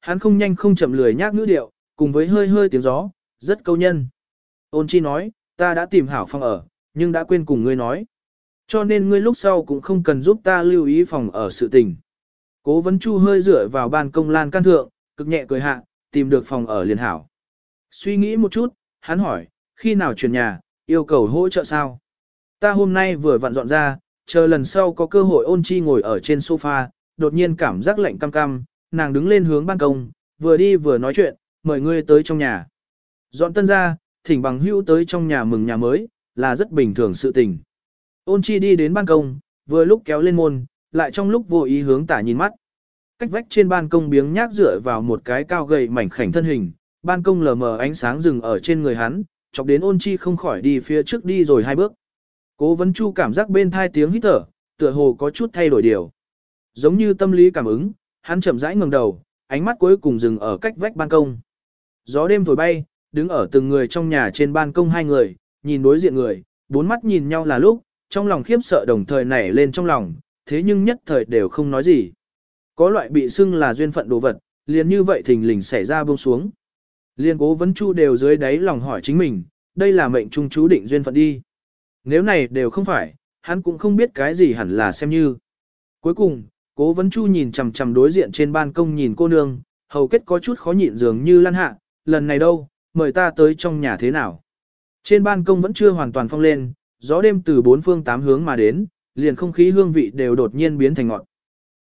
Hắn không nhanh không chậm lười nhác ngữ điệu, cùng với hơi hơi tiếng gió, rất câu nhân. Ôn chi nói, ta đã tìm hảo phòng ở, nhưng đã quên cùng ngươi nói. Cho nên ngươi lúc sau cũng không cần giúp ta lưu ý phòng ở sự tình. Cố vấn chu hơi dựa vào ban công lan can thượng, cực nhẹ cười hạ, tìm được phòng ở liền hảo. Suy nghĩ một chút, hắn hỏi, khi nào chuyển nhà, yêu cầu hỗ trợ sao? Ta hôm nay vừa vặn dọn ra, chờ lần sau có cơ hội ôn chi ngồi ở trên sofa, đột nhiên cảm giác lạnh cam cam, nàng đứng lên hướng ban công, vừa đi vừa nói chuyện, mời ngươi tới trong nhà. Dọn tân ra, thỉnh bằng hữu tới trong nhà mừng nhà mới, là rất bình thường sự tình. Ôn chi đi đến ban công, vừa lúc kéo lên môn, lại trong lúc vô ý hướng tả nhìn mắt. Cách vách trên ban công biếng nhác dựa vào một cái cao gầy mảnh khảnh thân hình, ban công lờ mờ ánh sáng rừng ở trên người hắn, chọc đến ôn chi không khỏi đi phía trước đi rồi hai bước. Cố vấn chu cảm giác bên thai tiếng hít thở, tựa hồ có chút thay đổi điều. Giống như tâm lý cảm ứng, hắn chậm rãi ngẩng đầu, ánh mắt cuối cùng dừng ở cách vách ban công. Gió đêm thổi bay, đứng ở từng người trong nhà trên ban công hai người, nhìn đối diện người, bốn mắt nhìn nhau là lúc, trong lòng khiếp sợ đồng thời nảy lên trong lòng, thế nhưng nhất thời đều không nói gì. Có loại bị xưng là duyên phận đồ vật, liền như vậy thình lình xảy ra buông xuống. Liên cố vấn chu đều dưới đáy lòng hỏi chính mình, đây là mệnh trung chú định duyên phận đi. Nếu này đều không phải, hắn cũng không biết cái gì hẳn là xem như. Cuối cùng, cố vấn chu nhìn chằm chằm đối diện trên ban công nhìn cô nương, hầu kết có chút khó nhịn dường như lăn hạ, lần này đâu, mời ta tới trong nhà thế nào. Trên ban công vẫn chưa hoàn toàn phong lên, gió đêm từ bốn phương tám hướng mà đến, liền không khí hương vị đều đột nhiên biến thành ngọt.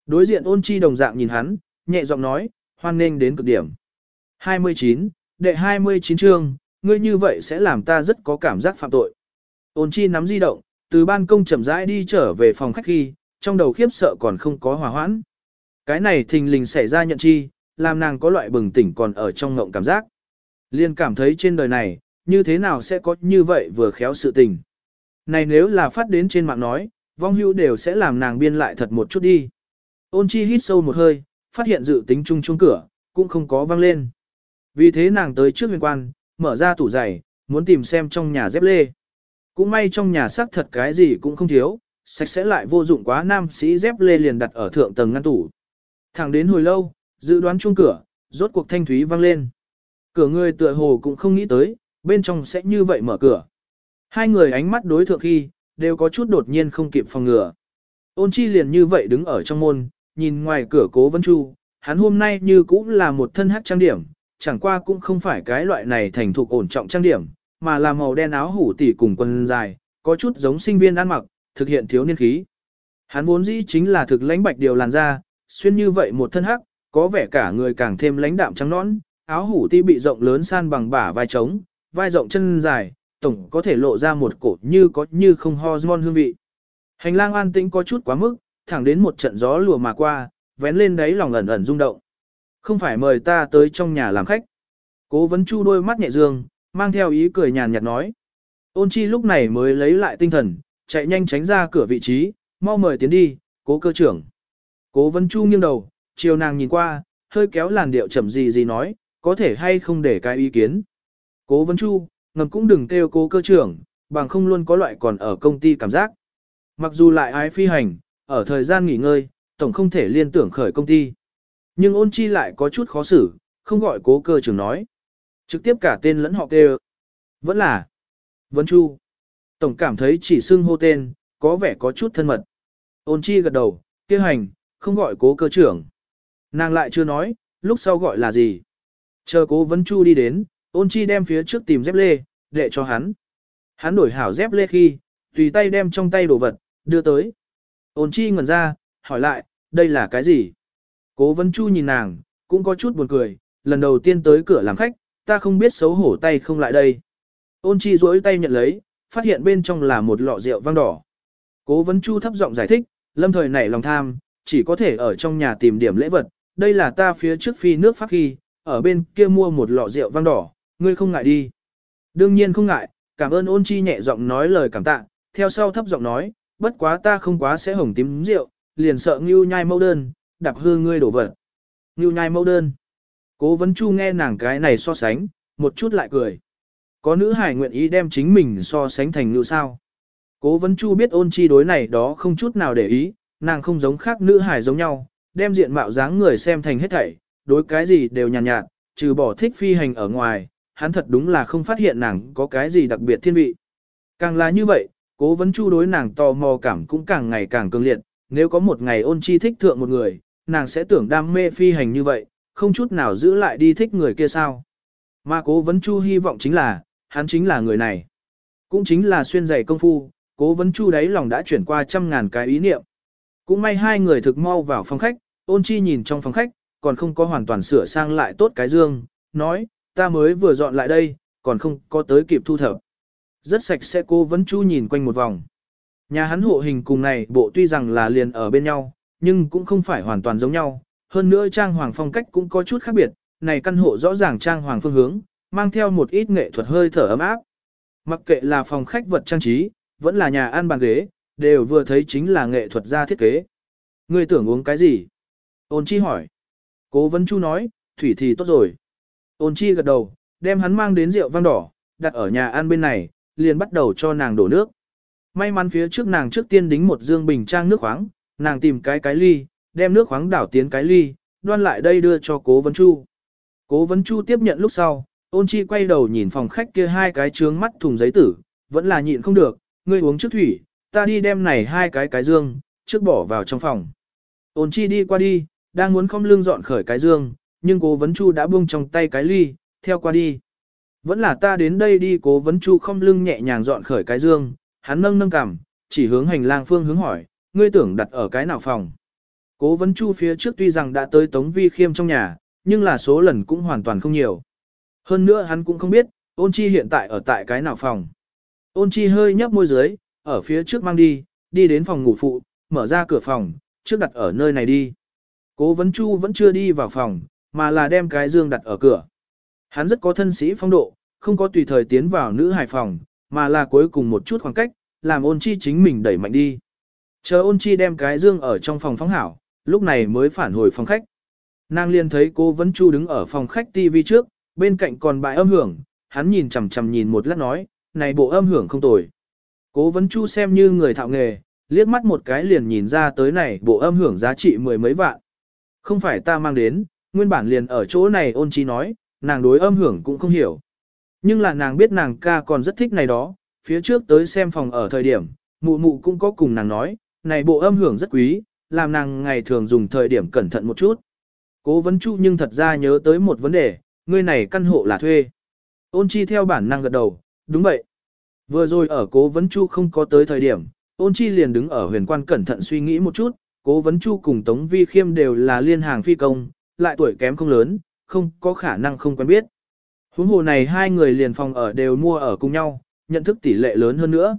Đối diện ôn chi đồng dạng nhìn hắn, nhẹ giọng nói, hoan nghênh đến cực điểm. 29, đệ 29 chương, ngươi như vậy sẽ làm ta rất có cảm giác phạm tội. Ôn chi nắm di động, từ ban công chậm rãi đi trở về phòng khách khi, trong đầu khiếp sợ còn không có hòa hoãn. Cái này thình lình xảy ra nhận chi, làm nàng có loại bừng tỉnh còn ở trong ngộng cảm giác. Liên cảm thấy trên đời này, như thế nào sẽ có như vậy vừa khéo sự tình. Này nếu là phát đến trên mạng nói, vong hưu đều sẽ làm nàng biên lại thật một chút đi. Ôn chi hít sâu một hơi, phát hiện dự tính chung chung cửa, cũng không có vang lên. Vì thế nàng tới trước huyền quan, mở ra tủ giày, muốn tìm xem trong nhà dép lê. Cũng may trong nhà xác thật cái gì cũng không thiếu, sạch sẽ lại vô dụng quá nam sĩ dép lê liền đặt ở thượng tầng ngăn tủ. Thẳng đến hồi lâu, dự đoán chung cửa, rốt cuộc thanh thúy vang lên. Cửa người tựa hồ cũng không nghĩ tới, bên trong sẽ như vậy mở cửa. Hai người ánh mắt đối thượng khi, đều có chút đột nhiên không kịp phòng ngừa. Ôn chi liền như vậy đứng ở trong môn, nhìn ngoài cửa cố vân chu, hắn hôm nay như cũng là một thân hát trang điểm, chẳng qua cũng không phải cái loại này thành thục ổn trọng trang điểm, mà là màu đen áo hủ tỉ cùng quần dài, có chút giống sinh viên ăn mặc, thực hiện thiếu niên khí. Hắn vốn dĩ chính là thực lãnh bạch điều làn da, xuyên như vậy một thân hắc, có vẻ cả người càng thêm lãnh đạm trắng nõn, áo hủ ti bị rộng lớn san bằng bả vai trống, vai rộng chân dài, tổng có thể lộ ra một cổ như có như không hormone hương vị. Hành lang an tĩnh có chút quá mức, thẳng đến một trận gió lùa mà qua, vén lên đáy lòng ẩn ẩn rung động. Không phải mời ta tới trong nhà làm khách. Cố vấn chu đôi mắt nhẹ dương, mang theo ý cười nhàn nhạt nói. Ôn chi lúc này mới lấy lại tinh thần, chạy nhanh tránh ra cửa vị trí, mau mời tiến đi, cố cơ trưởng. Cố Vân chu nghiêng đầu, chiều nàng nhìn qua, hơi kéo làn điệu chậm gì gì nói, có thể hay không để cái ý kiến. Cố Vân chu, ngầm cũng đừng kêu cố cơ trưởng, bằng không luôn có loại còn ở công ty cảm giác. Mặc dù lại ái phi hành, ở thời gian nghỉ ngơi, tổng không thể liên tưởng khởi công ty. Nhưng ôn chi lại có chút khó xử, không gọi cố cơ trưởng nói. Trực tiếp cả tên lẫn họ kêu. Vẫn là Vân Chu. Tổng cảm thấy chỉ xưng hô tên, có vẻ có chút thân mật. Ôn chi gật đầu, kêu hành, không gọi cố cơ trưởng. Nàng lại chưa nói, lúc sau gọi là gì. Chờ cố vấn chu đi đến, ôn chi đem phía trước tìm dép lê, để cho hắn. Hắn đổi hảo dép lê khi, tùy tay đem trong tay đồ vật, đưa tới. Ôn chi ngẩn ra, hỏi lại, đây là cái gì? Cố vấn chu nhìn nàng, cũng có chút buồn cười, lần đầu tiên tới cửa làm khách, ta không biết xấu hổ tay không lại đây. Ôn chi duỗi tay nhận lấy, phát hiện bên trong là một lọ rượu vang đỏ. Cố vấn chu thấp giọng giải thích, lâm thời nảy lòng tham, chỉ có thể ở trong nhà tìm điểm lễ vật, đây là ta phía trước phi nước pháp khi, ở bên kia mua một lọ rượu vang đỏ, ngươi không ngại đi. Đương nhiên không ngại, cảm ơn ôn chi nhẹ giọng nói lời cảm tạ, theo sau thấp giọng nói, bất quá ta không quá sẽ hồng tím rượu, liền sợ ngưu nhai mâu đơn, đạp hư ngươi đổ vật. Ngưu nhai mâu đơn. Cố vấn chu nghe nàng cái này so sánh, một chút lại cười. Có nữ hải nguyện ý đem chính mình so sánh thành nữ sao. Cố vấn chu biết ôn chi đối này đó không chút nào để ý, nàng không giống khác nữ hải giống nhau, đem diện mạo dáng người xem thành hết thảy, đối cái gì đều nhàn nhạt, nhạt, trừ bỏ thích phi hành ở ngoài, hắn thật đúng là không phát hiện nàng có cái gì đặc biệt thiên vị. Càng là như vậy, cố vấn chu đối nàng tò mò cảm cũng càng ngày càng cường liệt, nếu có một ngày ôn chi thích thượng một người, nàng sẽ tưởng đam mê phi hành như vậy, không chút nào giữ lại đi thích người kia sao. Mà cố vấn chu hy vọng chính là, hắn chính là người này. Cũng chính là xuyên dày công phu, cố vấn chu đáy lòng đã chuyển qua trăm ngàn cái ý niệm. Cũng may hai người thực mau vào phòng khách, ôn chi nhìn trong phòng khách, còn không có hoàn toàn sửa sang lại tốt cái dương, nói, ta mới vừa dọn lại đây, còn không có tới kịp thu thập. Rất sạch sẽ cô vẫn chu nhìn quanh một vòng. Nhà hắn hộ hình cùng này bộ tuy rằng là liền ở bên nhau, nhưng cũng không phải hoàn toàn giống nhau. Hơn nữa trang hoàng phong cách cũng có chút khác biệt, này căn hộ rõ ràng trang hoàng phương hướng, mang theo một ít nghệ thuật hơi thở ấm áp. Mặc kệ là phòng khách vật trang trí, vẫn là nhà ăn bàn ghế, đều vừa thấy chính là nghệ thuật gia thiết kế. Ngươi tưởng uống cái gì? Ôn chi hỏi. Cố vấn chu nói, thủy thì tốt rồi. Ôn chi gật đầu, đem hắn mang đến rượu vang đỏ, đặt ở nhà ăn bên này, liền bắt đầu cho nàng đổ nước. May mắn phía trước nàng trước tiên đính một dương bình trang nước khoáng, nàng tìm cái cái ly, đem nước khoáng đảo tiến cái ly, đoan lại đây đưa cho cố vấn chu. Cố vấn chu tiếp nhận lúc sau, ôn chi quay đầu nhìn phòng khách kia hai cái trướng mắt thùng giấy tử, vẫn là nhịn không được, ngươi uống trước thủy, ta đi đem này hai cái cái dương, trước bỏ vào trong phòng. Ôn chi đi qua đi, đang muốn không lưng dọn khởi cái dương, nhưng cố vấn chu đã buông trong tay cái ly, theo qua đi. Vẫn là ta đến đây đi cố vấn chu không lưng nhẹ nhàng dọn khởi cái dương, hắn nâng nâng cằm, chỉ hướng hành lang phương hướng hỏi, ngươi tưởng đặt ở cái nào phòng. Cố vấn chu phía trước tuy rằng đã tới Tống Vi Khiêm trong nhà, nhưng là số lần cũng hoàn toàn không nhiều. Hơn nữa hắn cũng không biết, ôn chi hiện tại ở tại cái nào phòng. Ôn chi hơi nhấp môi dưới, ở phía trước mang đi, đi đến phòng ngủ phụ, mở ra cửa phòng, trước đặt ở nơi này đi. Cố vấn chu vẫn chưa đi vào phòng, mà là đem cái dương đặt ở cửa. Hắn rất có thân sĩ phong độ, không có tùy thời tiến vào nữ hài phòng, mà là cuối cùng một chút khoảng cách, làm ôn chi chính mình đẩy mạnh đi. Chờ ôn chi đem cái dương ở trong phòng phóng hảo, lúc này mới phản hồi phòng khách. Nàng liền thấy cô vấn chu đứng ở phòng khách TV trước, bên cạnh còn bài âm hưởng, hắn nhìn chằm chằm nhìn một lát nói, này bộ âm hưởng không tồi. Cố vấn chu xem như người thạo nghề, liếc mắt một cái liền nhìn ra tới này bộ âm hưởng giá trị mười mấy vạn. Không phải ta mang đến, nguyên bản liền ở chỗ này ôn trí nói, nàng đối âm hưởng cũng không hiểu. Nhưng là nàng biết nàng ca còn rất thích này đó, phía trước tới xem phòng ở thời điểm, mụ mụ cũng có cùng nàng nói, này bộ âm hưởng rất quý, làm nàng ngày thường dùng thời điểm cẩn thận một chút. Cố vấn chu nhưng thật ra nhớ tới một vấn đề, ngươi này căn hộ là thuê. Ôn chi theo bản năng gật đầu, đúng vậy. Vừa rồi ở cố vấn chu không có tới thời điểm, ôn chi liền đứng ở huyền quan cẩn thận suy nghĩ một chút, cố vấn chu cùng Tống Vi Khiêm đều là liên hàng phi công, lại tuổi kém không lớn, không có khả năng không quen biết. Huống hồ này hai người liền phòng ở đều mua ở cùng nhau, nhận thức tỷ lệ lớn hơn nữa.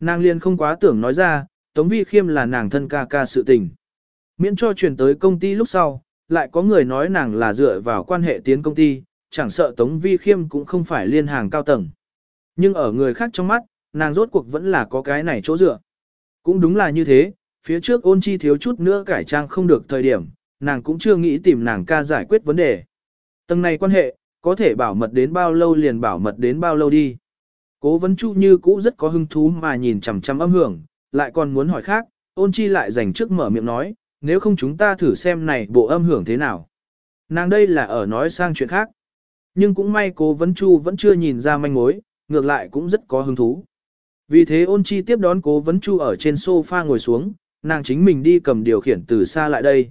Nàng liền không quá tưởng nói ra, Tống Vi Khiêm là nàng thân ca ca sự tình. Miễn cho chuyển tới công ty lúc sau, lại có người nói nàng là dựa vào quan hệ tiến công ty, chẳng sợ Tống Vi Khiêm cũng không phải liên hàng cao tầng. Nhưng ở người khác trong mắt, nàng rốt cuộc vẫn là có cái này chỗ dựa. Cũng đúng là như thế, phía trước ôn chi thiếu chút nữa cải trang không được thời điểm, nàng cũng chưa nghĩ tìm nàng ca giải quyết vấn đề. Tầng này quan hệ, có thể bảo mật đến bao lâu liền bảo mật đến bao lâu đi. Cố vấn chu như cũ rất có hứng thú mà nhìn chằm chằm âm hưởng, lại còn muốn hỏi khác, ôn chi lại dành trước mở miệng nói, nếu không chúng ta thử xem này bộ âm hưởng thế nào. Nàng đây là ở nói sang chuyện khác. Nhưng cũng may cố vấn chu vẫn chưa nhìn ra manh mối, ngược lại cũng rất có hứng thú. Vì thế ôn chi tiếp đón cố vấn chu ở trên sofa ngồi xuống, nàng chính mình đi cầm điều khiển từ xa lại đây.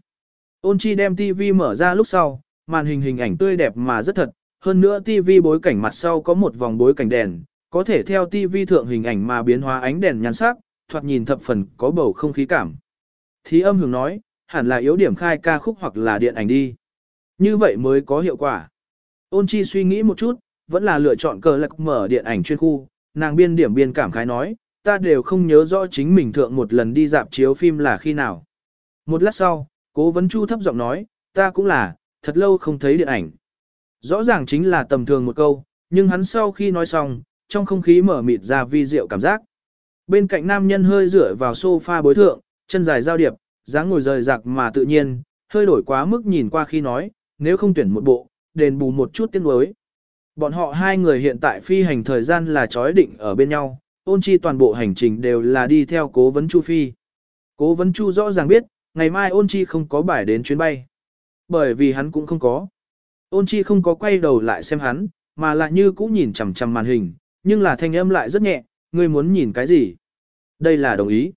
Ôn chi đem TV mở ra lúc sau, màn hình hình ảnh tươi đẹp mà rất thật, hơn nữa TV bối cảnh mặt sau có một vòng bối cảnh đèn, có thể theo TV thượng hình ảnh mà biến hóa ánh đèn nhan sắc, thoạt nhìn thập phần có bầu không khí cảm. Thí âm hưởng nói, hẳn là yếu điểm khai ca khúc hoặc là điện ảnh đi. Như vậy mới có hiệu quả. Ôn chi suy nghĩ một chút, vẫn là lựa chọn cờ lạc mở điện ảnh chuyên khu, nàng biên điểm biên cảm khái nói, ta đều không nhớ rõ chính mình thượng một lần đi dạp chiếu phim là khi nào. Một lát sau, cố vấn chu thấp giọng nói, ta cũng là, thật lâu không thấy điện ảnh. Rõ ràng chính là tầm thường một câu, nhưng hắn sau khi nói xong, trong không khí mở mịt ra vi diệu cảm giác. Bên cạnh nam nhân hơi dựa vào sofa bối thượng, chân dài giao điệp, dáng ngồi rời rạc mà tự nhiên, hơi đổi quá mức nhìn qua khi nói, nếu không tuyển một bộ, đền bù một chút tiếng đối. Bọn họ hai người hiện tại phi hành thời gian là chói định ở bên nhau, ôn chi toàn bộ hành trình đều là đi theo cố vấn Chu Phi. Cố vấn Chu rõ ràng biết, ngày mai ôn chi không có bài đến chuyến bay. bởi vì hắn cũng không có. Ôn chi không có quay đầu lại xem hắn, mà lại như cũ nhìn chằm chằm màn hình, nhưng là thanh âm lại rất nhẹ, ngươi muốn nhìn cái gì? Đây là đồng ý.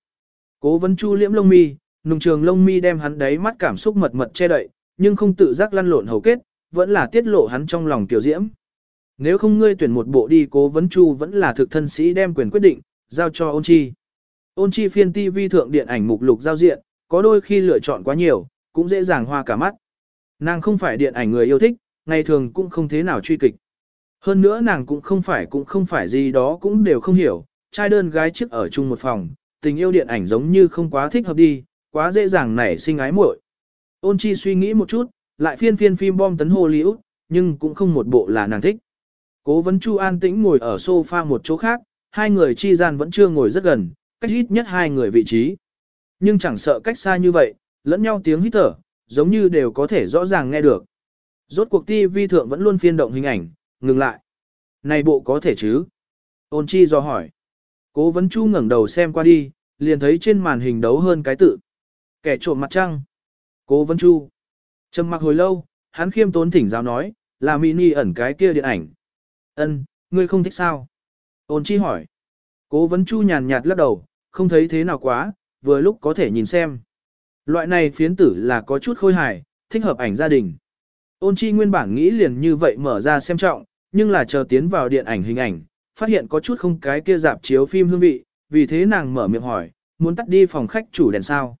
Cố vấn chu liễm lông mi, nùng trường lông mi đem hắn đáy mắt cảm xúc mật mật che đậy, nhưng không tự giác lăn lộn hầu kết, vẫn là tiết lộ hắn trong lòng tiểu diễm. Nếu không ngươi tuyển một bộ đi cố vấn chu vẫn là thực thân sĩ đem quyền quyết định, giao cho ôn chi. Ôn chi phiên TV thượng điện ảnh mục lục giao diện, có đôi khi lựa chọn quá nhiều, cũng dễ dàng hoa cả mắt. Nàng không phải điện ảnh người yêu thích, ngày thường cũng không thế nào truy kịch. Hơn nữa nàng cũng không phải cũng không phải gì đó cũng đều không hiểu, trai đơn gái trước ở chung một phòng, tình yêu điện ảnh giống như không quá thích hợp đi, quá dễ dàng nảy sinh ái muội. Ôn chi suy nghĩ một chút, lại phiên phiên phim bom tấn Hollywood, nhưng cũng không một bộ là nàng thích. Cố vấn Chu an tĩnh ngồi ở sofa một chỗ khác, hai người chi gian vẫn chưa ngồi rất gần, cách ít nhất hai người vị trí. Nhưng chẳng sợ cách xa như vậy, lẫn nhau tiếng hít thở, giống như đều có thể rõ ràng nghe được. Rốt cuộc TV thượng vẫn luôn phiên động hình ảnh, ngừng lại. Này bộ có thể chứ? Ôn chi do hỏi. Cố vấn chu ngẩng đầu xem qua đi, liền thấy trên màn hình đấu hơn cái tự. Kẻ trộm mặt trăng. Cố vấn chu. Trầm mặc hồi lâu, hắn khiêm tốn thỉnh giáo nói, là mini ẩn cái kia điện ảnh. Ân, ngươi không thích sao? Ôn chi hỏi. Cố vấn chu nhàn nhạt lắc đầu, không thấy thế nào quá, vừa lúc có thể nhìn xem. Loại này phiến tử là có chút khôi hài, thích hợp ảnh gia đình. Ôn chi nguyên bản nghĩ liền như vậy mở ra xem trọng, nhưng là chờ tiến vào điện ảnh hình ảnh, phát hiện có chút không cái kia dạp chiếu phim hương vị, vì thế nàng mở miệng hỏi, muốn tắt đi phòng khách chủ đèn sao.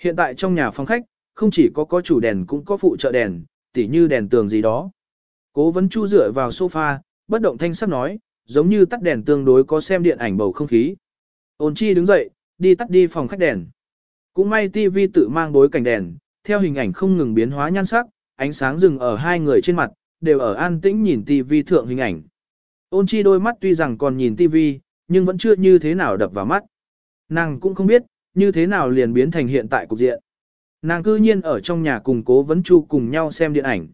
Hiện tại trong nhà phòng khách, không chỉ có có chủ đèn cũng có phụ trợ đèn, tỉ như đèn tường gì đó. Cố vấn chu dựa vào sofa, bất động thanh sắc nói, giống như tắt đèn tương đối có xem điện ảnh bầu không khí. Ôn chi đứng dậy, đi tắt đi phòng khách đèn. Cũng may TV tự mang bối cảnh đèn, theo hình ảnh không ngừng biến hóa nhan sắc, ánh sáng dừng ở hai người trên mặt, đều ở an tĩnh nhìn TV thượng hình ảnh. Ôn chi đôi mắt tuy rằng còn nhìn tivi nhưng vẫn chưa như thế nào đập vào mắt. Nàng cũng không biết, như thế nào liền biến thành hiện tại cục diện. Nàng cư nhiên ở trong nhà cùng cố vấn chu cùng nhau xem điện ảnh.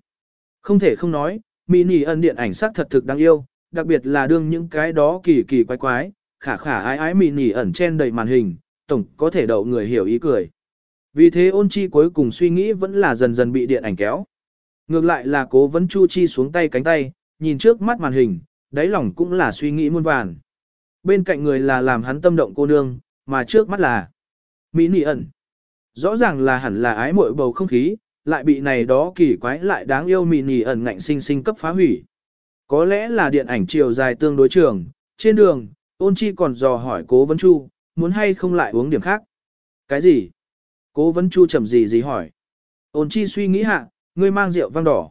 Không thể không nói, mini ân điện ảnh sắc thật thực đáng yêu, đặc biệt là đương những cái đó kỳ kỳ quái quái, khả khả ái ái mini ẩn trên đầy màn hình, tổng có thể đậu người hiểu ý cười. Vì thế ôn chi cuối cùng suy nghĩ vẫn là dần dần bị điện ảnh kéo. Ngược lại là cố vấn chu chi xuống tay cánh tay, nhìn trước mắt màn hình, đáy lòng cũng là suy nghĩ muôn vàn. Bên cạnh người là làm hắn tâm động cô nương, mà trước mắt là Mỹ nị ẩn. Rõ ràng là hẳn là ái muội bầu không khí, lại bị này đó kỳ quái lại đáng yêu Mỹ nị ẩn ngạnh sinh sinh cấp phá hủy. Có lẽ là điện ảnh chiều dài tương đối trường, trên đường, ôn chi còn dò hỏi cố vấn chu, muốn hay không lại uống điểm khác. Cái gì? Cố vấn chu trầm gì gì hỏi. Ôn chi suy nghĩ hạ, ngươi mang rượu vang đỏ.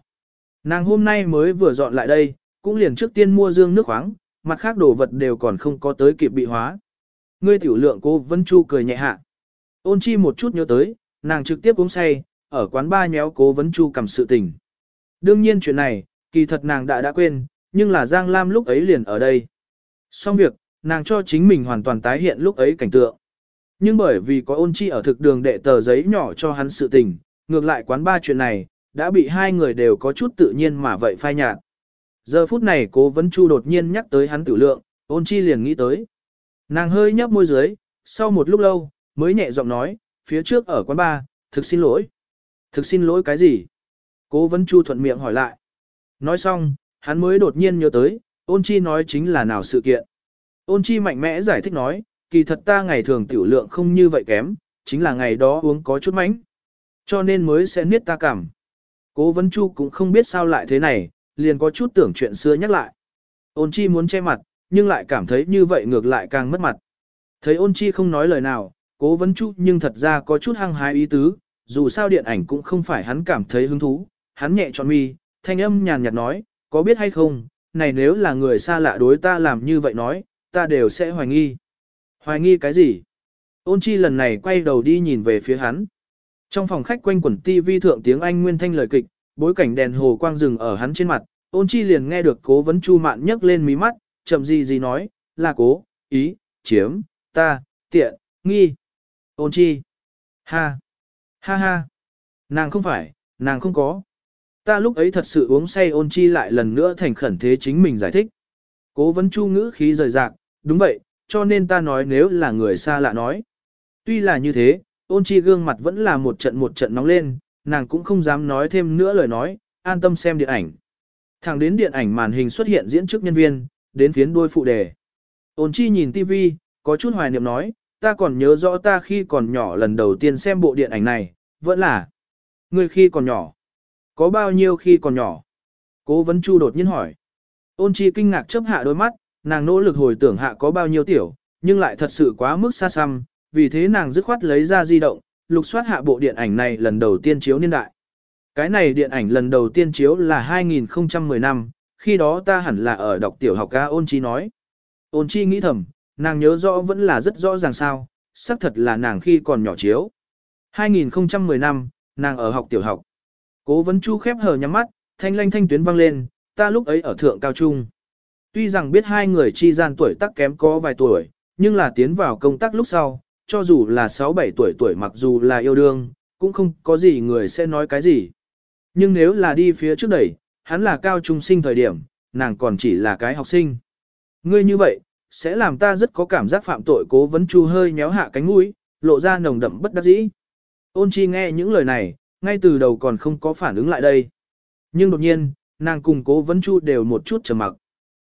Nàng hôm nay mới vừa dọn lại đây, cũng liền trước tiên mua dương nước khoáng, mặt khác đồ vật đều còn không có tới kịp bị hóa. Ngươi tiểu lượng cô Vân Chu cười nhẹ hạ. Ôn chi một chút nhớ tới, nàng trực tiếp uống say, ở quán ba nhéo cố Vân Chu cầm sự tình. Đương nhiên chuyện này, kỳ thật nàng đã đã quên, nhưng là Giang Lam lúc ấy liền ở đây. Xong việc, nàng cho chính mình hoàn toàn tái hiện lúc ấy cảnh tượng. Nhưng bởi vì có ôn chi ở thực đường đệ tờ giấy nhỏ cho hắn sự tình, ngược lại quán ba chuyện này, đã bị hai người đều có chút tự nhiên mà vậy phai nhạt. Giờ phút này cố vấn chu đột nhiên nhắc tới hắn tử lượng, ôn chi liền nghĩ tới. Nàng hơi nhấp môi dưới, sau một lúc lâu, mới nhẹ giọng nói, phía trước ở quán ba, thực xin lỗi. Thực xin lỗi cái gì? Cố vấn chu thuận miệng hỏi lại. Nói xong, hắn mới đột nhiên nhớ tới, ôn chi nói chính là nào sự kiện. Ôn chi mạnh mẽ giải thích nói, kỳ thật ta ngày thường tiểu lượng không như vậy kém, chính là ngày đó uống có chút mánh. Cho nên mới sẽ niết ta cảm. Cố vấn chu cũng không biết sao lại thế này, liền có chút tưởng chuyện xưa nhắc lại. Ôn chi muốn che mặt, nhưng lại cảm thấy như vậy ngược lại càng mất mặt. Thấy ôn chi không nói lời nào, cố vấn chu nhưng thật ra có chút hăng hái ý tứ, dù sao điện ảnh cũng không phải hắn cảm thấy hứng thú, hắn nhẹ trọn mi, thanh âm nhàn nhạt nói, có biết hay không, này nếu là người xa lạ đối ta làm như vậy nói, ta đều sẽ hoài nghi. Hoài nghi cái gì? Ôn chi lần này quay đầu đi nhìn về phía hắn. Trong phòng khách quanh quẩn tivi thượng tiếng Anh nguyên thanh lời kịch, bối cảnh đèn hồ quang rừng ở hắn trên mặt, ôn chi liền nghe được cố vấn chu mạn nhấc lên mí mắt, chậm gì gì nói, là cố, ý, chiếm, ta, tiện, nghi. Ôn chi. Ha. Ha ha. Nàng không phải, nàng không có. Ta lúc ấy thật sự uống say ôn chi lại lần nữa thành khẩn thế chính mình giải thích. Cố vấn chu ngữ khí rời rạc, đúng vậy, cho nên ta nói nếu là người xa lạ nói. Tuy là như thế, ôn chi gương mặt vẫn là một trận một trận nóng lên, nàng cũng không dám nói thêm nữa lời nói, an tâm xem điện ảnh. Thẳng đến điện ảnh màn hình xuất hiện diễn chức nhân viên, đến phiến đuôi phụ đề. Ôn chi nhìn TV, có chút hoài niệm nói, ta còn nhớ rõ ta khi còn nhỏ lần đầu tiên xem bộ điện ảnh này, vẫn là người khi còn nhỏ. Có bao nhiêu khi còn nhỏ? Cố vấn chu đột nhiên hỏi. Ôn chi kinh ngạc chớp hạ đôi mắt, nàng nỗ lực hồi tưởng hạ có bao nhiêu tiểu, nhưng lại thật sự quá mức xa xăm, vì thế nàng dứt khoát lấy ra di động, lục soát hạ bộ điện ảnh này lần đầu tiên chiếu niên đại. Cái này điện ảnh lần đầu tiên chiếu là 2010 năm, khi đó ta hẳn là ở đọc tiểu học ca ôn chi nói. Ôn chi nghĩ thầm, nàng nhớ rõ vẫn là rất rõ ràng sao, xác thật là nàng khi còn nhỏ chiếu. 2010 năm, nàng ở học tiểu học. Cố vấn chu khép hờ nhắm mắt, thanh lanh thanh tuyến vang lên, ta lúc ấy ở thượng cao trung. Tuy rằng biết hai người chi gian tuổi tác kém có vài tuổi, nhưng là tiến vào công tác lúc sau, cho dù là 6-7 tuổi tuổi mặc dù là yêu đương, cũng không có gì người sẽ nói cái gì. Nhưng nếu là đi phía trước đẩy, hắn là cao trung sinh thời điểm, nàng còn chỉ là cái học sinh. Ngươi như vậy, sẽ làm ta rất có cảm giác phạm tội cố vấn chu hơi nhéo hạ cánh mũi, lộ ra nồng đậm bất đắc dĩ. Ôn chi nghe những lời này, ngay từ đầu còn không có phản ứng lại đây. Nhưng đột nhiên, nàng cùng cố vấn chu đều một chút trầm mặc.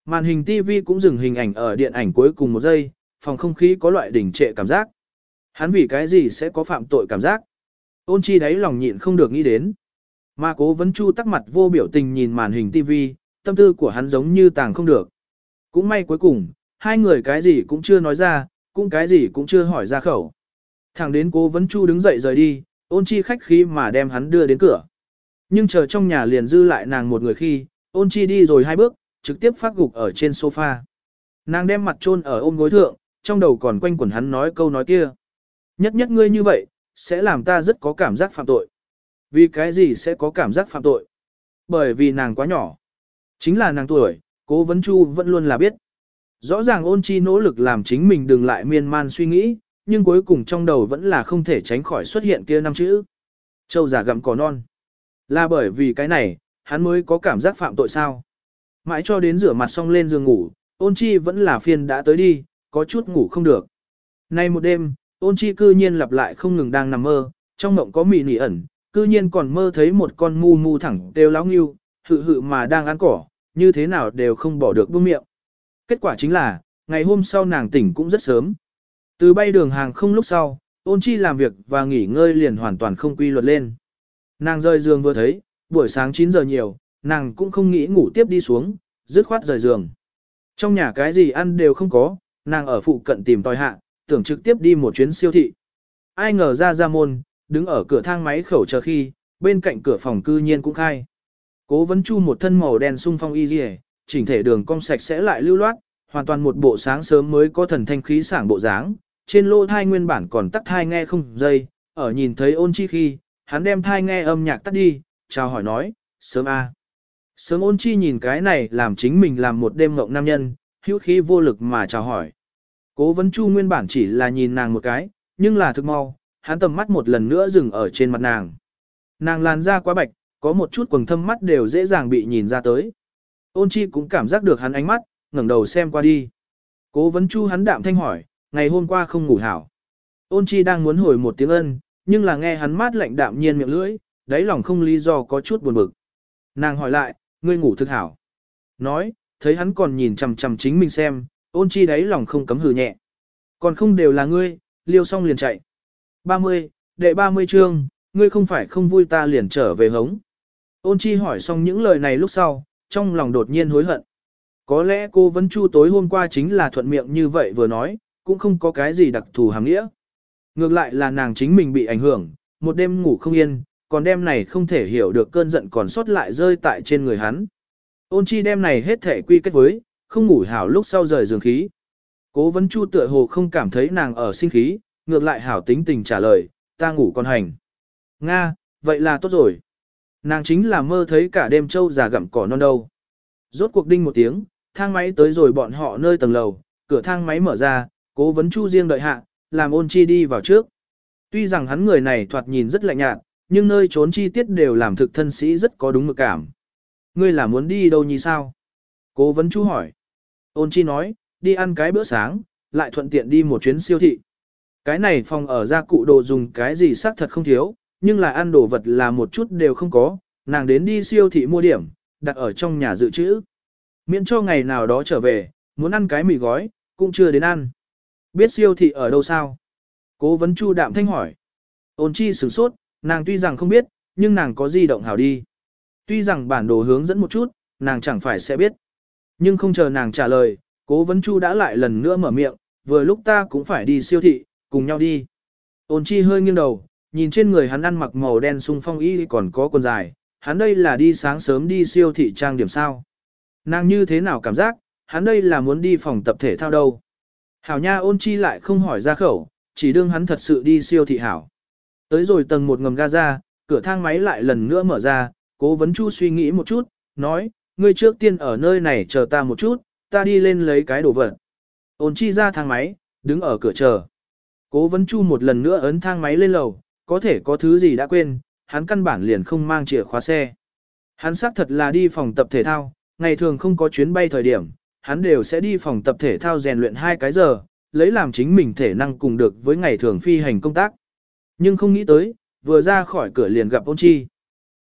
Màn hình TV cũng dừng hình ảnh ở điện ảnh cuối cùng một giây, phòng không khí có loại đỉnh trệ cảm giác. Hắn vì cái gì sẽ có phạm tội cảm giác? Ôn chi đáy lòng nhịn không được nghĩ đến. Mà cố vấn chu tắc mặt vô biểu tình nhìn màn hình TV, tâm tư của hắn giống như tàng không được. Cũng may cuối cùng, hai người cái gì cũng chưa nói ra, cũng cái gì cũng chưa hỏi ra khẩu. Thẳng đến cố vấn chu đứng dậy rời đi, ôn chi khách khí mà đem hắn đưa đến cửa. Nhưng chờ trong nhà liền dư lại nàng một người khi, ôn chi đi rồi hai bước, trực tiếp phát gục ở trên sofa. Nàng đem mặt chôn ở ôm gối thượng, trong đầu còn quanh quẩn hắn nói câu nói kia. Nhất nhất ngươi như vậy, sẽ làm ta rất có cảm giác phạm tội. Vì cái gì sẽ có cảm giác phạm tội? Bởi vì nàng quá nhỏ. Chính là nàng tuổi, cố vấn chu vẫn luôn là biết. Rõ ràng ôn chi nỗ lực làm chính mình đừng lại miên man suy nghĩ, nhưng cuối cùng trong đầu vẫn là không thể tránh khỏi xuất hiện kia năm chữ. Châu giả gặm cỏ non. Là bởi vì cái này, hắn mới có cảm giác phạm tội sao. Mãi cho đến rửa mặt xong lên giường ngủ, ôn chi vẫn là phiền đã tới đi, có chút ngủ không được. Nay một đêm, ôn chi cư nhiên lặp lại không ngừng đang nằm mơ, trong mộng có mì nỉ ẩn, cư nhiên còn mơ thấy một con mu mu thẳng đều láo nghiêu, hự hự mà đang ăn cỏ, như thế nào đều không bỏ được buông miệng. Kết quả chính là, ngày hôm sau nàng tỉnh cũng rất sớm. Từ bay đường hàng không lúc sau, ôn chi làm việc và nghỉ ngơi liền hoàn toàn không quy luật lên. Nàng rời giường vừa thấy, buổi sáng 9 giờ nhiều, nàng cũng không nghĩ ngủ tiếp đi xuống, dứt khoát rời giường. Trong nhà cái gì ăn đều không có, nàng ở phụ cận tìm tòi hạ, tưởng trực tiếp đi một chuyến siêu thị. Ai ngờ ra ra môn, đứng ở cửa thang máy khẩu chờ khi, bên cạnh cửa phòng cư nhiên cũng khai. Cố vấn chu một thân màu đen sung phong y dì chỉnh thể đường cong sạch sẽ lại lưu loát, hoàn toàn một bộ sáng sớm mới có thần thanh khí sảng bộ dáng. Trên lô thai nguyên bản còn tắt thai nghe không dây, ở nhìn thấy ôn chi khi, hắn đem thai nghe âm nhạc tắt đi, chào hỏi nói, sớm a. Sớm ôn chi nhìn cái này làm chính mình làm một đêm ngộng nam nhân, hữu khí vô lực mà chào hỏi. Cố vấn chu nguyên bản chỉ là nhìn nàng một cái, nhưng là thực mau, hắn tầm mắt một lần nữa dừng ở trên mặt nàng. Nàng làn da quá bạch, có một chút quầng thâm mắt đều dễ dàng bị nhìn ra tới. Ôn chi cũng cảm giác được hắn ánh mắt, ngẩng đầu xem qua đi. Cố vấn chu hắn đạm thanh hỏi, ngày hôm qua không ngủ hảo. Ôn chi đang muốn hồi một tiếng ân, nhưng là nghe hắn mát lạnh đạm nhiên miệng lưỡi, đáy lòng không lý do có chút buồn bực. Nàng hỏi lại, ngươi ngủ thực hảo. Nói, thấy hắn còn nhìn chằm chằm chính mình xem, ôn chi đáy lòng không cấm hừ nhẹ. Còn không đều là ngươi, liêu xong liền chạy. 30, đệ 30 chương, ngươi không phải không vui ta liền trở về hống. Ôn chi hỏi xong những lời này lúc sau, trong lòng đột nhiên hối hận. Có lẽ cô vẫn chu tối hôm qua chính là thuận miệng như vậy vừa nói, cũng không có cái gì đặc thù hàng nghĩa. Ngược lại là nàng chính mình bị ảnh hưởng, một đêm ngủ không yên, còn đêm này không thể hiểu được cơn giận còn sót lại rơi tại trên người hắn. Ôn chi đêm này hết thể quy kết với, không ngủ hảo lúc sau rời giường khí. Cố vấn chu tựa hồ không cảm thấy nàng ở sinh khí, ngược lại hảo tính tình trả lời, ta ngủ con hành. Nga, vậy là tốt rồi. Nàng chính là mơ thấy cả đêm trâu già gặm cỏ non đâu. Rốt cuộc đinh một tiếng, thang máy tới rồi bọn họ nơi tầng lầu, cửa thang máy mở ra, cố vấn chu riêng đợi hạ, làm ôn chi đi vào trước. Tuy rằng hắn người này thoạt nhìn rất lạnh nhạt, nhưng nơi trốn chi tiết đều làm thực thân sĩ rất có đúng mực cảm. Ngươi là muốn đi đâu nhỉ sao? Cố vấn chu hỏi. Ôn chi nói, đi ăn cái bữa sáng, lại thuận tiện đi một chuyến siêu thị. Cái này phòng ở gia cụ đồ dùng cái gì xác thật không thiếu, nhưng là ăn đồ vật là một chút đều không có, nàng đến đi siêu thị mua điểm, đặt ở trong nhà dự trữ. Miễn cho ngày nào đó trở về, muốn ăn cái mì gói, cũng chưa đến ăn. Biết siêu thị ở đâu sao? Cố vấn Chu Đạm Thanh hỏi. Ôn chi sửng sốt, nàng tuy rằng không biết, nhưng nàng có di động hảo đi. Tuy rằng bản đồ hướng dẫn một chút, nàng chẳng phải sẽ biết. Nhưng không chờ nàng trả lời, cố vấn Chu đã lại lần nữa mở miệng, vừa lúc ta cũng phải đi siêu thị, cùng nhau đi. Ôn chi hơi nghiêng đầu, nhìn trên người hắn ăn mặc màu đen sung phong y còn có quần dài, hắn đây là đi sáng sớm đi siêu thị trang điểm sao. Nàng như thế nào cảm giác, hắn đây là muốn đi phòng tập thể thao đâu. Hảo nha ôn chi lại không hỏi ra khẩu, chỉ đương hắn thật sự đi siêu thị hảo. Tới rồi tầng một ngầm ga ra, cửa thang máy lại lần nữa mở ra, cố vấn chu suy nghĩ một chút, nói, ngươi trước tiên ở nơi này chờ ta một chút, ta đi lên lấy cái đồ vật. Ôn chi ra thang máy, đứng ở cửa chờ. Cố vấn chu một lần nữa ấn thang máy lên lầu, có thể có thứ gì đã quên, hắn căn bản liền không mang chìa khóa xe. Hắn xác thật là đi phòng tập thể thao, ngày thường không có chuyến bay thời điểm, hắn đều sẽ đi phòng tập thể thao rèn luyện hai cái giờ, lấy làm chính mình thể năng cùng được với ngày thường phi hành công tác. Nhưng không nghĩ tới, vừa ra khỏi cửa liền gặp ôn chi.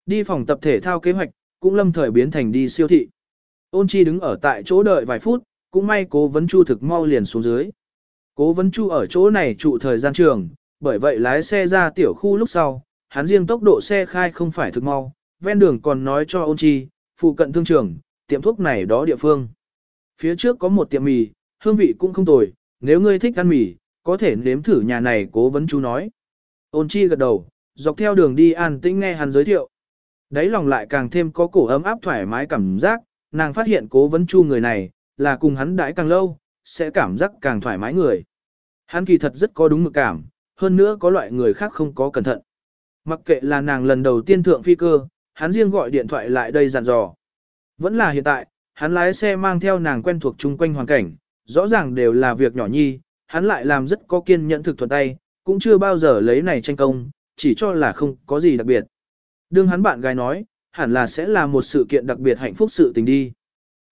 Đi phòng tập thể thao kế hoạch, cũng lâm thời biến thành đi siêu thị. Ôn chi đứng ở tại chỗ đợi vài phút, cũng may cố vấn chu thực mau liền xuống dưới. Cố vấn chu ở chỗ này trụ thời gian trường, bởi vậy lái xe ra tiểu khu lúc sau, hắn riêng tốc độ xe khai không phải thực mau, ven đường còn nói cho ôn chi, phụ cận thương trường, tiệm thuốc này đó địa phương. Phía trước có một tiệm mì, hương vị cũng không tồi, nếu ngươi thích ăn mì, có thể nếm thử nhà này cố vấn chú nói. Ôn chi gật đầu, dọc theo đường đi an tĩnh nghe hắn giới thiệu. Đấy lòng lại càng thêm có cổ ấm áp thoải mái cảm giác, nàng phát hiện cố vấn chu người này, là cùng hắn đãi càng lâu, sẽ cảm giác càng thoải mái người. Hắn kỳ thật rất có đúng mực cảm, hơn nữa có loại người khác không có cẩn thận. Mặc kệ là nàng lần đầu tiên thượng phi cơ, hắn riêng gọi điện thoại lại đây dặn dò. Vẫn là hiện tại, hắn lái xe mang theo nàng quen thuộc chung quanh hoàn cảnh, rõ ràng đều là việc nhỏ nhi, hắn lại làm rất có kiên nhẫn thực thuận tay, cũng chưa bao giờ lấy này tranh công, chỉ cho là không có gì đặc biệt. Đương hắn bạn gái nói, hẳn là sẽ là một sự kiện đặc biệt hạnh phúc sự tình đi.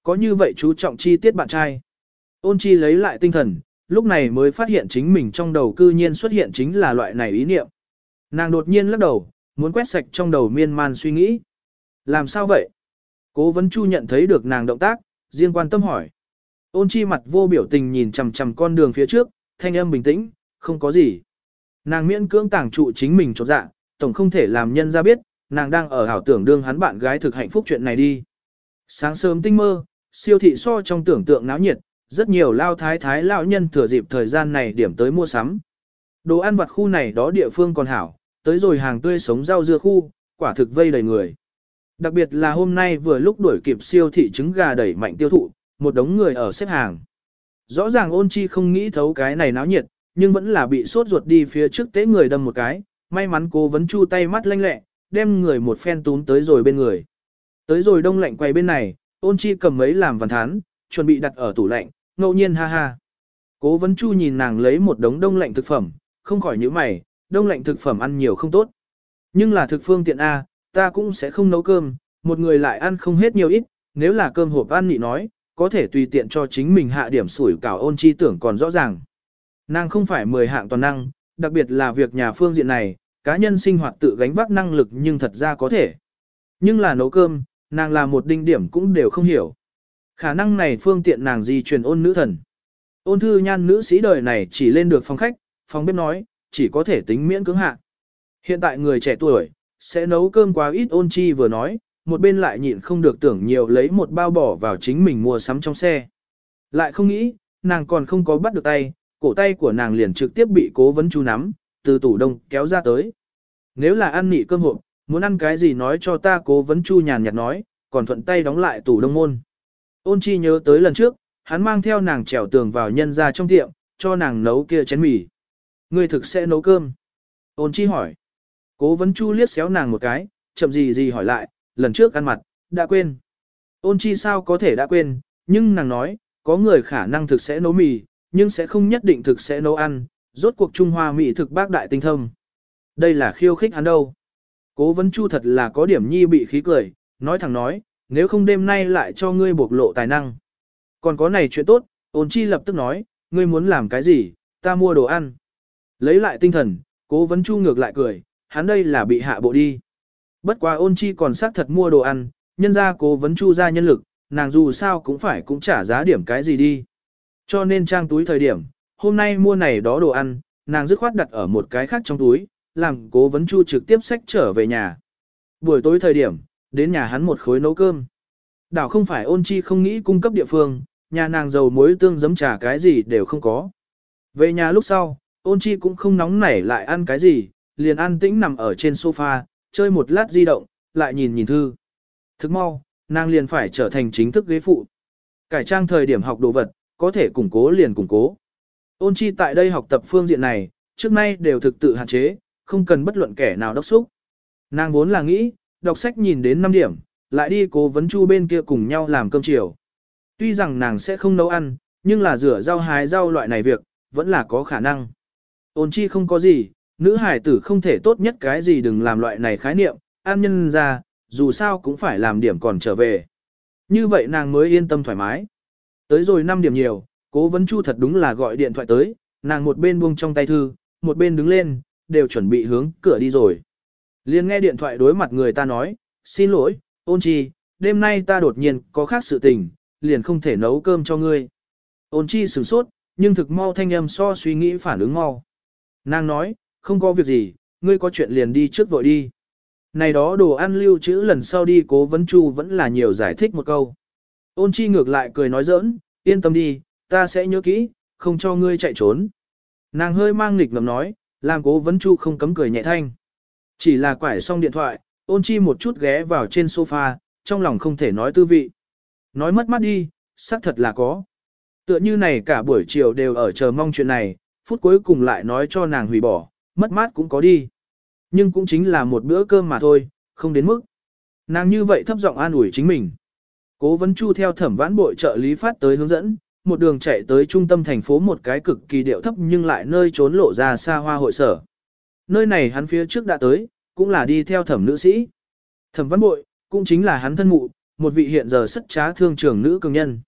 Có như vậy chú trọng chi tiết bạn trai. Ôn chi lấy lại tinh thần, lúc này mới phát hiện chính mình trong đầu cư nhiên xuất hiện chính là loại này ý niệm. Nàng đột nhiên lắc đầu, muốn quét sạch trong đầu miên man suy nghĩ. Làm sao vậy? Cố vấn chu nhận thấy được nàng động tác, riêng quan tâm hỏi. Ôn chi mặt vô biểu tình nhìn chằm chằm con đường phía trước, thanh âm bình tĩnh, không có gì. Nàng miễn cưỡng tảng trụ chính mình cho dạ, tổng không thể làm nhân ra biết, nàng đang ở hảo tưởng đương hắn bạn gái thực hạnh phúc chuyện này đi. Sáng sớm tinh mơ, siêu thị so trong tưởng tượng náo nhiệt, rất nhiều lao thái thái lao nhân thừa dịp thời gian này điểm tới mua sắm. Đồ ăn vặt khu này đó địa phương còn hảo, tới rồi hàng tươi sống rau dưa khu, quả thực vây đầy người. Đặc biệt là hôm nay vừa lúc đuổi kịp siêu thị trứng gà đẩy mạnh tiêu thụ, một đống người ở xếp hàng. Rõ ràng ôn chi không nghĩ thấu cái này náo nhiệt, nhưng vẫn là bị sốt ruột đi phía trước tế người đâm một cái, may mắn cô vẫn chu tay mắt lanh lẹ, đem người một phen túm tới rồi bên người. Tới rồi đông lạnh quay bên này, ôn chi cầm mấy làm văn thán, chuẩn bị đặt ở tủ lạnh, ngẫu nhiên ha ha. Cố vấn chu nhìn nàng lấy một đống đông lạnh thực phẩm, không khỏi nhíu mày, đông lạnh thực phẩm ăn nhiều không tốt. Nhưng là thực phương tiện A, ta cũng sẽ không nấu cơm, một người lại ăn không hết nhiều ít, nếu là cơm hộp ăn nị nói, có thể tùy tiện cho chính mình hạ điểm sủi cảo ôn chi tưởng còn rõ ràng. Nàng không phải 10 hạng toàn năng, đặc biệt là việc nhà phương diện này, cá nhân sinh hoạt tự gánh vác năng lực nhưng thật ra có thể. Nhưng là nấu cơm, nàng là một đinh điểm cũng đều không hiểu. Khả năng này phương tiện nàng di truyền ôn nữ thần. Ôn thư nhan nữ sĩ đời này chỉ lên được phòng khách, phòng bếp nói, chỉ có thể tính miễn cưỡng hạ. Hiện tại người trẻ tuổi, sẽ nấu cơm quá ít ôn chi vừa nói, một bên lại nhịn không được tưởng nhiều lấy một bao bỏ vào chính mình mua sắm trong xe. Lại không nghĩ, nàng còn không có bắt được tay, cổ tay của nàng liền trực tiếp bị cố vấn chú nắm, từ tủ đông kéo ra tới. Nếu là ăn nị cơm hộp, muốn ăn cái gì nói cho ta cố vấn chu nhàn nhạt nói, còn thuận tay đóng lại tủ đông môn. Ôn chi nhớ tới lần trước, hắn mang theo nàng trèo tường vào nhân ra trong tiệm, cho nàng nấu kia chén mì. Ngươi thực sẽ nấu cơm. Ôn chi hỏi. Cố vấn chu liếc xéo nàng một cái, chậm gì gì hỏi lại, lần trước ăn mặt, đã quên. Ôn chi sao có thể đã quên, nhưng nàng nói, có người khả năng thực sẽ nấu mì, nhưng sẽ không nhất định thực sẽ nấu ăn, rốt cuộc Trung Hoa mỹ thực bác đại tinh thâm. Đây là khiêu khích hắn đâu. Cố vấn chu thật là có điểm nhi bị khí cười, nói thẳng nói, nếu không đêm nay lại cho ngươi bộc lộ tài năng. Còn có này chuyện tốt, ôn chi lập tức nói, ngươi muốn làm cái gì, ta mua đồ ăn. Lấy lại tinh thần, cố vấn chu ngược lại cười, hắn đây là bị hạ bộ đi. Bất quá ôn chi còn xác thật mua đồ ăn, nhân ra cố vấn chu ra nhân lực, nàng dù sao cũng phải cũng trả giá điểm cái gì đi. Cho nên trang túi thời điểm, hôm nay mua này đó đồ ăn, nàng dứt khoát đặt ở một cái khác trong túi, làm cố vấn chu trực tiếp sách trở về nhà. Buổi tối thời điểm, đến nhà hắn một khối nấu cơm. Đảo không phải ôn chi không nghĩ cung cấp địa phương, nhà nàng dầu muối tương giấm trà cái gì đều không có. Về nhà lúc sau, ôn chi cũng không nóng nảy lại ăn cái gì, liền ăn tĩnh nằm ở trên sofa, chơi một lát di động, lại nhìn nhìn thư. Thức mau, nàng liền phải trở thành chính thức ghế phụ. Cải trang thời điểm học đồ vật, có thể củng cố liền củng cố. Ôn chi tại đây học tập phương diện này, trước nay đều thực tự hạn chế, không cần bất luận kẻ nào đốc xúc. Nàng vốn là nghĩ, đọc sách nhìn đến 5 điểm, lại đi cố vấn chu bên kia cùng nhau làm cơm chiều. Tuy rằng nàng sẽ không nấu ăn, nhưng là rửa rau hái rau loại này việc, vẫn là có khả năng. Ôn chi không có gì, nữ hải tử không thể tốt nhất cái gì đừng làm loại này khái niệm, an nhân ra, dù sao cũng phải làm điểm còn trở về. Như vậy nàng mới yên tâm thoải mái. Tới rồi 5 điểm nhiều, cố vấn chu thật đúng là gọi điện thoại tới, nàng một bên buông trong tay thư, một bên đứng lên, đều chuẩn bị hướng cửa đi rồi. Liên nghe điện thoại đối mặt người ta nói, xin lỗi, ôn chi, đêm nay ta đột nhiên có khác sự tình, liền không thể nấu cơm cho ngươi. Ôn chi sửng sốt, nhưng thực mau thanh âm so suy nghĩ phản ứng mau. Nàng nói, không có việc gì, ngươi có chuyện liền đi trước vội đi. Này đó đồ ăn lưu trữ lần sau đi cố vấn chu vẫn là nhiều giải thích một câu. Ôn chi ngược lại cười nói giỡn, yên tâm đi, ta sẽ nhớ kỹ, không cho ngươi chạy trốn. Nàng hơi mang nghịch ngầm nói, làm cố vấn chu không cấm cười nhẹ thanh. Chỉ là quải xong điện thoại, ôn chi một chút ghé vào trên sofa, trong lòng không thể nói tư vị. Nói mất mắt đi, xác thật là có. Tựa như này cả buổi chiều đều ở chờ mong chuyện này, phút cuối cùng lại nói cho nàng hủy bỏ, mất mát cũng có đi. Nhưng cũng chính là một bữa cơm mà thôi, không đến mức. Nàng như vậy thấp giọng an ủi chính mình. Cố vấn chu theo thẩm vãn bội trợ lý phát tới hướng dẫn, một đường chạy tới trung tâm thành phố một cái cực kỳ điệu thấp nhưng lại nơi trốn lộ ra xa hoa hội sở. Nơi này hắn phía trước đã tới, cũng là đi theo thẩm nữ sĩ. Thẩm văn bội, cũng chính là hắn thân mụ, một vị hiện giờ sất trá thương trưởng nữ cường nhân.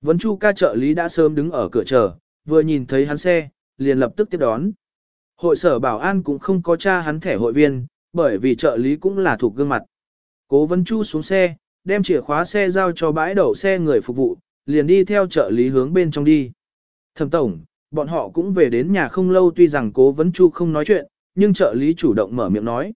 Vấn Chu ca trợ lý đã sớm đứng ở cửa chờ, vừa nhìn thấy hắn xe, liền lập tức tiếp đón. Hội sở bảo an cũng không có tra hắn thẻ hội viên, bởi vì trợ lý cũng là thuộc gương mặt. Cố Vấn Chu xuống xe, đem chìa khóa xe giao cho bãi đậu xe người phục vụ, liền đi theo trợ lý hướng bên trong đi. Thẩm tổng, bọn họ cũng về đến nhà không lâu tuy rằng Cố Vấn Chu không nói chuyện, nhưng trợ lý chủ động mở miệng nói.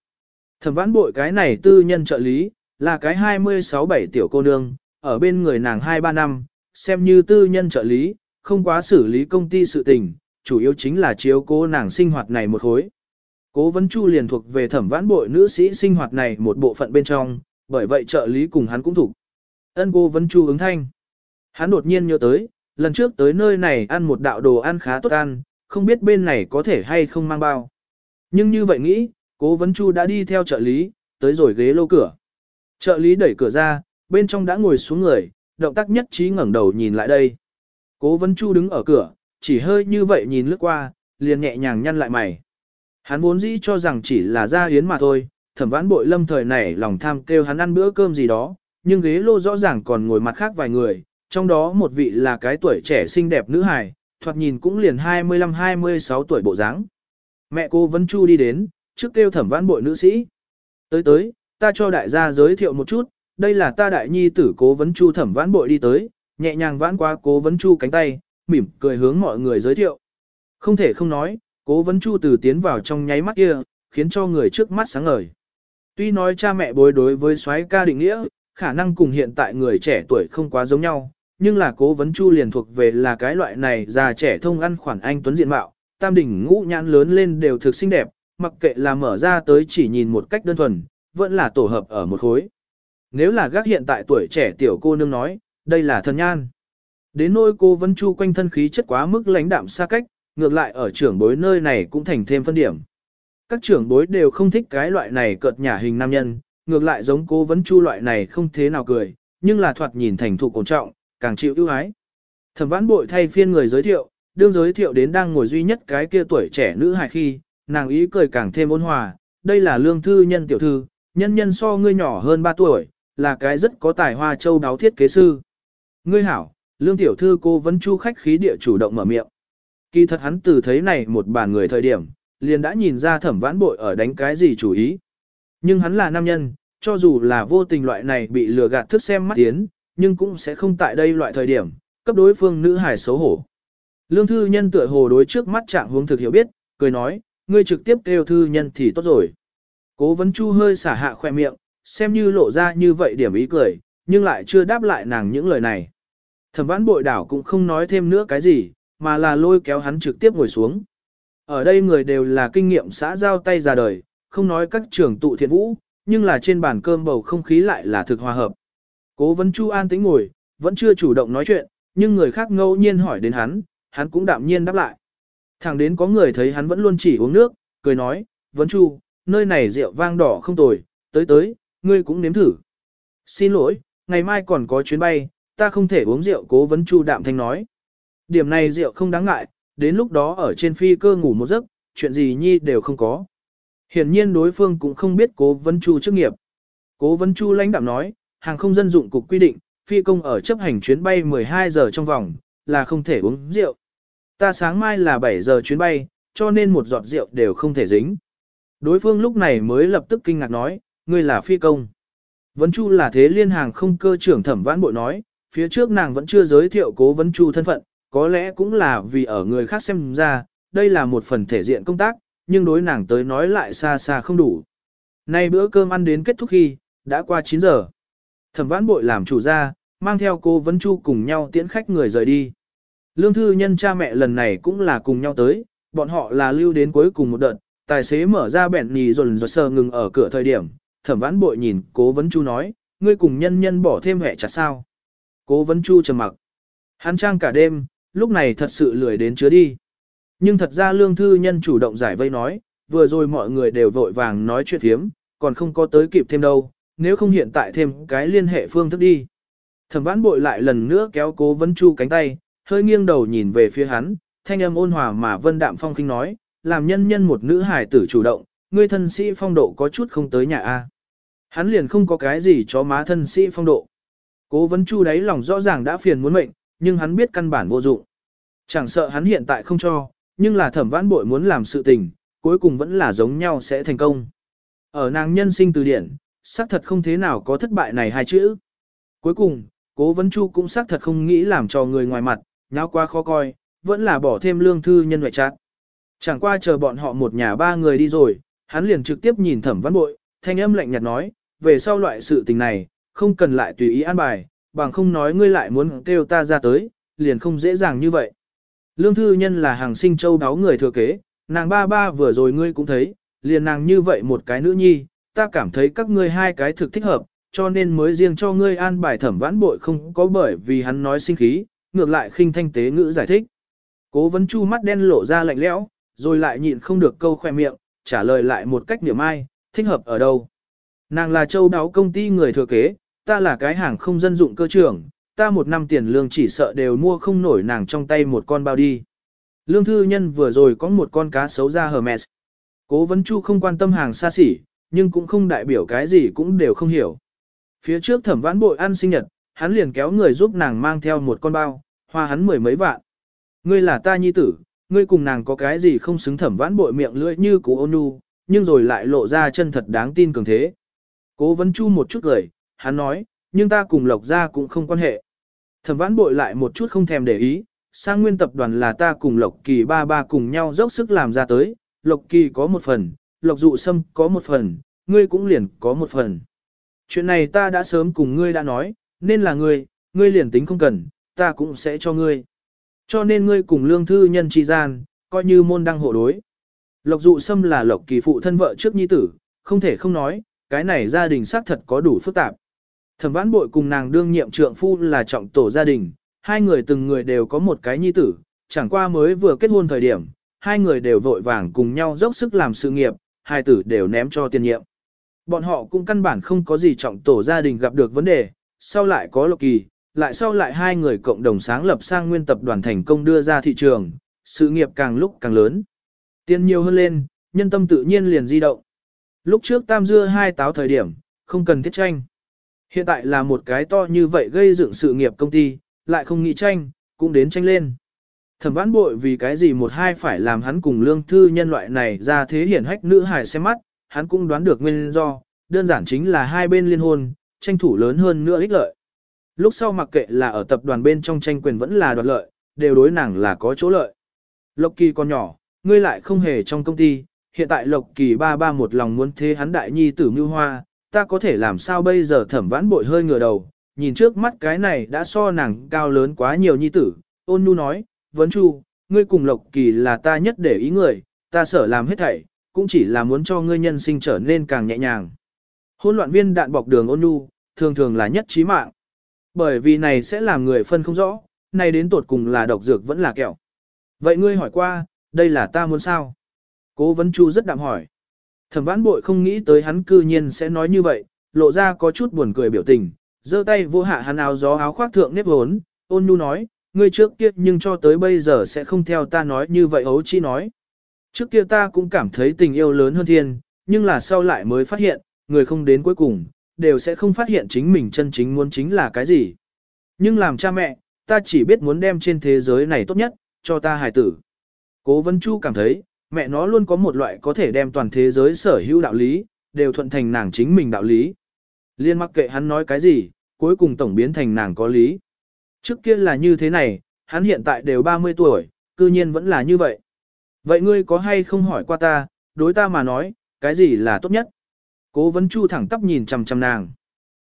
Thẩm vãn bội cái này tư nhân trợ lý, là cái 26-7 tiểu cô nương, ở bên người nàng 2-3 năm, xem như tư nhân trợ lý, không quá xử lý công ty sự tình, chủ yếu chính là chiếu cố nàng sinh hoạt này một khối. Cố vấn chu liền thuộc về thẩm vãn bội nữ sĩ sinh hoạt này một bộ phận bên trong, bởi vậy trợ lý cùng hắn cũng thuộc. Ân cô vấn chu ứng thanh. Hắn đột nhiên nhớ tới, lần trước tới nơi này ăn một đạo đồ ăn khá tốt ăn, không biết bên này có thể hay không mang bao. Nhưng như vậy nghĩ, cố vấn chu đã đi theo trợ lý, tới rồi ghế lô cửa. Trợ lý đẩy cửa ra, bên trong đã ngồi xuống người, động tác nhất trí ngẩng đầu nhìn lại đây. Cố vấn chu đứng ở cửa, chỉ hơi như vậy nhìn lướt qua, liền nhẹ nhàng nhăn lại mày. Hắn vốn dĩ cho rằng chỉ là gia yến mà thôi, thẩm vãn bội lâm thời này lòng tham kêu hắn ăn bữa cơm gì đó, nhưng ghế lô rõ ràng còn ngồi mặt khác vài người, trong đó một vị là cái tuổi trẻ xinh đẹp nữ hài, thoạt nhìn cũng liền 25-26 tuổi bộ dáng. Mẹ cô Vân Chu đi đến, trước kêu thẩm vãn bội nữ sĩ. Tới tới, ta cho đại gia giới thiệu một chút, đây là ta đại nhi tử cố vấn chu thẩm vãn bội đi tới, nhẹ nhàng vãn qua cố vấn chu cánh tay, mỉm cười hướng mọi người giới thiệu. Không thể không nói, cố vấn chu từ tiến vào trong nháy mắt kia, khiến cho người trước mắt sáng ngời. Tuy nói cha mẹ bối đối với soái ca định nghĩa, khả năng cùng hiện tại người trẻ tuổi không quá giống nhau, nhưng là cố vấn chu liền thuộc về là cái loại này già trẻ thông ăn khoản anh tuấn diện mạo, tam đỉnh ngũ nhãn lớn lên đều thực xinh đẹp, mặc kệ là mở ra tới chỉ nhìn một cách đơn thuần, vẫn là tổ hợp ở một khối. Nếu là gác hiện tại tuổi trẻ tiểu cô nương nói, đây là thần nhan. Đến nôi cô vẫn chu quanh thân khí chất quá mức lãnh đạm xa cách, ngược lại ở trưởng bối nơi này cũng thành thêm phân điểm. Các trưởng bối đều không thích cái loại này cợt nhả hình nam nhân, ngược lại giống cô vẫn chu loại này không thế nào cười, nhưng là thoạt nhìn thành thục cổ trọng, càng chịu ưu ái. Thẩm vãn bội thay phiên người giới thiệu, đương giới thiệu đến đang ngồi duy nhất cái kia tuổi trẻ nữ hài khi, nàng ý cười càng thêm ôn hòa, đây là lương thư nhân tiểu thư, nhân nhân so ngươi nhỏ hơn 3 tuổi, là cái rất có tài hoa châu đáo thiết kế sư. Ngươi hảo, lương tiểu thư cô vẫn chu khách khí địa chủ động mở miệng. Kỳ thật hắn từ thấy này một bàn người thời điểm, liền đã nhìn ra thẩm vãn bội ở đánh cái gì chủ ý. Nhưng hắn là nam nhân, cho dù là vô tình loại này bị lừa gạt thức xem mắt tiến, nhưng cũng sẽ không tại đây loại thời điểm, cấp đối phương nữ hài xấu hổ. Lương thư nhân tựa hồ đối trước mắt trạng hướng thực hiểu biết, cười nói, ngươi trực tiếp kêu thư nhân thì tốt rồi. Cố vấn chu hơi xả hạ khoe miệng, xem như lộ ra như vậy điểm ý cười, nhưng lại chưa đáp lại nàng những lời này. Thẩm vãn bội đảo cũng không nói thêm nữa cái gì, mà là lôi kéo hắn trực tiếp ngồi xuống. Ở đây người đều là kinh nghiệm xã giao tay ra đời, không nói các trưởng tụ thiện vũ, nhưng là trên bàn cơm bầu không khí lại là thực hòa hợp. Cố vấn Chu An tĩnh ngồi, vẫn chưa chủ động nói chuyện, nhưng người khác ngẫu nhiên hỏi đến hắn, hắn cũng đạm nhiên đáp lại. Thẳng đến có người thấy hắn vẫn luôn chỉ uống nước, cười nói, vấn Chu, nơi này rượu vang đỏ không tồi, tới tới, ngươi cũng nếm thử. Xin lỗi, ngày mai còn có chuyến bay, ta không thể uống rượu cố vấn Chu đạm thanh nói. Điểm này rượu không đáng ngại, đến lúc đó ở trên phi cơ ngủ một giấc, chuyện gì nhi đều không có. Hiển nhiên đối phương cũng không biết cố vấn chu chức nghiệp. Cố vấn chu lãnh đạm nói, hàng không dân dụng cục quy định, phi công ở chấp hành chuyến bay 12 giờ trong vòng, là không thể uống rượu. Ta sáng mai là 7 giờ chuyến bay, cho nên một giọt rượu đều không thể dính. Đối phương lúc này mới lập tức kinh ngạc nói, ngươi là phi công. Vấn Chu là thế liên hàng không cơ trưởng thẩm vãn bội nói, phía trước nàng vẫn chưa giới thiệu cố vấn Chu thân phận, có lẽ cũng là vì ở người khác xem ra, đây là một phần thể diện công tác, nhưng đối nàng tới nói lại xa xa không đủ. Nay bữa cơm ăn đến kết thúc khi, đã qua 9 giờ. Thẩm vãn bội làm chủ ra, mang theo cô Vấn Chu cùng nhau tiễn khách người rời đi. Lương thư nhân cha mẹ lần này cũng là cùng nhau tới, bọn họ là lưu đến cuối cùng một đợt, tài xế mở ra bẹn nhì rồi rồi sờ ngừng ở cửa thời điểm. Thẩm vãn bội nhìn cố Vấn Chu nói, ngươi cùng nhân nhân bỏ thêm hẹ chặt sao. Cố Vấn Chu trầm mặc. Hắn trang cả đêm, lúc này thật sự lười đến chứa đi. Nhưng thật ra lương thư nhân chủ động giải vây nói, vừa rồi mọi người đều vội vàng nói chuyện thiếm, còn không có tới kịp thêm đâu, nếu không hiện tại thêm cái liên hệ phương thức đi. Thẩm vãn bội lại lần nữa kéo cố vấn chu cánh tay, hơi nghiêng đầu nhìn về phía hắn, thanh âm ôn hòa mà vân đạm phong kinh nói, làm nhân nhân một nữ hài tử chủ động, ngươi thân sĩ phong độ có chút không tới nhà A. Hắn liền không có cái gì cho má thân sĩ phong độ. Cố vấn chu đáy lòng rõ ràng đã phiền muốn mệnh, nhưng hắn biết căn bản vô dụng. Chẳng sợ hắn hiện tại không cho, nhưng là thẩm vãn bội muốn làm sự tình, cuối cùng vẫn là giống nhau sẽ thành công. Ở nàng nhân sinh từ điển, xác thật không thế nào có thất bại này hai chữ. Cuối cùng, cố vấn chu cũng xác thật không nghĩ làm cho người ngoài mặt, nháo qua khó coi, vẫn là bỏ thêm lương thư nhân ngoại chát. Chẳng qua chờ bọn họ một nhà ba người đi rồi, hắn liền trực tiếp nhìn thẩm văn bội, thanh âm lạnh nhạt nói, về sau loại sự tình này, không cần lại tùy ý an bài, bằng không nói ngươi lại muốn kêu ta ra tới, liền không dễ dàng như vậy. Lương thư nhân là hàng sinh châu đáo người thừa kế, nàng ba ba vừa rồi ngươi cũng thấy, liền nàng như vậy một cái nữ nhi, ta cảm thấy các ngươi hai cái thực thích hợp, cho nên mới riêng cho ngươi an bài thẩm vãn bội không có bởi vì hắn nói sinh khí, ngược lại khinh thanh tế ngữ giải thích. Cố vấn chu mắt đen lộ ra lạnh lẽo, rồi lại nhịn không được câu khoe miệng, trả lời lại một cách niệm ai, thích hợp ở đâu. Nàng là châu đáo công ty người thừa kế, ta là cái hàng không dân dụng cơ trưởng, ta một năm tiền lương chỉ sợ đều mua không nổi nàng trong tay một con bao đi. Lương thư nhân vừa rồi có một con cá xấu ra Hermes. Cố vấn chu không quan tâm hàng xa xỉ, nhưng cũng không đại biểu cái gì cũng đều không hiểu. Phía trước thẩm vãn bội ăn sinh nhật, hắn liền kéo người giúp nàng mang theo một con bao, hoa hắn mười mấy vạn. Ngươi là ta nhi tử, ngươi cùng nàng có cái gì không xứng thẩm vãn bội miệng lưỡi như cố ôn nhu, nhưng rồi lại lộ ra chân thật đáng tin cường thế. Cố vấn chu một chút lời, hắn nói, nhưng ta cùng lộc gia cũng không quan hệ. Thẩm vãn bội lại một chút không thèm để ý, sang nguyên tập đoàn là ta cùng Lộc Kỳ ba ba cùng nhau dốc sức làm ra tới, Lộc Kỳ có một phần, Lộc Dụ Sâm có một phần, ngươi cũng liền có một phần. Chuyện này ta đã sớm cùng ngươi đã nói, nên là ngươi, ngươi liền tính không cần, ta cũng sẽ cho ngươi. Cho nên ngươi cùng lương thư nhân Tri gian, coi như môn đăng hộ đối. Lộc Dụ Sâm là Lộc Kỳ phụ thân vợ trước nhi tử, không thể không nói, cái này gia đình xác thật có đủ phức tạp. Thẩm vãn bội cùng nàng đương nhiệm trượng phu là trọng tổ gia đình, hai người từng người đều có một cái nhi tử, chẳng qua mới vừa kết hôn thời điểm, hai người đều vội vàng cùng nhau dốc sức làm sự nghiệp, hai tử đều ném cho tiền nhiệm. Bọn họ cũng căn bản không có gì trọng tổ gia đình gặp được vấn đề, sau lại có lộc kỳ, lại sau lại hai người cộng đồng sáng lập sang nguyên tập đoàn thành công đưa ra thị trường, sự nghiệp càng lúc càng lớn. Tiền nhiều hơn lên, nhân tâm tự nhiên liền di động. Lúc trước tam dưa hai táo thời điểm, không cần thiết tranh. Hiện tại là một cái to như vậy gây dựng sự nghiệp công ty, lại không nghĩ tranh, cũng đến tranh lên. Thẩm vãn bội vì cái gì một hai phải làm hắn cùng lương thư nhân loại này ra thế hiển hách nữ hài xem mắt, hắn cũng đoán được nguyên do, đơn giản chính là hai bên liên hôn, tranh thủ lớn hơn nữa ích lợi. Lúc sau mặc kệ là ở tập đoàn bên trong tranh quyền vẫn là đoạt lợi, đều đối nàng là có chỗ lợi. Lộc Kỳ còn nhỏ, ngươi lại không hề trong công ty, hiện tại Lộc Kỳ ba ba một lòng muốn thế hắn đại nhi tử mưu hoa, ta có thể làm sao bây giờ thẩm vãn bội hơi ngửa đầu, nhìn trước mắt cái này đã so nàng cao lớn quá nhiều nhi tử, ôn nhu nói, vấn chu, ngươi cùng Lộc Kỳ là ta nhất để ý người, ta sở làm hết thảy, cũng chỉ là muốn cho ngươi nhân sinh trở nên càng nhẹ nhàng. Hôn loạn viên đạn bọc đường ôn nhu, thường thường là nhất trí mạng. Bởi vì này sẽ làm người phân không rõ, này đến tột cùng là độc dược vẫn là kẹo. Vậy ngươi hỏi qua, đây là ta muốn sao? Cố vấn chu rất đạm hỏi. Thẩm vãn bội không nghĩ tới hắn cư nhiên sẽ nói như vậy, lộ ra có chút buồn cười biểu tình, giơ tay vô hạ hắn áo gió áo khoác thượng nếp hốn, ôn nhu nói, ngươi trước kia nhưng cho tới bây giờ sẽ không theo ta nói như vậy ấu chi nói. Trước kia ta cũng cảm thấy tình yêu lớn hơn thiên, nhưng là sau lại mới phát hiện, người không đến cuối cùng, đều sẽ không phát hiện chính mình chân chính muốn chính là cái gì. Nhưng làm cha mẹ, ta chỉ biết muốn đem trên thế giới này tốt nhất, cho ta hài tử. Cố Vân Chu cảm thấy, mẹ nó luôn có một loại có thể đem toàn thế giới sở hữu đạo lý, đều thuận thành nàng chính mình đạo lý. Liên mặc kệ hắn nói cái gì, cuối cùng tổng biến thành nàng có lý. Trước kia là như thế này, hắn hiện tại đều 30 tuổi, cư nhiên vẫn là như vậy. Vậy ngươi có hay không hỏi qua ta, đối ta mà nói, cái gì là tốt nhất? Cố vấn chu thẳng tắp nhìn chằm chằm nàng.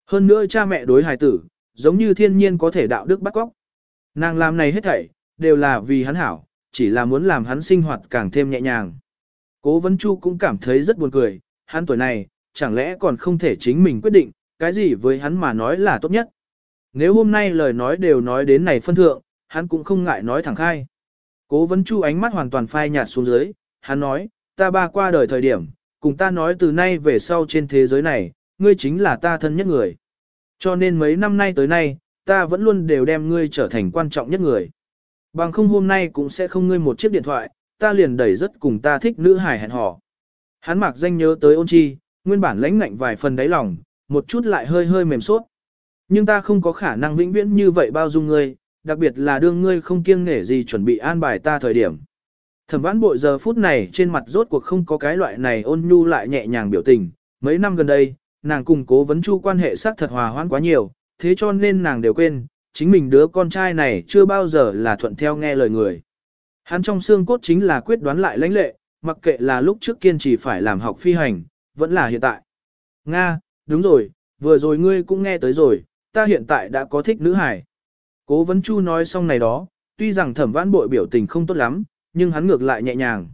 Hơn nữa cha mẹ đối hài tử, giống như thiên nhiên có thể đạo đức bắt góc. Nàng làm này hết thảy, đều là vì hắn hảo, chỉ là muốn làm hắn sinh hoạt càng thêm nhẹ nhàng. Cố vấn chu cũng cảm thấy rất buồn cười, hắn tuổi này, chẳng lẽ còn không thể chính mình quyết định, cái gì với hắn mà nói là tốt nhất. Nếu hôm nay lời nói đều nói đến này phân thượng, hắn cũng không ngại nói thẳng khai. Cố vấn chu ánh mắt hoàn toàn phai nhạt xuống dưới, hắn nói, ta ba qua đời thời điểm, cùng ta nói từ nay về sau trên thế giới này, ngươi chính là ta thân nhất người. Cho nên mấy năm nay tới nay, ta vẫn luôn đều đem ngươi trở thành quan trọng nhất người. Bằng không hôm nay cũng sẽ không ngươi một chiếc điện thoại, ta liền đẩy rất cùng ta thích nữ hài hẹn hò. Hắn mặc danh nhớ tới ôn chi, nguyên bản lãnh ngạnh vài phần đáy lòng, một chút lại hơi hơi mềm suốt. Nhưng ta không có khả năng vĩnh viễn như vậy bao dung ngươi, đặc biệt là đương ngươi không kiêng nể gì chuẩn bị an bài ta thời điểm. Thẩm vãn bội giờ phút này trên mặt rốt cuộc không có cái loại này ôn nhu lại nhẹ nhàng biểu tình. Mấy năm gần đây, nàng cùng cố vấn chu quan hệ xác thật hòa hoãn quá nhiều, thế cho nên nàng đều quên, chính mình đứa con trai này chưa bao giờ là thuận theo nghe lời người. Hắn trong xương cốt chính là quyết đoán lại lãnh lệ, mặc kệ là lúc trước kiên trì phải làm học phi hành, vẫn là hiện tại. Nga, đúng rồi, vừa rồi ngươi cũng nghe tới rồi, ta hiện tại đã có thích nữ hải. Cố vấn chu nói xong này đó, tuy rằng thẩm vãn bội biểu tình không tốt lắm, nhưng hắn ngược lại nhẹ nhàng.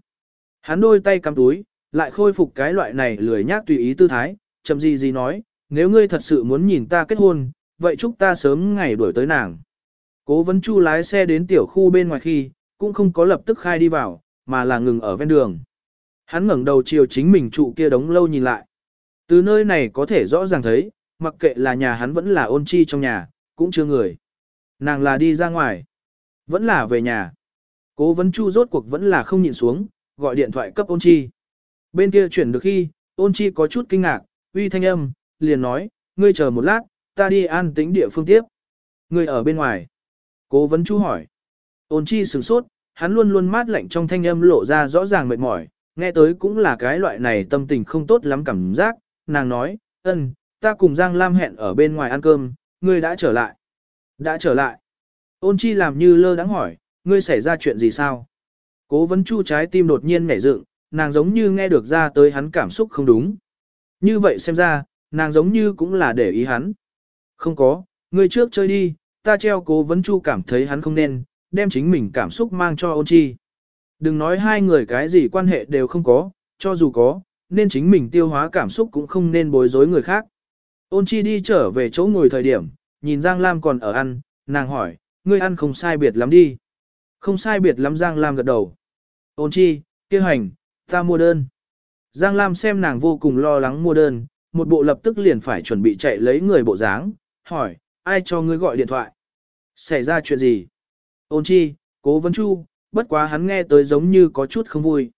Hắn đôi tay cắm túi, lại khôi phục cái loại này lười nhác tùy ý tư thái, chậm gì gì nói, nếu ngươi thật sự muốn nhìn ta kết hôn, vậy chúc ta sớm ngày đuổi tới nàng. Cố vấn chu lái xe đến tiểu khu bên ngoài khi, cũng không có lập tức khai đi vào, mà là ngừng ở ven đường. Hắn ngẩng đầu chiều chính mình trụ kia đống lâu nhìn lại. Từ nơi này có thể rõ ràng thấy, mặc kệ là nhà hắn vẫn là ôn chi trong nhà, cũng chưa người. Nàng là đi ra ngoài, vẫn là về nhà. Cố vấn chu rốt cuộc vẫn là không nhịn xuống, gọi điện thoại cấp ôn chi. Bên kia chuyển được khi, ôn chi có chút kinh ngạc, uy thanh âm, liền nói, ngươi chờ một lát, ta đi an tĩnh địa phương tiếp. Ngươi ở bên ngoài. Cố vấn chu hỏi. Ôn chi sửng sốt, hắn luôn luôn mát lạnh trong thanh âm lộ ra rõ ràng mệt mỏi, nghe tới cũng là cái loại này tâm tình không tốt lắm cảm giác, nàng nói, ân, ta cùng Giang Lam hẹn ở bên ngoài ăn cơm, ngươi đã trở lại. Đã trở lại. Ôn chi làm như lơ đáng hỏi, ngươi xảy ra chuyện gì sao? Cố vấn chu trái tim đột nhiên nhảy dựng, nàng giống như nghe được ra tới hắn cảm xúc không đúng. Như vậy xem ra, nàng giống như cũng là để ý hắn. Không có, ngươi trước chơi đi, ta treo cố vấn chu cảm thấy hắn không nên, đem chính mình cảm xúc mang cho ôn chi. Đừng nói hai người cái gì quan hệ đều không có, cho dù có, nên chính mình tiêu hóa cảm xúc cũng không nên bối rối người khác. Ôn chi đi trở về chỗ ngồi thời điểm, nhìn Giang Lam còn ở ăn, nàng hỏi, ngươi ăn không sai biệt lắm đi. Không sai biệt lắm Giang Lam gật đầu. Ôn chi, kêu hành, ta mua đơn. Giang Lam xem nàng vô cùng lo lắng mua đơn, một bộ lập tức liền phải chuẩn bị chạy lấy người bộ dáng, hỏi, ai cho ngươi gọi điện thoại? Xảy ra chuyện gì? Ôn chi, cố vấn chu, bất quá hắn nghe tới giống như có chút không vui.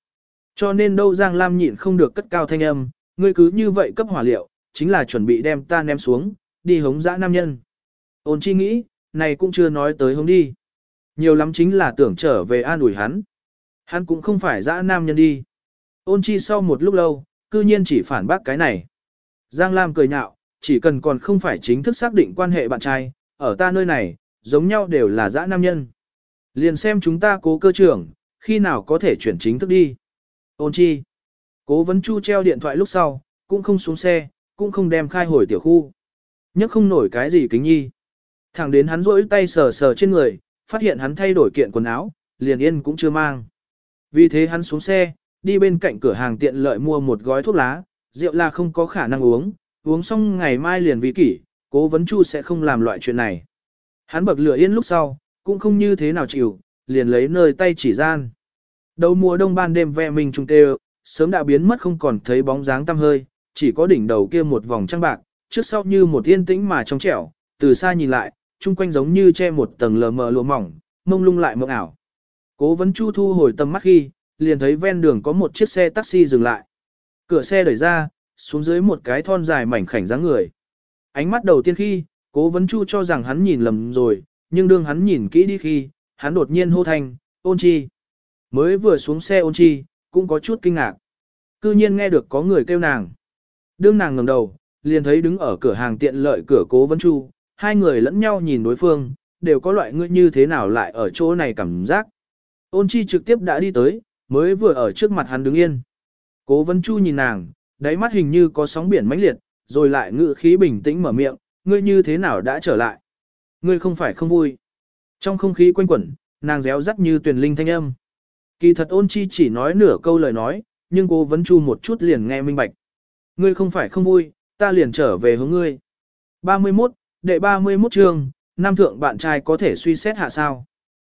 Cho nên đâu Giang Lam nhịn không được cất cao thanh âm, ngươi cứ như vậy cấp hỏa liệu, chính là chuẩn bị đem ta ném xuống, đi hống dã nam nhân. Ôn chi nghĩ, này cũng chưa nói tới hống đi. Nhiều lắm chính là tưởng trở về an ủi hắn. Hắn cũng không phải dã nam nhân đi. Ôn chi sau một lúc lâu, cư nhiên chỉ phản bác cái này. Giang Lam cười nhạo, chỉ cần còn không phải chính thức xác định quan hệ bạn trai, ở ta nơi này, giống nhau đều là dã nam nhân. Liền xem chúng ta cố cơ trưởng, khi nào có thể chuyển chính thức đi. Ôn chi. Cố vấn chu treo điện thoại lúc sau, cũng không xuống xe, cũng không đem khai hồi tiểu khu. Nhất không nổi cái gì kính nhi. Thẳng đến hắn rỗi tay sờ sờ trên người, phát hiện hắn thay đổi kiện quần áo, liền yên cũng chưa mang. Vì thế hắn xuống xe, đi bên cạnh cửa hàng tiện lợi mua một gói thuốc lá, rượu là không có khả năng uống, uống xong ngày mai liền vì kỷ, cố vấn chu sẽ không làm loại chuyện này. Hắn bậc lửa yên lúc sau, cũng không như thế nào chịu, liền lấy nơi tay chỉ gian. Đầu mùa đông ban đêm ve mình trùng tê sớm đã biến mất không còn thấy bóng dáng tăm hơi, chỉ có đỉnh đầu kia một vòng trăng bạc, trước sau như một yên tĩnh mà trong trẻo, từ xa nhìn lại, chung quanh giống như che một tầng lờ mờ lụa mỏng, mông lung lại mộng ảo. Cố vấn chu thu hồi tầm mắt khi, liền thấy ven đường có một chiếc xe taxi dừng lại. Cửa xe đẩy ra, xuống dưới một cái thon dài mảnh khảnh dáng người. Ánh mắt đầu tiên khi, cố vấn chu cho rằng hắn nhìn lầm rồi, nhưng đương hắn nhìn kỹ đi khi, hắn đột nhiên hô thanh, ôn chi. Mới vừa xuống xe ôn chi, cũng có chút kinh ngạc. Cư nhiên nghe được có người kêu nàng. Đương nàng ngẩng đầu, liền thấy đứng ở cửa hàng tiện lợi cửa cố vấn chu, hai người lẫn nhau nhìn đối phương, đều có loại ngươi như thế nào lại ở chỗ này cảm giác. Ôn chi trực tiếp đã đi tới, mới vừa ở trước mặt hắn đứng yên. Cố vấn chu nhìn nàng, đáy mắt hình như có sóng biển mãnh liệt, rồi lại ngự khí bình tĩnh mở miệng, ngươi như thế nào đã trở lại. Ngươi không phải không vui. Trong không khí quanh quẩn, nàng réo rắt như tuyển linh thanh âm. Kỳ thật ôn chi chỉ nói nửa câu lời nói, nhưng cô vẫn chu một chút liền nghe minh bạch. Ngươi không phải không vui, ta liền trở về hướng ngươi. 31, đệ 31 chương, nam thượng bạn trai có thể suy xét hạ sao.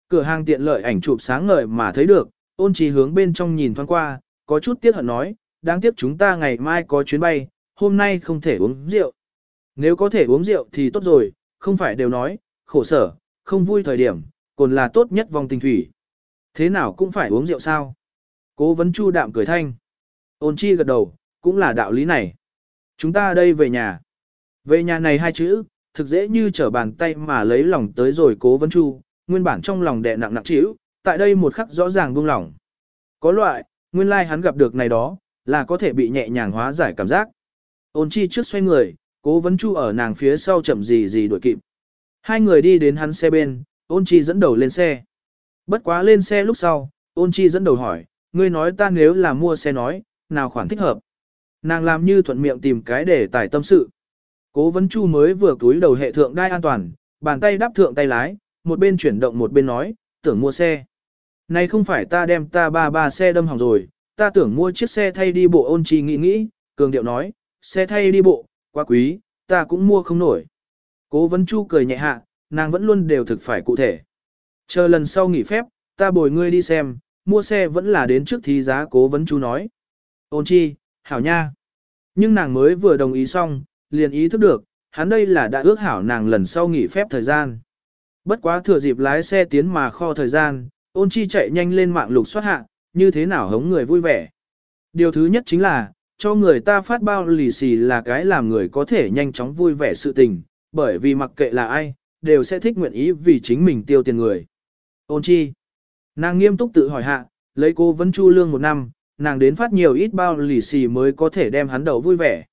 Cửa hàng tiện lợi ảnh chụp sáng ngời mà thấy được, ôn chi hướng bên trong nhìn thoáng qua, có chút tiếc hận nói, đáng tiếc chúng ta ngày mai có chuyến bay, hôm nay không thể uống rượu. Nếu có thể uống rượu thì tốt rồi, không phải đều nói, khổ sở, không vui thời điểm, còn là tốt nhất vòng tình thủy. Thế nào cũng phải uống rượu sao? Cố vấn chu đạm cười thanh. Ôn chi gật đầu, cũng là đạo lý này. Chúng ta đây về nhà. Về nhà này hai chữ, thực dễ như trở bàn tay mà lấy lòng tới rồi cố vấn chu, nguyên bản trong lòng đè nặng nặng chịu, tại đây một khắc rõ ràng buông lỏng. Có loại, nguyên lai like hắn gặp được này đó, là có thể bị nhẹ nhàng hóa giải cảm giác. Ôn chi trước xoay người, cố vấn chu ở nàng phía sau chậm gì gì đuổi kịp. Hai người đi đến hắn xe bên, ôn chi dẫn đầu lên xe. Bất quá lên xe lúc sau, ôn chi dẫn đầu hỏi, ngươi nói ta nếu là mua xe nói, nào khoản thích hợp. Nàng làm như thuận miệng tìm cái để tải tâm sự. Cố vấn chu mới vừa túi đầu hệ thượng đai an toàn, bàn tay đắp thượng tay lái, một bên chuyển động một bên nói, tưởng mua xe. Này không phải ta đem ta ba ba xe đâm hỏng rồi, ta tưởng mua chiếc xe thay đi bộ ôn chi nghĩ nghĩ, cường điệu nói, xe thay đi bộ, quá quý, ta cũng mua không nổi. Cố vấn chu cười nhẹ hạ, nàng vẫn luôn đều thực phải cụ thể. Chờ lần sau nghỉ phép, ta bồi ngươi đi xem, mua xe vẫn là đến trước thì giá cố vấn chu nói. Ôn chi, hảo nha. Nhưng nàng mới vừa đồng ý xong, liền ý thức được, hắn đây là đã ước hảo nàng lần sau nghỉ phép thời gian. Bất quá thừa dịp lái xe tiến mà kho thời gian, ôn chi chạy nhanh lên mạng lục xuất hạ, như thế nào hống người vui vẻ. Điều thứ nhất chính là, cho người ta phát bao lì xì là cái làm người có thể nhanh chóng vui vẻ sự tình, bởi vì mặc kệ là ai, đều sẽ thích nguyện ý vì chính mình tiêu tiền người. Ôn chi. Nàng nghiêm túc tự hỏi hạ, lấy cô vẫn chu lương một năm, nàng đến phát nhiều ít bao lì xì mới có thể đem hắn đầu vui vẻ.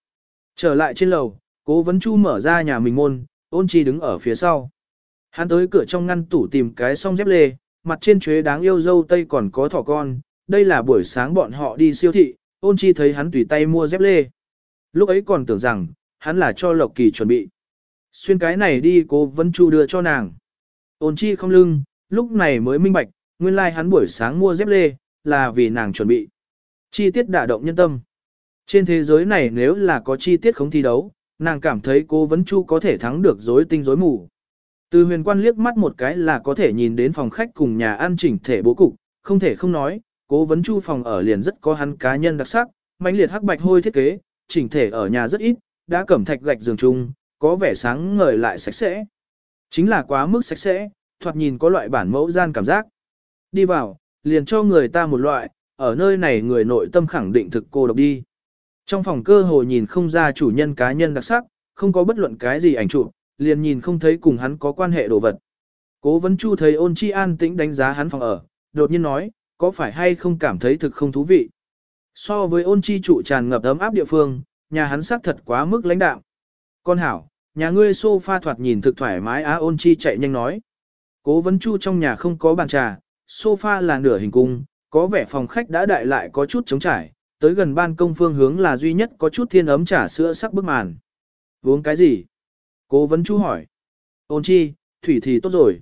Trở lại trên lầu, cố vấn chu mở ra nhà mình môn, ôn chi đứng ở phía sau. Hắn tới cửa trong ngăn tủ tìm cái song dép lê, mặt trên chuế đáng yêu dâu tây còn có thỏ con, đây là buổi sáng bọn họ đi siêu thị, ôn chi thấy hắn tùy tay mua dép lê. Lúc ấy còn tưởng rằng, hắn là cho Lộc Kỳ chuẩn bị. Xuyên cái này đi cô vẫn chu đưa cho nàng. Ôn chi không lưng, lúc này mới minh bạch, nguyên lai like hắn buổi sáng mua dép lê, là vì nàng chuẩn bị. Chi tiết đả động nhân tâm. Trên thế giới này nếu là có chi tiết không thi đấu, nàng cảm thấy cô vấn chu có thể thắng được dối tinh dối mù. Từ huyền quan liếc mắt một cái là có thể nhìn đến phòng khách cùng nhà ăn chỉnh thể bố cục, không thể không nói, cố vấn chu phòng ở liền rất có hắn cá nhân đặc sắc, mãnh liệt hắc bạch hôi thiết kế, chỉnh thể ở nhà rất ít, đã cẩm thạch gạch giường chung, có vẻ sáng ngời lại sạch sẽ. Chính là quá mức sạch sẽ, thoạt nhìn có loại bản mẫu gian cảm giác. Đi vào, liền cho người ta một loại, ở nơi này người nội tâm khẳng định thực cô độc đi. Trong phòng cơ hồ nhìn không ra chủ nhân cá nhân đặc sắc, không có bất luận cái gì ảnh chụp, liền nhìn không thấy cùng hắn có quan hệ đồ vật. Cố vấn chu thấy ôn chi an tĩnh đánh giá hắn phòng ở, đột nhiên nói, có phải hay không cảm thấy thực không thú vị. So với ôn chi trụ tràn ngập ấm áp địa phương, nhà hắn xác thật quá mức lãnh đạo Con hảo, nhà ngươi sofa thoạt nhìn thực thoải mái á ôn chi chạy nhanh nói. Cố vấn chu trong nhà không có bàn trà, sofa là nửa hình cung, có vẻ phòng khách đã đại lại có chút trống trải, tới gần ban công phương hướng là duy nhất có chút thiên ấm trà sữa sắc bức màn. Uống cái gì? Cố vấn chu hỏi. Ôn chi, thủy thì tốt rồi.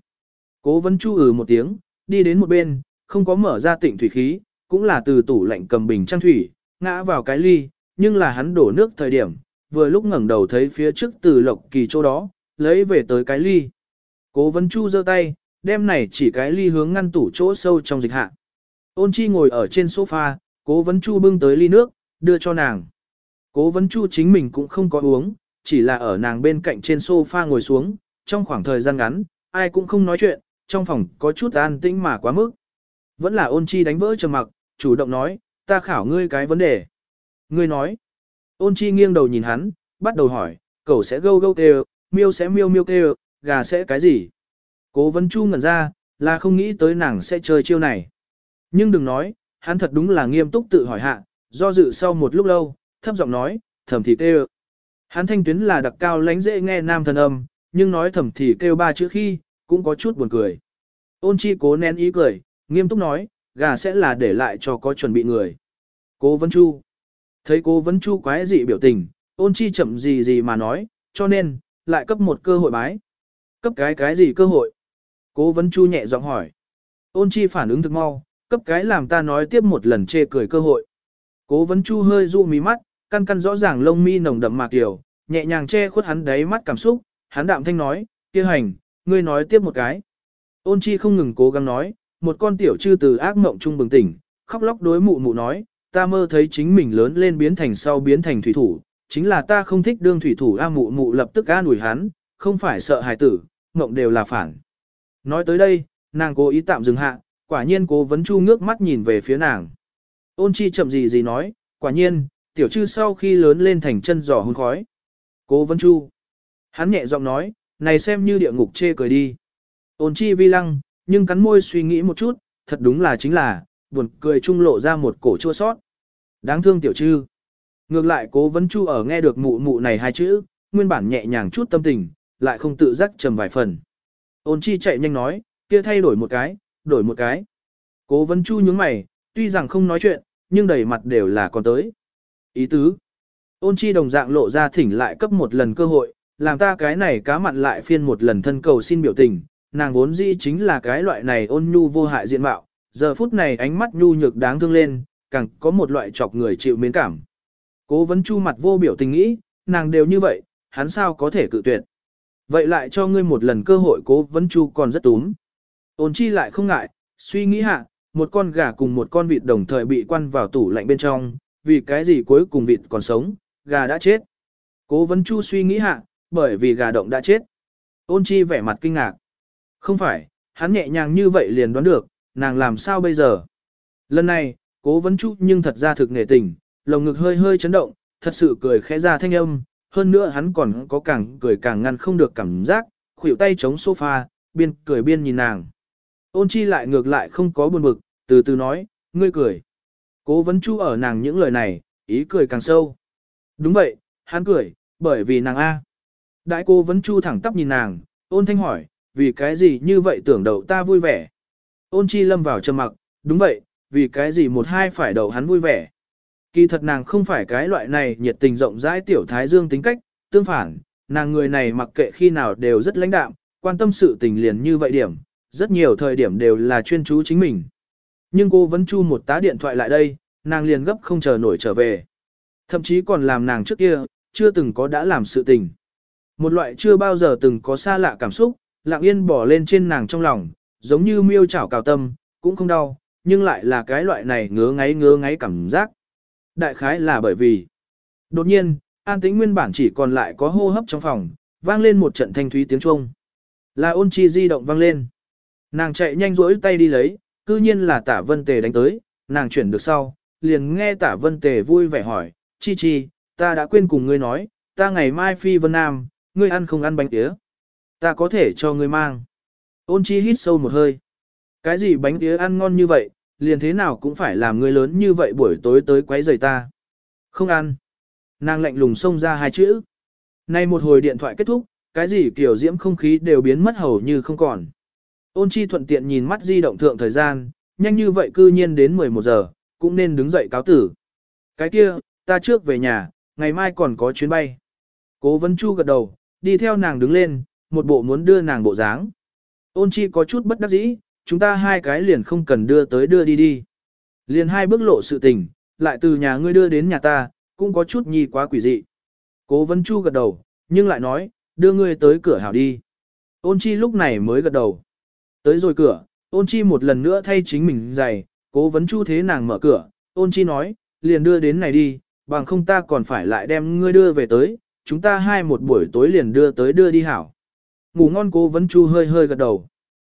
Cố vấn chu ừ một tiếng, đi đến một bên, không có mở ra tịnh thủy khí, cũng là từ tủ lạnh cầm bình trang thủy, ngã vào cái ly, nhưng là hắn đổ nước thời điểm, vừa lúc ngẩng đầu thấy phía trước từ lộc kỳ chỗ đó, lấy về tới cái ly. Cố vấn chu giơ tay, đem này chỉ cái ly hướng ngăn tủ chỗ sâu trong dịch hạ. Ôn chi ngồi ở trên sofa, cố vấn chu bưng tới ly nước, đưa cho nàng. Cố vấn chu chính mình cũng không có uống, chỉ là ở nàng bên cạnh trên sofa ngồi xuống, trong khoảng thời gian ngắn, ai cũng không nói chuyện, trong phòng có chút an tĩnh mà quá mức. Vẫn là ôn chi đánh vỡ trầm mặc, chủ động nói, ta khảo ngươi cái vấn đề. Ngươi nói, ôn chi nghiêng đầu nhìn hắn, bắt đầu hỏi, cậu sẽ gâu gâu kêu, miêu sẽ miêu miêu kêu, gà sẽ cái gì? Cố vấn chu ngẩn ra, là không nghĩ tới nàng sẽ chơi chiêu này. Nhưng đừng nói, hắn thật đúng là nghiêm túc tự hỏi hạ, do dự sau một lúc lâu, thấp giọng nói, thầm thì kêu. Hắn thanh tuyến là đặc cao lánh dễ nghe nam thần âm, nhưng nói thầm thì kêu ba chữ khi, cũng có chút buồn cười. Ôn chi cố nén ý cười, nghiêm túc nói, gà sẽ là để lại cho có chuẩn bị người. Cố vấn chu. Thấy cố vấn chu quái dị biểu tình, ôn chi chậm gì gì mà nói, cho nên, lại cấp một cơ hội bái. Cấp cái cái gì cơ hội? Cố vấn chu nhẹ giọng hỏi. Ôn chi phản ứng thực mau, cấp cái làm ta nói tiếp một lần chê cười cơ hội. Cố vấn chu hơi dụ mí mắt, căn căn rõ ràng lông mi nồng đậm mạc tiểu, nhẹ nhàng che khuất hắn đáy mắt cảm xúc, hắn đạm thanh nói, kia hành, ngươi nói tiếp một cái. Ôn chi không ngừng cố gắng nói, một con tiểu chư từ ác mộng trung bừng tỉnh, khóc lóc đối mụ mụ nói, ta mơ thấy chính mình lớn lên biến thành sau biến thành thủy thủ, chính là ta không thích đương thủy thủ a mụ mụ lập tức an ủi hắn, không phải sợ hài tử, mộng đều là phản. Nói tới đây, nàng cố ý tạm dừng hạ, quả nhiên cố vấn chu ngước mắt nhìn về phía nàng. Ôn chi chậm gì gì nói, quả nhiên, tiểu chư sau khi lớn lên thành chân giò hôn khói. Cố vấn chu. Hắn nhẹ giọng nói, này xem như địa ngục chê cười đi. Ôn chi vi lăng, nhưng cắn môi suy nghĩ một chút, thật đúng là chính là, buồn cười trung lộ ra một cổ chua sót. Đáng thương tiểu chư. Ngược lại cố vấn chu ở nghe được mụ mụ này hai chữ, nguyên bản nhẹ nhàng chút tâm tình, lại không tự giác trầm vài phần. Ôn chi chạy nhanh nói, kia thay đổi một cái, đổi một cái. Cố vấn chu nhướng mày, tuy rằng không nói chuyện, nhưng đầy mặt đều là còn tới. Ý tứ. Ôn chi đồng dạng lộ ra thỉnh lại cấp một lần cơ hội, làm ta cái này cá mặn lại phiên một lần thân cầu xin biểu tình, nàng vốn dĩ chính là cái loại này ôn nhu vô hại diện mạo, giờ phút này ánh mắt nhu nhược đáng thương lên, càng có một loại chọc người chịu mến cảm. Cố vấn chu mặt vô biểu tình nghĩ, nàng đều như vậy, hắn sao có thể cự tuyệt. Vậy lại cho ngươi một lần cơ hội cố vấn chu còn rất túm. Ôn chi lại không ngại, suy nghĩ hạ, một con gà cùng một con vịt đồng thời bị quăn vào tủ lạnh bên trong, vì cái gì cuối cùng vịt còn sống, gà đã chết. Cố vấn chu suy nghĩ hạ, bởi vì gà động đã chết. Ôn chi vẻ mặt kinh ngạc. Không phải, hắn nhẹ nhàng như vậy liền đoán được, nàng làm sao bây giờ. Lần này, cố vấn chu nhưng thật ra thực nghệ tình, lồng ngực hơi hơi chấn động, thật sự cười khẽ ra thanh âm, hơn nữa hắn còn có càng cười càng ngăn không được cảm giác, khuỷu tay chống sofa, biên cười biên nhìn nàng. Ôn chi lại ngược lại không có buồn bực, từ từ nói, ngươi cười. Cố vấn chu ở nàng những lời này, ý cười càng sâu. Đúng vậy, hắn cười, bởi vì nàng A. Đại cô vấn chu thẳng tắp nhìn nàng, ôn thanh hỏi, vì cái gì như vậy tưởng đầu ta vui vẻ. Ôn chi lâm vào trầm mặc, đúng vậy, vì cái gì một hai phải đầu hắn vui vẻ. Kỳ thật nàng không phải cái loại này nhiệt tình rộng rãi tiểu thái dương tính cách, tương phản, nàng người này mặc kệ khi nào đều rất lãnh đạm, quan tâm sự tình liền như vậy điểm, rất nhiều thời điểm đều là chuyên chú chính mình. Nhưng cô vẫn chu một tá điện thoại lại đây, nàng liền gấp không chờ nổi trở về. Thậm chí còn làm nàng trước kia, chưa từng có đã làm sự tình. Một loại chưa bao giờ từng có xa lạ cảm xúc, lặng yên bỏ lên trên nàng trong lòng, giống như miêu chảo cào tâm, cũng không đau, nhưng lại là cái loại này ngứa ngáy ngứa ngáy cảm giác. Đại khái là bởi vì, đột nhiên, an tĩnh nguyên bản chỉ còn lại có hô hấp trong phòng, vang lên một trận thanh thúy tiếng chuông. Là ôn chi di động vang lên. Nàng chạy nhanh rỗi tay đi lấy, cư nhiên là tả vân tề đánh tới, nàng chuyển được sau, liền nghe tả vân tề vui vẻ hỏi, chi chi, ta đã quên cùng ngươi nói, ta ngày mai phi vân nam, ngươi ăn không ăn bánh tía. Ta có thể cho ngươi mang. Ôn chi hít sâu một hơi. Cái gì bánh tía ăn ngon như vậy, liền thế nào cũng phải làm người lớn như vậy buổi tối tới quấy rầy ta. Không ăn. Nàng lạnh lùng xông ra hai chữ. Nay một hồi điện thoại kết thúc, cái gì kiểu diễm không khí đều biến mất hầu như không còn. Ôn chi thuận tiện nhìn mắt di động thượng thời gian, nhanh như vậy cư nhiên đến 11 giờ, cũng nên đứng dậy cáo tử. Cái kia, ta trước về nhà, ngày mai còn có chuyến bay. Cố vấn chu gật đầu, đi theo nàng đứng lên, một bộ muốn đưa nàng bộ dáng. Ôn chi có chút bất đắc dĩ, chúng ta hai cái liền không cần đưa tới đưa đi đi. Liền hai bước lộ sự tình, lại từ nhà ngươi đưa đến nhà ta, cũng có chút nhi quá quỷ dị. Cố vấn chu gật đầu, nhưng lại nói, đưa ngươi tới cửa hảo đi. Ôn chi lúc này mới gật đầu. Tới rồi cửa, ôn chi một lần nữa thay chính mình giày, cố vấn chu thế nàng mở cửa, ôn chi nói, liền đưa đến này đi, bằng không ta còn phải lại đem ngươi đưa về tới, chúng ta hai một buổi tối liền đưa tới đưa đi hảo. Ngủ ngon cố vấn chu hơi hơi gật đầu.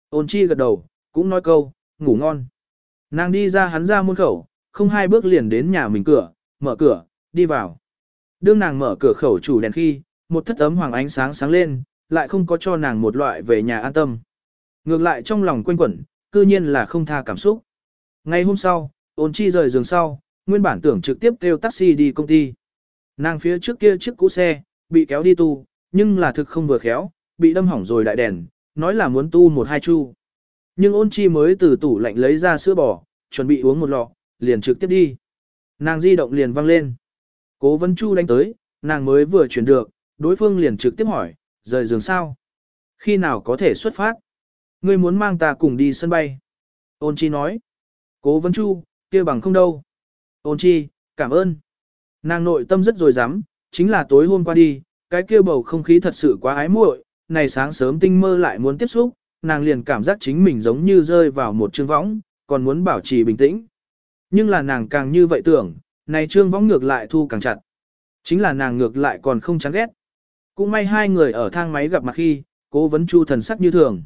Ôn chi gật đầu, cũng nói câu, ngủ ngon. Nàng đi ra hắn ra môn khẩu, không hai bước liền đến nhà mình cửa, mở cửa, đi vào. Đương nàng mở cửa khẩu chủ đèn khi, một thất ấm hoàng ánh sáng sáng lên, lại không có cho nàng một loại về nhà an tâm. Ngược lại trong lòng quanh quẩn, cư nhiên là không tha cảm xúc. Ngày hôm sau, ôn chi rời giường sau, nguyên bản tưởng trực tiếp kêu taxi đi công ty. Nàng phía trước kia chiếc cũ xe, bị kéo đi tu, nhưng là thực không vừa khéo, bị đâm hỏng rồi đại đèn, nói là muốn tu một hai chu. Nhưng ôn chi mới từ tủ lạnh lấy ra sữa bò, chuẩn bị uống một lọ, liền trực tiếp đi. Nàng di động liền văng lên. Cố vấn chu đánh tới, nàng mới vừa chuyển được, đối phương liền trực tiếp hỏi, rời giường sao? Khi nào có thể xuất phát? Ngươi muốn mang ta cùng đi sân bay. Ôn chi nói. Cố vấn chu, kia bằng không đâu. Ôn chi, cảm ơn. Nàng nội tâm rất rồi dám, chính là tối hôm qua đi, cái kia bầu không khí thật sự quá ái muội, này sáng sớm tinh mơ lại muốn tiếp xúc, nàng liền cảm giác chính mình giống như rơi vào một chương võng, còn muốn bảo trì bình tĩnh. Nhưng là nàng càng như vậy tưởng, này trương võng ngược lại thu càng chặt. Chính là nàng ngược lại còn không chán ghét. Cũng may hai người ở thang máy gặp mặt khi, cố vấn chu thần sắc như thường.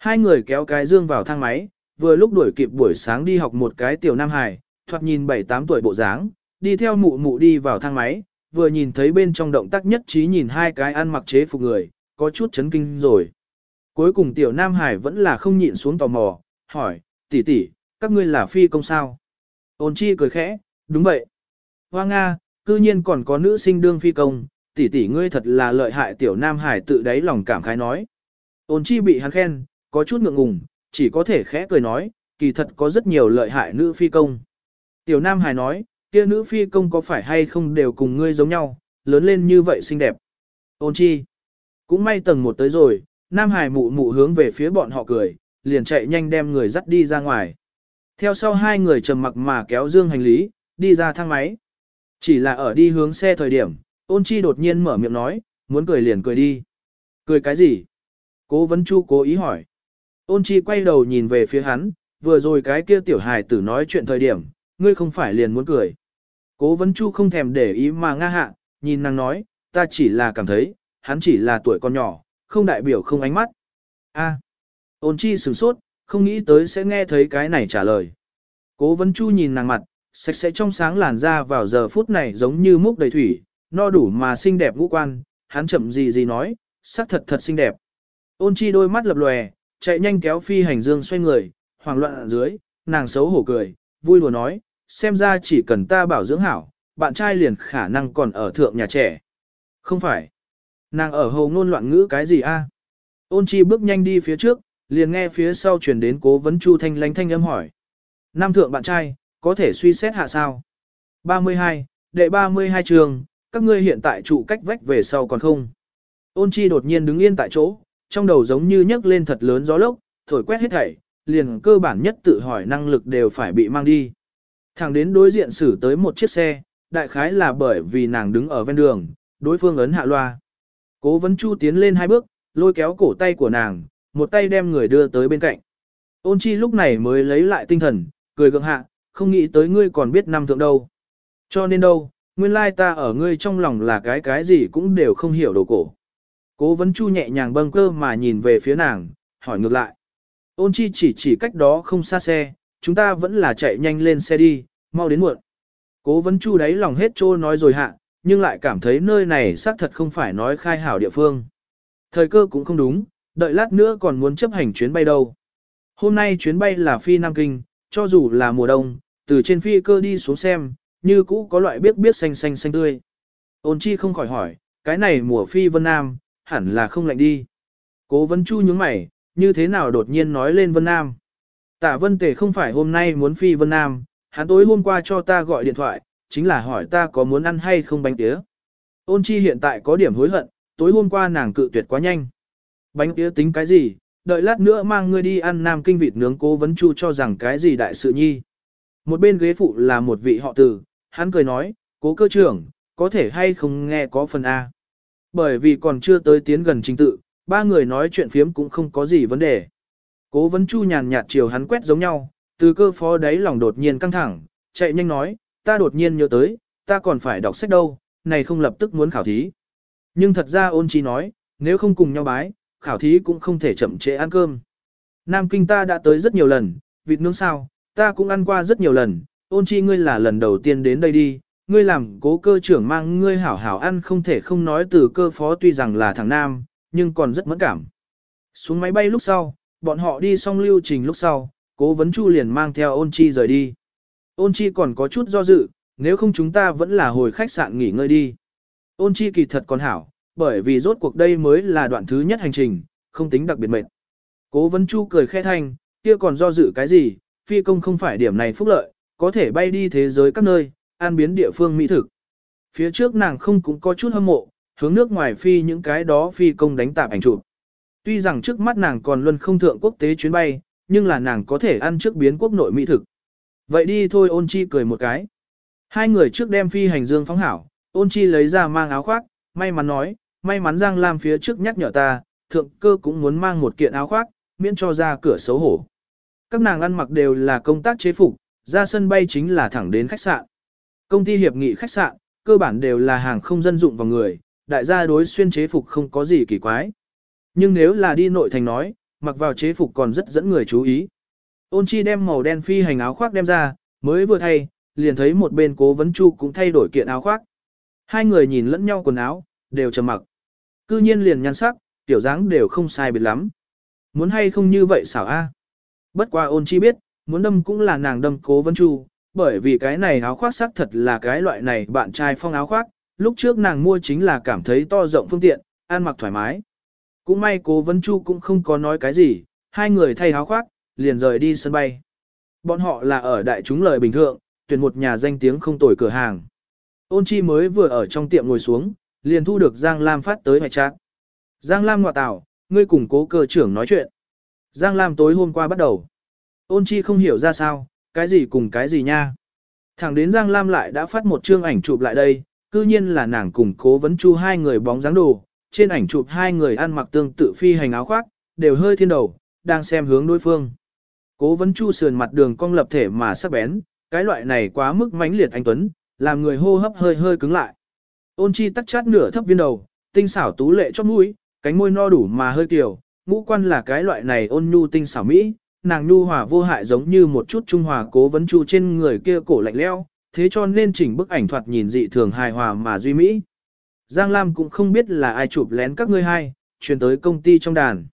Hai người kéo cái dương vào thang máy, vừa lúc đuổi kịp buổi sáng đi học một cái tiểu nam hài, thoạt nhìn 7-8 tuổi bộ dáng, đi theo mụ mụ đi vào thang máy, vừa nhìn thấy bên trong động tác nhất trí nhìn hai cái ăn mặc chế phục người, có chút chấn kinh rồi. Cuối cùng tiểu nam hải vẫn là không nhịn xuống tò mò, hỏi, tỷ tỷ, các ngươi là phi công sao? Ôn chi cười khẽ, đúng vậy. Hoa Nga, cư nhiên còn có nữ sinh đương phi công, tỷ tỷ ngươi thật là lợi hại tiểu nam hải tự đáy lòng cảm khái nói. Ôn chi bị hắn khen, có chút ngượng ngùng, chỉ có thể khẽ cười nói, kỳ thật có rất nhiều lợi hại nữ phi công. Tiểu nam hải nói, kia nữ phi công có phải hay không đều cùng ngươi giống nhau, lớn lên như vậy xinh đẹp. Ôn chi, cũng may tầng một tới rồi, nam hải mụ mụ hướng về phía bọn họ cười, liền chạy nhanh đem người dắt đi ra ngoài. Theo sau hai người trầm mặc mà kéo dương hành lý, đi ra thang máy. Chỉ là ở đi hướng xe thời điểm, ôn chi đột nhiên mở miệng nói, muốn cười liền cười đi. Cười cái gì? Cố vấn chu cố ý hỏi. Ôn chi quay đầu nhìn về phía hắn, vừa rồi cái kia tiểu hài tử nói chuyện thời điểm, ngươi không phải liền muốn cười. Cố vấn chu không thèm để ý mà nga hạ, nhìn nàng nói, ta chỉ là cảm thấy, hắn chỉ là tuổi con nhỏ, không đại biểu không ánh mắt. A. Ôn chi sửng sốt, không nghĩ tới sẽ nghe thấy cái này trả lời. Cố vấn chu nhìn nàng mặt, sạch sẽ trong sáng làn da vào giờ phút này giống như múc đầy thủy, no đủ mà xinh đẹp ngũ quan, hắn chậm gì gì nói, sắc thật thật xinh đẹp. Ôn chi đôi mắt lập lòe, chạy nhanh kéo phi hành dương xoay người, hoảng loạn ở dưới, nàng xấu hổ cười, vui lùa nói, xem ra chỉ cần ta bảo dưỡng hảo, bạn trai liền khả năng còn ở thượng nhà trẻ. Không phải. Nàng ở hầu ngôn loạn ngữ cái gì a? Ôn chi bước nhanh đi phía trước, liền nghe phía sau truyền đến cố vấn chu thanh lánh thanh âm hỏi. Nam thượng bạn trai, có thể suy xét hạ sao? 32, đệ 32 trường, các ngươi hiện tại trụ cách vách về sau còn không? Ôn chi đột nhiên đứng yên tại chỗ, trong đầu giống như nhấc lên thật lớn gió lốc, thổi quét hết thảy, liền cơ bản nhất tự hỏi năng lực đều phải bị mang đi. Thẳng đến đối diện xử tới một chiếc xe, đại khái là bởi vì nàng đứng ở ven đường, đối phương ấn hạ loa. Cố vấn chu tiến lên hai bước, lôi kéo cổ tay của nàng, một tay đem người đưa tới bên cạnh. Ôn chi lúc này mới lấy lại tinh thần, cười gượng hạ, không nghĩ tới ngươi còn biết năm thượng đâu. Cho nên đâu, nguyên lai ta ở ngươi trong lòng là cái cái gì cũng đều không hiểu đồ cổ. Cố vấn chu nhẹ nhàng bâng cơ mà nhìn về phía nàng, hỏi ngược lại. Ôn chi chỉ chỉ cách đó không xa xe, chúng ta vẫn là chạy nhanh lên xe đi, mau đến muộn. Cố vấn chu đáy lòng hết trô nói rồi hạ, nhưng lại cảm thấy nơi này xác thật không phải nói khai hảo địa phương. Thời cơ cũng không đúng, đợi lát nữa còn muốn chấp hành chuyến bay đâu. Hôm nay chuyến bay là phi Nam Kinh, cho dù là mùa đông, từ trên phi cơ đi xuống xem, như cũ có loại biết biết xanh xanh xanh tươi. Ôn chi không khỏi hỏi, cái này mùa phi Vân Nam, hẳn là không lạnh đi. Cố vấn chu nhướng mày, như thế nào đột nhiên nói lên Vân Nam. Tạ Vân Tề không phải hôm nay muốn phi Vân Nam, hắn tối hôm qua cho ta gọi điện thoại, chính là hỏi ta có muốn ăn hay không bánh tía. Ôn chi hiện tại có điểm hối hận, tối hôm qua nàng cự tuyệt quá nhanh. Bánh tía tính cái gì, đợi lát nữa mang ngươi đi ăn nam kinh vịt nướng cố vấn chu cho rằng cái gì đại sự nhi. Một bên ghế phụ là một vị họ tử, hắn cười nói, cố cơ trưởng, có thể hay không nghe có phần A. Bởi vì còn chưa tới tiến gần trình tự, ba người nói chuyện phiếm cũng không có gì vấn đề. Cố vấn chu nhàn nhạt chiều hắn quét giống nhau, từ cơ phó đấy lòng đột nhiên căng thẳng, chạy nhanh nói, ta đột nhiên nhớ tới, ta còn phải đọc sách đâu, này không lập tức muốn khảo thí. Nhưng thật ra ôn chi nói, nếu không cùng nhau bái, khảo thí cũng không thể chậm trễ ăn cơm. Nam Kinh ta đã tới rất nhiều lần, vịt nướng sao, ta cũng ăn qua rất nhiều lần, ôn chi ngươi là lần đầu tiên đến đây đi, ngươi làm cố cơ trưởng mang ngươi hảo hảo ăn không thể không nói từ cơ phó tuy rằng là thằng Nam, nhưng còn rất mẫn cảm. Xuống máy bay lúc sau, bọn họ đi xong lưu trình lúc sau, cố vấn chu liền mang theo ôn chi rời đi. Ôn chi còn có chút do dự, nếu không chúng ta vẫn là hồi khách sạn nghỉ ngơi đi. Ôn chi kỳ thật còn hảo, bởi vì rốt cuộc đây mới là đoạn thứ nhất hành trình, không tính đặc biệt mệt. Cố vấn chu cười khẽ thanh, kia còn do dự cái gì, phi công không phải điểm này phúc lợi, có thể bay đi thế giới các nơi, an biến địa phương mỹ thực. Phía trước nàng không cũng có chút hâm mộ, hướng nước ngoài phi những cái đó phi công đánh tạp ảnh chụp. Tuy rằng trước mắt nàng còn luôn không thượng quốc tế chuyến bay, nhưng là nàng có thể ăn trước biến quốc nội mỹ thực. Vậy đi thôi ôn chi cười một cái. Hai người trước đem phi hành dương phóng hảo, ôn chi lấy ra mang áo khoác, may mắn nói, may mắn Giang Lam phía trước nhắc nhở ta, thượng cơ cũng muốn mang một kiện áo khoác, miễn cho ra cửa xấu hổ. Các nàng ăn mặc đều là công tác chế phục, ra sân bay chính là thẳng đến khách sạn. Công ty hiệp nghị khách sạn, cơ bản đều là hàng không dân dụng vào người, đại gia đối xuyên chế phục không có gì kỳ quái. Nhưng nếu là đi nội thành nói, mặc vào chế phục còn rất dẫn người chú ý. Ôn chi đem màu đen phi hành áo khoác đem ra, mới vừa thay, liền thấy một bên cố vấn chu cũng thay đổi kiện áo khoác. Hai người nhìn lẫn nhau quần áo, đều trầm mặc. Cư nhiên liền nhan sắc, tiểu dáng đều không sai biệt lắm. Muốn hay không như vậy xảo a? Bất qua ôn chi biết, muốn đâm cũng là nàng đâm cố vấn chu, bởi vì cái này áo khoác sắc thật là cái loại này bạn trai phong áo khoác, lúc trước nàng mua chính là cảm thấy to rộng phương tiện, ăn mặc thoải mái. Cũng may cố vấn chu cũng không có nói cái gì, hai người thay áo khoác, liền rời đi sân bay. Bọn họ là ở đại chúng lời bình thường, tuyển một nhà danh tiếng không tồi cửa hàng. Ôn chi mới vừa ở trong tiệm ngồi xuống, liền thu được Giang Lam phát tới hoài chat. Giang Lam ngọa tảo, ngươi cùng cố cơ trưởng nói chuyện. Giang Lam tối hôm qua bắt đầu. Ôn chi không hiểu ra sao, cái gì cùng cái gì nha. Thẳng đến Giang Lam lại đã phát một chương ảnh chụp lại đây, cư nhiên là nàng cùng cố vấn chu hai người bóng dáng đồ. Trên ảnh chụp hai người ăn mặc tương tự phi hành áo khoác, đều hơi thiên đầu, đang xem hướng đối phương. Cố vấn chu sườn mặt đường cong lập thể mà sắc bén, cái loại này quá mức mãnh liệt anh Tuấn, làm người hô hấp hơi hơi cứng lại. Ôn chi tắc chát nửa thấp viên đầu, tinh xảo tú lệ chót mũi, cánh môi no đủ mà hơi kiều, ngũ quan là cái loại này ôn nhu tinh xảo mỹ, nàng nhu hòa vô hại giống như một chút trung hòa cố vấn chu trên người kia cổ lạnh leo, thế cho nên chỉnh bức ảnh thoạt nhìn dị thường hài hòa mà duy mỹ. Giang Lam cũng không biết là ai chụp lén các ngươi hai, truyền tới công ty trong đàn.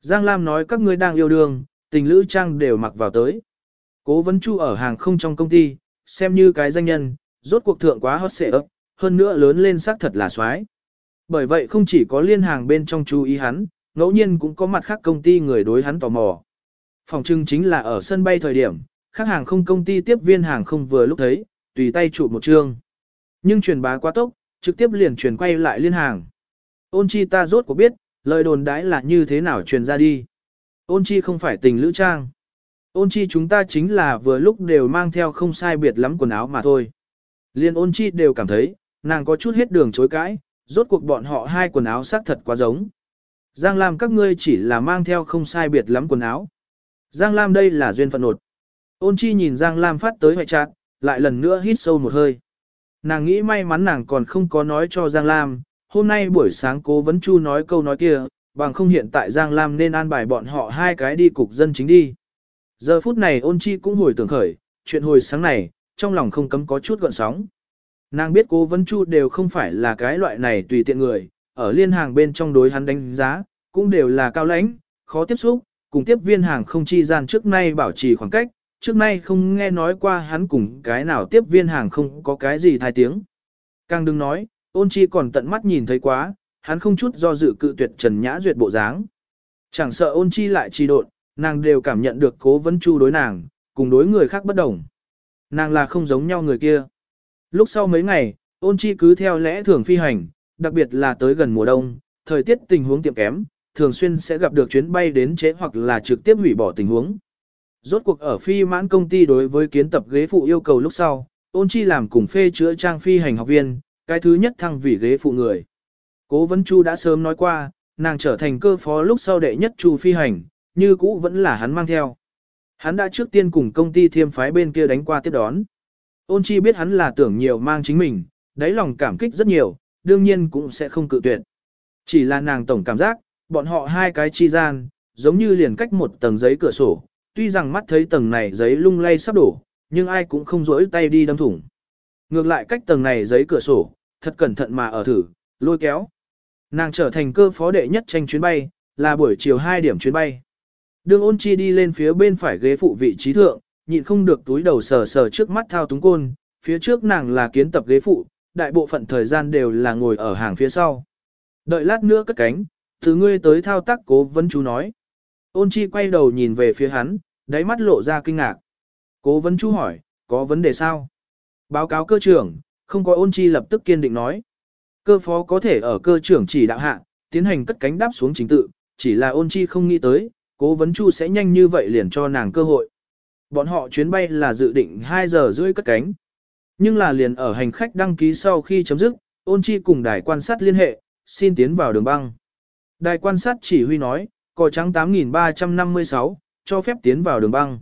Giang Lam nói các ngươi đang yêu đương, tình lữ trang đều mặc vào tới. Cố vấn chu ở hàng không trong công ty, xem như cái danh nhân, rốt cuộc thượng quá hot xệ ấp, hơn nữa lớn lên xác thật là xoái. Bởi vậy không chỉ có liên hàng bên trong chú ý hắn, ngẫu nhiên cũng có mặt khác công ty người đối hắn tò mò. Phòng trưng chính là ở sân bay thời điểm, khác hàng không công ty tiếp viên hàng không vừa lúc thấy, tùy tay chụp một chương. Nhưng truyền bá quá tốc, trực tiếp liền truyền quay lại liên hàng. Ôn chi ta rốt cuộc biết, lời đồn đãi là như thế nào truyền ra đi. Ôn chi không phải tình lữ trang. Ôn chi chúng ta chính là vừa lúc đều mang theo không sai biệt lắm quần áo mà thôi. Liên ôn chi đều cảm thấy, nàng có chút hết đường chối cãi, rốt cuộc bọn họ hai quần áo xác thật quá giống. Giang Lam các ngươi chỉ là mang theo không sai biệt lắm quần áo. Giang Lam đây là duyên phận nột. Ôn chi nhìn Giang Lam phát tới hoại trạng, lại lần nữa hít sâu một hơi. Nàng nghĩ may mắn nàng còn không có nói cho Giang Lam, hôm nay buổi sáng cố vấn chu nói câu nói kia, bằng không hiện tại Giang Lam nên an bài bọn họ hai cái đi cục dân chính đi. Giờ phút này ôn chi cũng hồi tưởng khởi, chuyện hồi sáng này, trong lòng không cấm có chút gợn sóng. Nàng biết cố vấn chu đều không phải là cái loại này tùy tiện người, ở liên hàng bên trong đối hắn đánh giá, cũng đều là cao lãnh, khó tiếp xúc, cùng tiếp viên hàng không chi gian trước nay bảo trì khoảng cách, trước nay không nghe nói qua hắn cùng cái nào tiếp viên hàng không có cái gì thai tiếng. Càng đừng nói, ôn chi còn tận mắt nhìn thấy quá, hắn không chút do dự cự tuyệt Trần Nhã Duyệt bộ dáng. Chẳng sợ ôn chi lại trì độn, nàng đều cảm nhận được cố vấn chu đối nàng, cùng đối người khác bất đồng. Nàng là không giống nhau người kia. Lúc sau mấy ngày, ôn chi cứ theo lẽ thường phi hành, đặc biệt là tới gần mùa đông, thời tiết tình huống tiệm kém, thường xuyên sẽ gặp được chuyến bay đến chế hoặc là trực tiếp hủy bỏ tình huống. Rốt cuộc ở phi mãn công ty đối với kiến tập ghế phụ yêu cầu lúc sau, ôn chi làm cùng phê chữa trang phi hành học viên, cái thứ nhất thăng vị ghế phụ người. Cố vấn chu đã sớm nói qua, nàng trở thành cơ phó lúc sau đệ nhất chu phi hành, như cũ vẫn là hắn mang theo. Hắn đã trước tiên cùng công ty thiêm phái bên kia đánh qua tiếp đón. Ôn chi biết hắn là tưởng nhiều mang chính mình, đáy lòng cảm kích rất nhiều, đương nhiên cũng sẽ không cự tuyệt. Chỉ là nàng tổng cảm giác, bọn họ hai cái chi gian, giống như liền cách một tầng giấy cửa sổ, tuy rằng mắt thấy tầng này giấy lung lay sắp đổ, nhưng ai cũng không rỗi tay đi đâm thủng. Ngược lại cách tầng này giấy cửa sổ, thật cẩn thận mà ở thử, lôi kéo. Nàng trở thành cơ phó đệ nhất tranh chuyến bay, là buổi chiều 2 điểm chuyến bay. Đường ôn chi đi lên phía bên phải ghế phụ vị trí thượng, nhịn không được túi đầu sờ sờ trước mắt thao túng côn, phía trước nàng là kiến tập ghế phụ, đại bộ phận thời gian đều là ngồi ở hàng phía sau. Đợi lát nữa cất cánh, từ ngươi tới thao tác cố vấn chú nói. Ôn chi quay đầu nhìn về phía hắn, đáy mắt lộ ra kinh ngạc. Cố vấn chú hỏi, có vấn đề sao? Báo cáo cơ trưởng, không có ôn chi lập tức kiên định nói. Cơ phó có thể ở cơ trưởng chỉ đạo hạ, tiến hành cất cánh đáp xuống chính tự, chỉ là ôn chi không nghĩ tới, cố vấn chu sẽ nhanh như vậy liền cho nàng cơ hội. Bọn họ chuyến bay là dự định 2 giờ rưỡi cất cánh. Nhưng là liền ở hành khách đăng ký sau khi chấm dứt, ôn chi cùng đài quan sát liên hệ, xin tiến vào đường băng. Đài quan sát chỉ huy nói, cò trắng 8356, cho phép tiến vào đường băng.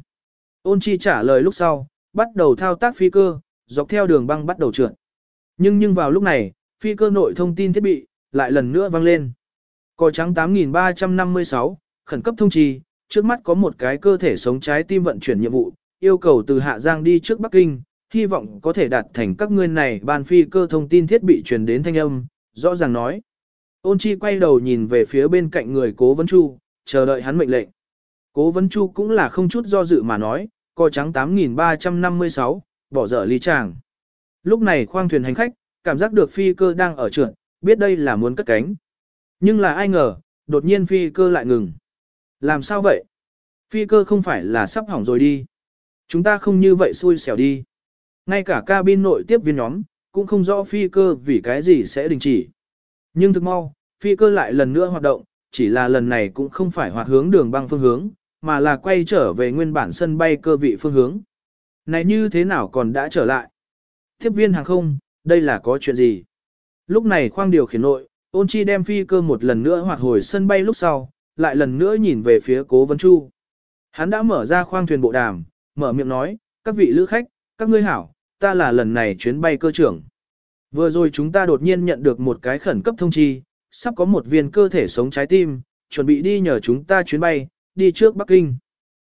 Ôn chi trả lời lúc sau, bắt đầu thao tác phi cơ, dọc theo đường băng bắt đầu trượt. Nhưng nhưng vào lúc này, phi cơ nội thông tin thiết bị, lại lần nữa vang lên. Cò trắng 8356, khẩn cấp thông trì, trước mắt có một cái cơ thể sống trái tim vận chuyển nhiệm vụ, yêu cầu từ Hạ Giang đi trước Bắc Kinh, hy vọng có thể đạt thành các ngươi này ban phi cơ thông tin thiết bị truyền đến thanh âm, rõ ràng nói. Ôn chi quay đầu nhìn về phía bên cạnh người cố vấn chu, chờ đợi hắn mệnh lệnh. Cố vấn chu cũng là không chút do dự mà nói, co trắng 8356, bỏ dở ly tràng. Lúc này khoang thuyền hành khách, cảm giác được phi cơ đang ở trượt, biết đây là muốn cất cánh. Nhưng là ai ngờ, đột nhiên phi cơ lại ngừng. Làm sao vậy? Phi cơ không phải là sắp hỏng rồi đi. Chúng ta không như vậy xui xẻo đi. Ngay cả cabin nội tiếp viên nhóm, cũng không rõ phi cơ vì cái gì sẽ đình chỉ. Nhưng thực mau, phi cơ lại lần nữa hoạt động, chỉ là lần này cũng không phải hoạt hướng đường băng phương hướng, mà là quay trở về nguyên bản sân bay cơ vị phương hướng. Này như thế nào còn đã trở lại? Tiếp viên hàng không, đây là có chuyện gì? Lúc này khoang điều khiển nội, ôn chi đem phi cơ một lần nữa hoạt hồi sân bay lúc sau, lại lần nữa nhìn về phía cố vấn chu. Hắn đã mở ra khoang thuyền bộ đàm, mở miệng nói, các vị lữ khách, các ngươi hảo, ta là lần này chuyến bay cơ trưởng. Vừa rồi chúng ta đột nhiên nhận được một cái khẩn cấp thông chi, sắp có một viên cơ thể sống trái tim, chuẩn bị đi nhờ chúng ta chuyến bay, đi trước Bắc Kinh.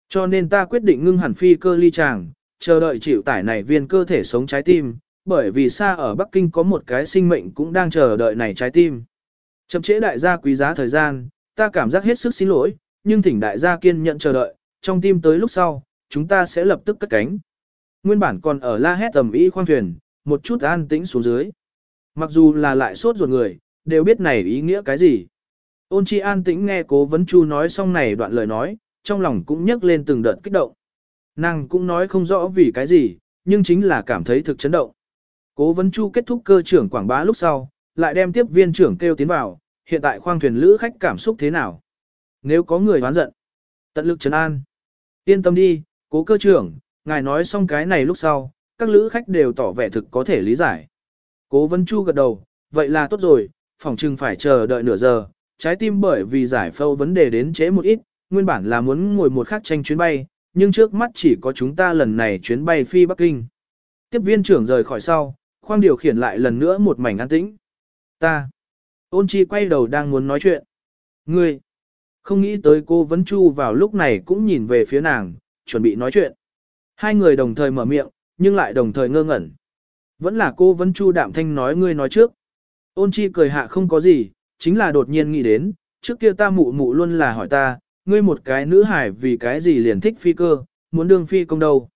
Cho nên ta quyết định ngưng hẳn phi cơ ly tràng, chờ đợi chịu tải này viên cơ thể sống trái tim, bởi vì xa ở Bắc Kinh có một cái sinh mệnh cũng đang chờ đợi này trái tim. Chậm trễ đại gia quý giá thời gian, ta cảm giác hết sức xin lỗi, nhưng thỉnh đại gia kiên nhận chờ đợi, trong tim tới lúc sau, chúng ta sẽ lập tức cất cánh. Nguyên bản còn ở la hét tầm ý khoang thuyền, một chút an tĩnh xuống dưới. Mặc dù là lại sốt ruột người, đều biết này ý nghĩa cái gì. Ôn chi an tĩnh nghe cố vấn chu nói xong này đoạn lời nói, trong lòng cũng nhấc lên từng đợt kích động. Nàng cũng nói không rõ vì cái gì, nhưng chính là cảm thấy thực chấn động. Cố vấn chu kết thúc cơ trưởng quảng bá lúc sau, lại đem tiếp viên trưởng kêu tiến vào, hiện tại khoang thuyền lữ khách cảm xúc thế nào? Nếu có người hoán giận, tận lực trấn an. Yên tâm đi, cố cơ trưởng, ngài nói xong cái này lúc sau, các lữ khách đều tỏ vẻ thực có thể lý giải. Cố vấn chu gật đầu, vậy là tốt rồi, phòng trừng phải chờ đợi nửa giờ, trái tim bởi vì giải phẫu vấn đề đến trễ một ít, nguyên bản là muốn ngồi một khắc tranh chuyến bay, nhưng trước mắt chỉ có chúng ta lần này chuyến bay phi Bắc Kinh. Tiếp viên trưởng rời khỏi sau, khoang điều khiển lại lần nữa một mảnh an tĩnh. Ta. Ôn chi quay đầu đang muốn nói chuyện. Ngươi. Không nghĩ tới cô vấn chu vào lúc này cũng nhìn về phía nàng, chuẩn bị nói chuyện. Hai người đồng thời mở miệng, nhưng lại đồng thời ngơ ngẩn. Vẫn là cô vấn chu đạm thanh nói ngươi nói trước. Ôn chi cười hạ không có gì, chính là đột nhiên nghĩ đến, trước kia ta mụ mụ luôn là hỏi ta, ngươi một cái nữ hải vì cái gì liền thích phi cơ, muốn đương phi công đâu.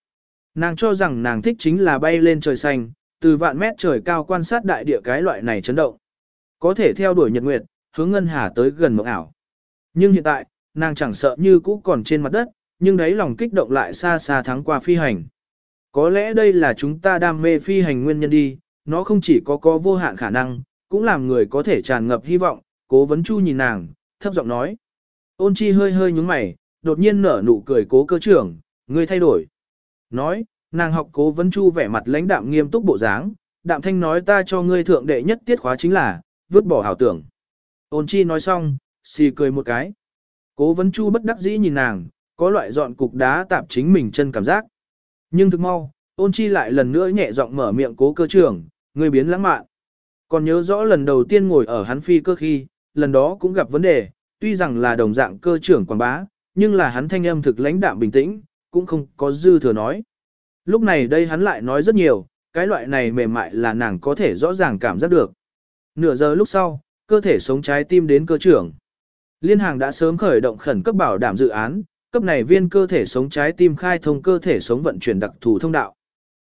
Nàng cho rằng nàng thích chính là bay lên trời xanh, từ vạn mét trời cao quan sát đại địa cái loại này chấn động. Có thể theo đuổi nhật nguyệt, hướng ngân hà tới gần mộng ảo. Nhưng hiện tại, nàng chẳng sợ như cũ còn trên mặt đất, nhưng đấy lòng kích động lại xa xa thắng qua phi hành. Có lẽ đây là chúng ta đam mê phi hành nguyên nhân đi, nó không chỉ có có vô hạn khả năng, cũng làm người có thể tràn ngập hy vọng, cố vấn chu nhìn nàng, thấp giọng nói. Ôn chi hơi hơi nhúng mày, đột nhiên nở nụ cười cố cơ trưởng, ngươi thay đổi. Nói, nàng học cố vấn chu vẻ mặt lãnh đạm nghiêm túc bộ dáng, đạm thanh nói ta cho ngươi thượng đệ nhất tiết khóa chính là, vứt bỏ hảo tưởng. Ôn chi nói xong, xì cười một cái. Cố vấn chu bất đắc dĩ nhìn nàng, có loại dọn cục đá tạp chính mình chân cảm giác. Nhưng thực mau, ôn chi lại lần nữa nhẹ giọng mở miệng cố cơ trưởng, người biến lãng mạn. Còn nhớ rõ lần đầu tiên ngồi ở hắn phi cơ khi, lần đó cũng gặp vấn đề, tuy rằng là đồng dạng cơ trưởng quảng bá, nhưng là hắn thanh âm thực lãnh đạm bình tĩnh, cũng không có dư thừa nói. Lúc này đây hắn lại nói rất nhiều, cái loại này mềm mại là nàng có thể rõ ràng cảm giác được. Nửa giờ lúc sau, cơ thể sống trái tim đến cơ trưởng. Liên hàng đã sớm khởi động khẩn cấp bảo đảm dự án, cấp này viên cơ thể sống trái tim khai thông cơ thể sống vận chuyển đặc thù thông đạo.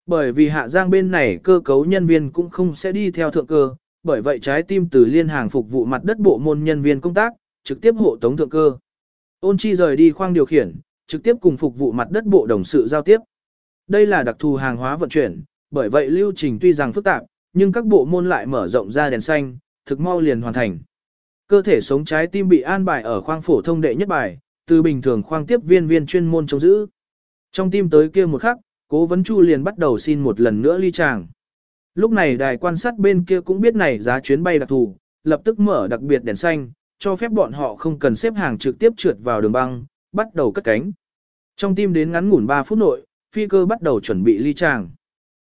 Bởi vì hạ giang bên này cơ cấu nhân viên cũng không sẽ đi theo thượng cơ, bởi vậy trái tim từ liên hàng phục vụ mặt đất bộ môn nhân viên công tác, trực tiếp hộ tống thượng cơ. Ôn chi rời đi khoang điều khiển, trực tiếp cùng phục vụ mặt đất bộ đồng sự giao tiếp. Đây là đặc thù hàng hóa vận chuyển, bởi vậy lưu trình tuy rằng phức tạp, nhưng các bộ môn lại mở rộng ra đèn xanh, thực mau liền hoàn thành. Cơ thể sống trái tim bị an bài ở khoang phổ thông đệ nhất bài, từ bình thường khoang tiếp viên viên chuyên môn trông giữ. Trong tim tới kia một khắc, cố vấn chu liền bắt đầu xin một lần nữa ly tràng. Lúc này đài quan sát bên kia cũng biết này giá chuyến bay đặc thù, lập tức mở đặc biệt đèn xanh, cho phép bọn họ không cần xếp hàng trực tiếp trượt vào đường băng, bắt đầu cất cánh. Trong tim đến ngắn ngủn 3 phút nội, phi cơ bắt đầu chuẩn bị ly tràng.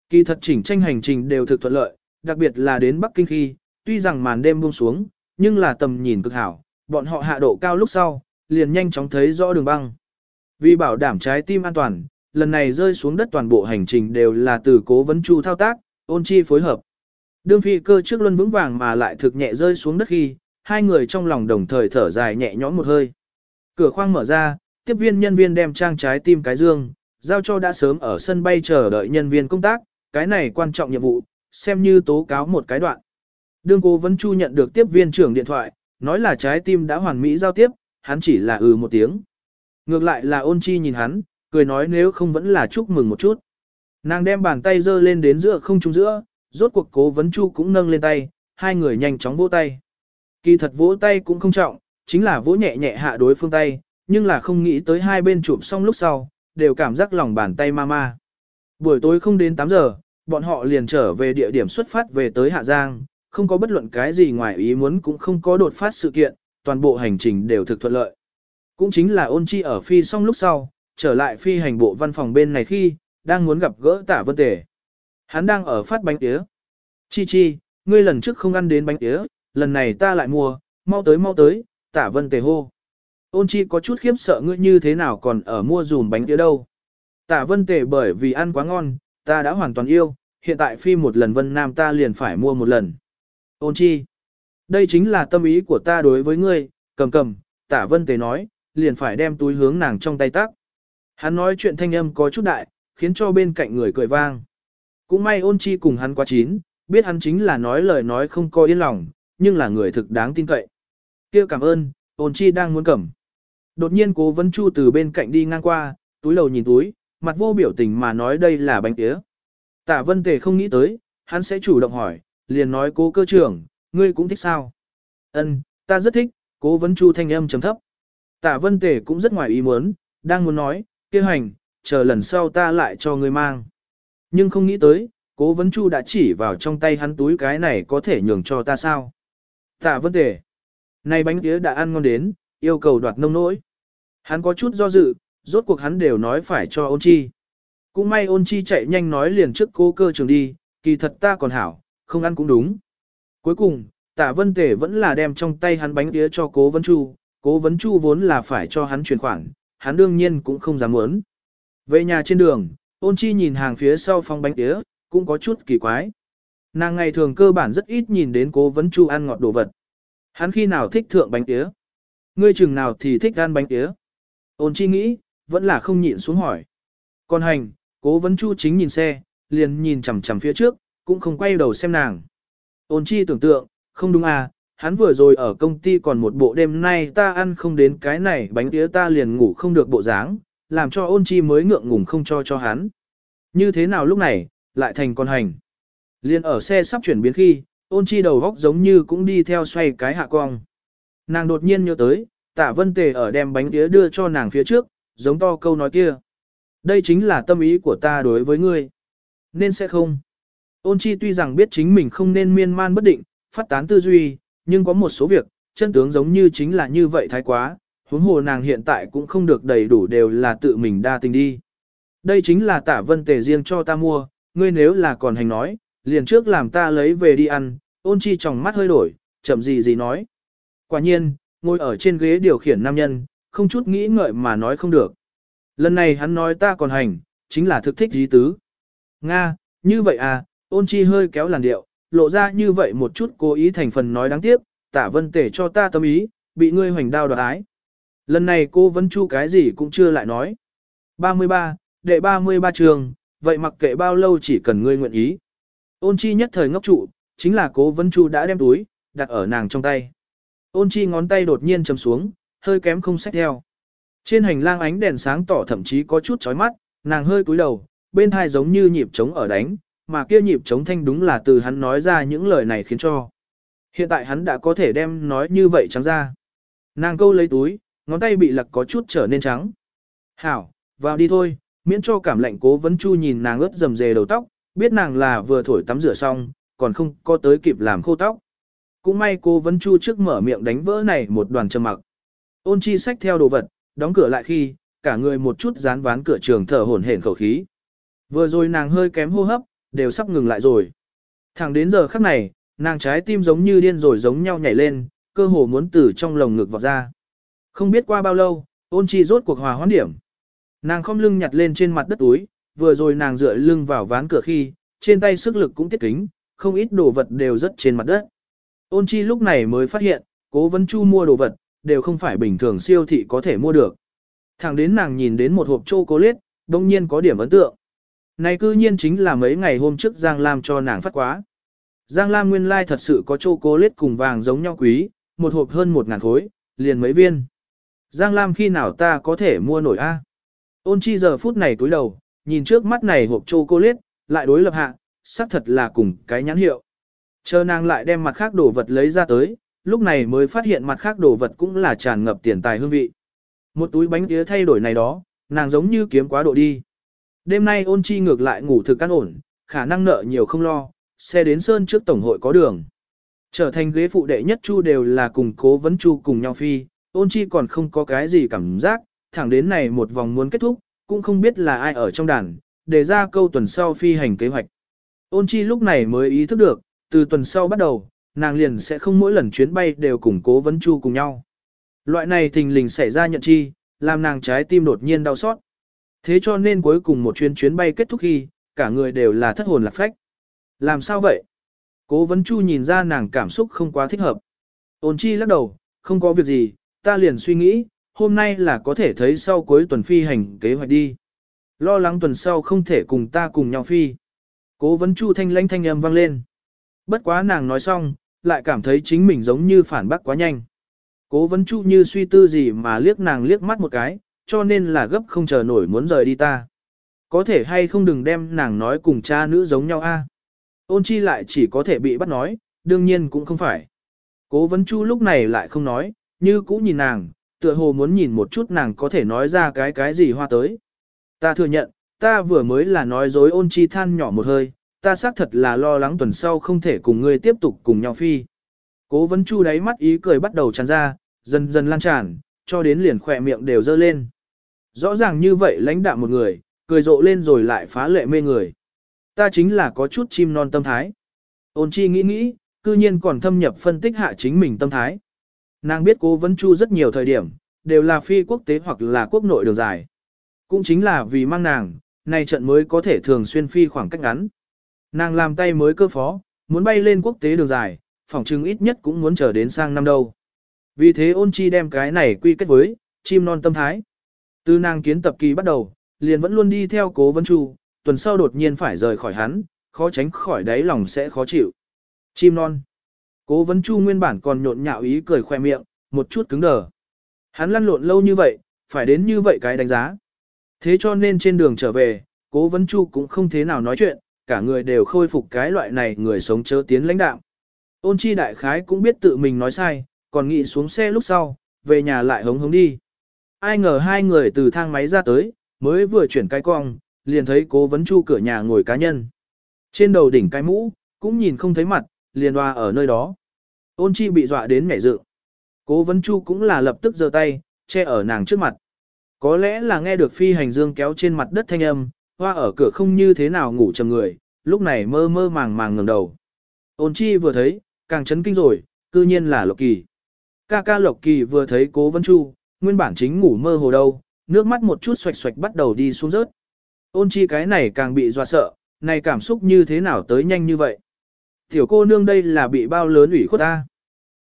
Kỳ thật chỉnh tranh hành trình đều thực thuận lợi, đặc biệt là đến Bắc Kinh khi, tuy rằng màn đêm buông xuống, nhưng là tầm nhìn cực hảo, bọn họ hạ độ cao lúc sau, liền nhanh chóng thấy rõ đường băng. Vì bảo đảm trái tim an toàn, lần này rơi xuống đất toàn bộ hành trình đều là từ cố vấn chu thao tác, ôn chi phối hợp. Đương phi cơ trước luân vững vàng mà lại thực nhẹ rơi xuống đất khi, hai người trong lòng đồng thời thở dài nhẹ nhõm một hơi. Cửa khoang mở ra, tiếp viên nhân viên đem trang trái tim cái dương, giao cho đã sớm ở sân bay chờ đợi nhân viên công tác, cái này quan trọng nhiệm vụ, xem như tố cáo một cái đoạn. Đương cố vấn chu nhận được tiếp viên trưởng điện thoại, nói là trái tim đã hoàn mỹ giao tiếp, hắn chỉ là ừ một tiếng. Ngược lại là ôn chi nhìn hắn, cười nói nếu không vẫn là chúc mừng một chút. Nàng đem bàn tay giơ lên đến giữa không trung giữa, rốt cuộc cố vấn chu cũng nâng lên tay, hai người nhanh chóng vỗ tay. Kỳ thật vỗ tay cũng không trọng, chính là vỗ nhẹ nhẹ hạ đối phương tay, nhưng là không nghĩ tới hai bên chụp xong lúc sau, đều cảm giác lòng bàn tay ma ma. Buổi tối không đến 8 giờ, bọn họ liền trở về địa điểm xuất phát về tới Hạ Giang, không có bất luận cái gì ngoài ý muốn cũng không có đột phát sự kiện, toàn bộ hành trình đều thực thuận lợi. Cũng chính là ôn chi ở phi xong lúc sau, trở lại phi hành bộ văn phòng bên này khi, đang muốn gặp gỡ tả vân tề. Hắn đang ở phát bánh tía. Chi chi, ngươi lần trước không ăn đến bánh tía, lần này ta lại mua, mau tới mau tới, tả vân tề hô. Ôn chi có chút khiếp sợ ngươi như thế nào còn ở mua dùm bánh tía đâu. Tả vân tề bởi vì ăn quá ngon, ta đã hoàn toàn yêu, hiện tại phi một lần vân nam ta liền phải mua một lần. Ôn chi. Đây chính là tâm ý của ta đối với ngươi, cầm cầm, tả vân tề nói, liền phải đem túi hướng nàng trong tay tác. Hắn nói chuyện thanh âm có chút đại, khiến cho bên cạnh người cười vang. Cũng may ôn chi cùng hắn quá chín, biết hắn chính là nói lời nói không có yên lòng, nhưng là người thực đáng tin cậy. Kêu cảm ơn, ôn chi đang muốn cầm. Đột nhiên cố vấn chu từ bên cạnh đi ngang qua, túi lầu nhìn túi, mặt vô biểu tình mà nói đây là bánh tía. Tả vân tề không nghĩ tới, hắn sẽ chủ động hỏi, liền nói cố cơ trưởng, ngươi cũng thích sao? Ân, ta rất thích, cố vấn chu thanh âm chấm thấp. Tạ vân tề cũng rất ngoài ý muốn, đang muốn nói, kêu hành, chờ lần sau ta lại cho ngươi mang. Nhưng không nghĩ tới, cố vấn chu đã chỉ vào trong tay hắn túi cái này có thể nhường cho ta sao? Tạ vân tề, này bánh tía đã ăn ngon đến, yêu cầu đoạt nông nỗi. Hắn có chút do dự, rốt cuộc hắn đều nói phải cho ôn chi. Cũng may ôn chi chạy nhanh nói liền trước cô cơ trường đi, kỳ thật ta còn hảo, không ăn cũng đúng. Cuối cùng, tạ vân tể vẫn là đem trong tay hắn bánh đĩa cho cố vấn chu, cố vấn chu vốn là phải cho hắn chuyển khoản, hắn đương nhiên cũng không dám muốn. Về nhà trên đường, ôn chi nhìn hàng phía sau phong bánh đĩa cũng có chút kỳ quái. Nàng ngày thường cơ bản rất ít nhìn đến cố vấn chu ăn ngọt đồ vật. Hắn khi nào thích thượng bánh đĩa, ngươi chừng nào thì thích ăn bánh đĩa. Ôn chi nghĩ, vẫn là không nhịn xuống hỏi. Còn hành, cố vấn chu chính nhìn xe, liền nhìn chằm chằm phía trước, cũng không quay đầu xem nàng. Ôn chi tưởng tượng, không đúng à, hắn vừa rồi ở công ty còn một bộ đêm nay ta ăn không đến cái này bánh tía ta liền ngủ không được bộ dáng, làm cho ôn chi mới ngượng ngùng không cho cho hắn. Như thế nào lúc này, lại thành con hành. Liên ở xe sắp chuyển biến khi, ôn chi đầu góc giống như cũng đi theo xoay cái hạ cong. Nàng đột nhiên nhớ tới, tạ vân tề ở đem bánh tía đưa cho nàng phía trước, giống to câu nói kia. Đây chính là tâm ý của ta đối với ngươi. Nên sẽ không. Ôn chi tuy rằng biết chính mình không nên miên man bất định, phát tán tư duy, nhưng có một số việc, chân tướng giống như chính là như vậy thái quá, huống hồ nàng hiện tại cũng không được đầy đủ đều là tự mình đa tình đi. Đây chính là tả vân tề riêng cho ta mua, ngươi nếu là còn hành nói, liền trước làm ta lấy về đi ăn, ôn chi trong mắt hơi đổi, chậm gì gì nói. Quả nhiên, ngồi ở trên ghế điều khiển nam nhân, không chút nghĩ ngợi mà nói không được. Lần này hắn nói ta còn hành, chính là thực thích dí tứ. Nga, như vậy à, ôn chi hơi kéo làn điệu, lộ ra như vậy một chút cố ý thành phần nói đáng tiếc, tả vân tể cho ta tâm ý, bị ngươi hoành đao đoạt ái. Lần này cô vẫn chu cái gì cũng chưa lại nói. 33, đệ 33 trường, vậy mặc kệ bao lâu chỉ cần ngươi nguyện ý. Ôn chi nhất thời ngốc trụ, chính là cố vấn chu đã đem túi, đặt ở nàng trong tay. Ôn chi ngón tay đột nhiên chầm xuống, hơi kém không xách theo. Trên hành lang ánh đèn sáng tỏ thậm chí có chút chói mắt, nàng hơi cúi đầu, bên hai giống như nhịp trống ở đánh, mà kia nhịp chống thanh đúng là từ hắn nói ra những lời này khiến cho. Hiện tại hắn đã có thể đem nói như vậy trắng ra. Nàng câu lấy túi, ngón tay bị lặc có chút trở nên trắng. Hảo, vào đi thôi, miễn cho cảm lạnh cố vấn chu nhìn nàng ướt dầm dề đầu tóc, biết nàng là vừa thổi tắm rửa xong, còn không có tới kịp làm khô tóc. Cũng may cô vấn chu trước mở miệng đánh vỡ này một đoàn trầm mặc. Ôn chi sách theo đồ vật, đóng cửa lại khi, cả người một chút dán ván cửa trường thở hổn hển khẩu khí. Vừa rồi nàng hơi kém hô hấp, đều sắp ngừng lại rồi. Thẳng đến giờ khắc này, nàng trái tim giống như điên rồi giống nhau nhảy lên, cơ hồ muốn từ trong lồng ngực vọt ra. Không biết qua bao lâu, ôn chi rốt cuộc hòa hoãn điểm. Nàng không lưng nhặt lên trên mặt đất túi, vừa rồi nàng dựa lưng vào ván cửa khi, trên tay sức lực cũng tiết kính, không ít đồ vật đều rất trên mặt đất. Ôn chi lúc này mới phát hiện, cố vấn chu mua đồ vật, đều không phải bình thường siêu thị có thể mua được. Thẳng đến nàng nhìn đến một hộp chocolate, đông nhiên có điểm ấn tượng. Này cư nhiên chính là mấy ngày hôm trước Giang Lam cho nàng phát quá. Giang Lam nguyên lai like thật sự có chocolate cùng vàng giống nhau quý, một hộp hơn một ngàn khối, liền mấy viên. Giang Lam khi nào ta có thể mua nổi a? Ôn chi giờ phút này túi đầu, nhìn trước mắt này hộp chocolate, lại đối lập hạ, xác thật là cùng cái nhãn hiệu. Chờ nàng lại đem mặt khác đồ vật lấy ra tới, lúc này mới phát hiện mặt khác đồ vật cũng là tràn ngập tiền tài hương vị. Một túi bánh tía thay đổi này đó, nàng giống như kiếm quá độ đi. Đêm nay ôn chi ngược lại ngủ thực căn ổn, khả năng nợ nhiều không lo, xe đến sơn trước tổng hội có đường. Trở thành ghế phụ đệ nhất chu đều là cùng cố vấn chu cùng nhau phi, ôn chi còn không có cái gì cảm giác, thẳng đến này một vòng muốn kết thúc, cũng không biết là ai ở trong đàn, để ra câu tuần sau phi hành kế hoạch. Ôn chi lúc này mới ý thức được, từ tuần sau bắt đầu, nàng liền sẽ không mỗi lần chuyến bay đều cùng cố vấn chu cùng nhau. Loại này thình lình xảy ra nhận chi, làm nàng trái tim đột nhiên đau xót. Thế cho nên cuối cùng một chuyến chuyến bay kết thúc khi, cả người đều là thất hồn lạc phách. Làm sao vậy? Cố vấn chu nhìn ra nàng cảm xúc không quá thích hợp. Ôn chi lắc đầu, không có việc gì, ta liền suy nghĩ, hôm nay là có thể thấy sau cuối tuần phi hành kế hoạch đi. Lo lắng tuần sau không thể cùng ta cùng nhau phi. Cố vấn chu thanh lãnh thanh âm vang lên. Bất quá nàng nói xong, lại cảm thấy chính mình giống như phản bác quá nhanh. Cố vấn chu như suy tư gì mà liếc nàng liếc mắt một cái, cho nên là gấp không chờ nổi muốn rời đi ta. Có thể hay không đừng đem nàng nói cùng cha nữ giống nhau a? Ôn chi lại chỉ có thể bị bắt nói, đương nhiên cũng không phải. Cố vấn chu lúc này lại không nói, như cũ nhìn nàng, tựa hồ muốn nhìn một chút nàng có thể nói ra cái cái gì hoa tới. Ta thừa nhận, ta vừa mới là nói dối ôn chi than nhỏ một hơi, ta xác thật là lo lắng tuần sau không thể cùng ngươi tiếp tục cùng nhau phi. Cố vấn chu đáy mắt ý cười bắt đầu tràn ra, dần dần lan tràn, cho đến liền khỏe miệng đều dơ lên. Rõ ràng như vậy lãnh đạm một người, cười rộ lên rồi lại phá lệ mê người. Ta chính là có chút chim non tâm thái. Ôn chi nghĩ nghĩ, cư nhiên còn thâm nhập phân tích hạ chính mình tâm thái. Nàng biết cố vấn chu rất nhiều thời điểm, đều là phi quốc tế hoặc là quốc nội đường dài. Cũng chính là vì mang nàng, này trận mới có thể thường xuyên phi khoảng cách ngắn. Nàng làm tay mới cơ phó, muốn bay lên quốc tế đường dài, phòng trưng ít nhất cũng muốn chờ đến sang năm đâu. Vì thế ôn chi đem cái này quy kết với, chim non tâm thái. Từ nàng kiến tập kỳ bắt đầu, liền vẫn luôn đi theo cố vấn chu, tuần sau đột nhiên phải rời khỏi hắn, khó tránh khỏi đáy lòng sẽ khó chịu. Chim non. Cố vấn chu nguyên bản còn nhộn nhạo ý cười khoe miệng, một chút cứng đờ. Hắn lăn lộn lâu như vậy, phải đến như vậy cái đánh giá. Thế cho nên trên đường trở về, cố vấn chu cũng không thế nào nói chuyện, cả người đều khôi phục cái loại này người sống chớ tiến lãnh đạo. Ôn chi đại khái cũng biết tự mình nói sai, còn nghĩ xuống xe lúc sau, về nhà lại hống hống đi. Ai ngờ hai người từ thang máy ra tới, mới vừa chuyển cái cong, liền thấy cố vấn chu cửa nhà ngồi cá nhân. Trên đầu đỉnh cái mũ, cũng nhìn không thấy mặt, liền hoa ở nơi đó. Ôn chi bị dọa đến nhảy dự. Cố vấn chu cũng là lập tức giơ tay, che ở nàng trước mặt. Có lẽ là nghe được phi hành dương kéo trên mặt đất thanh âm, hoa ở cửa không như thế nào ngủ chầm người, lúc này mơ mơ màng màng ngẩng đầu. Ôn chi vừa thấy, càng chấn kinh rồi, cư nhiên là Lộc Kỳ. Ca ca Lộc Kỳ vừa thấy cố vấn chu, nguyên bản chính ngủ mơ hồ đâu, nước mắt một chút xoạch xoạch bắt đầu đi xuống rớt. Ôn chi cái này càng bị dọa sợ, này cảm xúc như thế nào tới nhanh như vậy. Tiểu cô nương đây là bị bao lớn ủy khuất ta.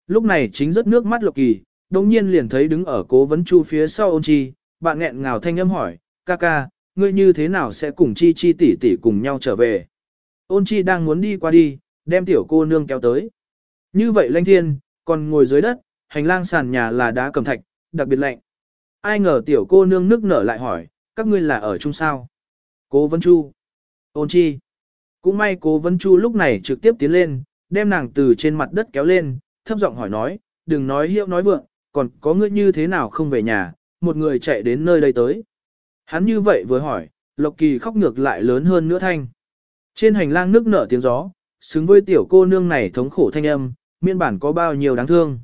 Lúc này chính rớt nước mắt Lộc Kỳ, đồng nhiên liền thấy đứng ở cố vấn chu phía sau ôn chi, bạn nghẹn ngào thanh âm hỏi, ca ca, ngươi như thế nào sẽ cùng chi chi tỷ tỷ cùng nhau trở về. Ôn chi đang muốn đi qua đi, đem tiểu cô nương kéo tới. Như vậy lanh thiên, còn ngồi dưới đất, hành lang sàn nhà là đá cầm thạch, đặc biệt lạnh. Ai ngờ tiểu cô nương nước nở lại hỏi, các ngươi là ở chung sao? Cố Vân Chu. Ôn chi. Cũng may cố Vân Chu lúc này trực tiếp tiến lên, đem nàng từ trên mặt đất kéo lên, thấp giọng hỏi nói, đừng nói hiệu nói vượng, còn có ngươi như thế nào không về nhà, một người chạy đến nơi đây tới. Hắn như vậy vừa hỏi, Lộc Kỳ khóc ngược lại lớn hơn nữa thanh. Trên hành lang nước nở tiếng gió, xứng với tiểu cô nương này thống khổ thanh âm, miên bản có bao nhiêu đáng thương.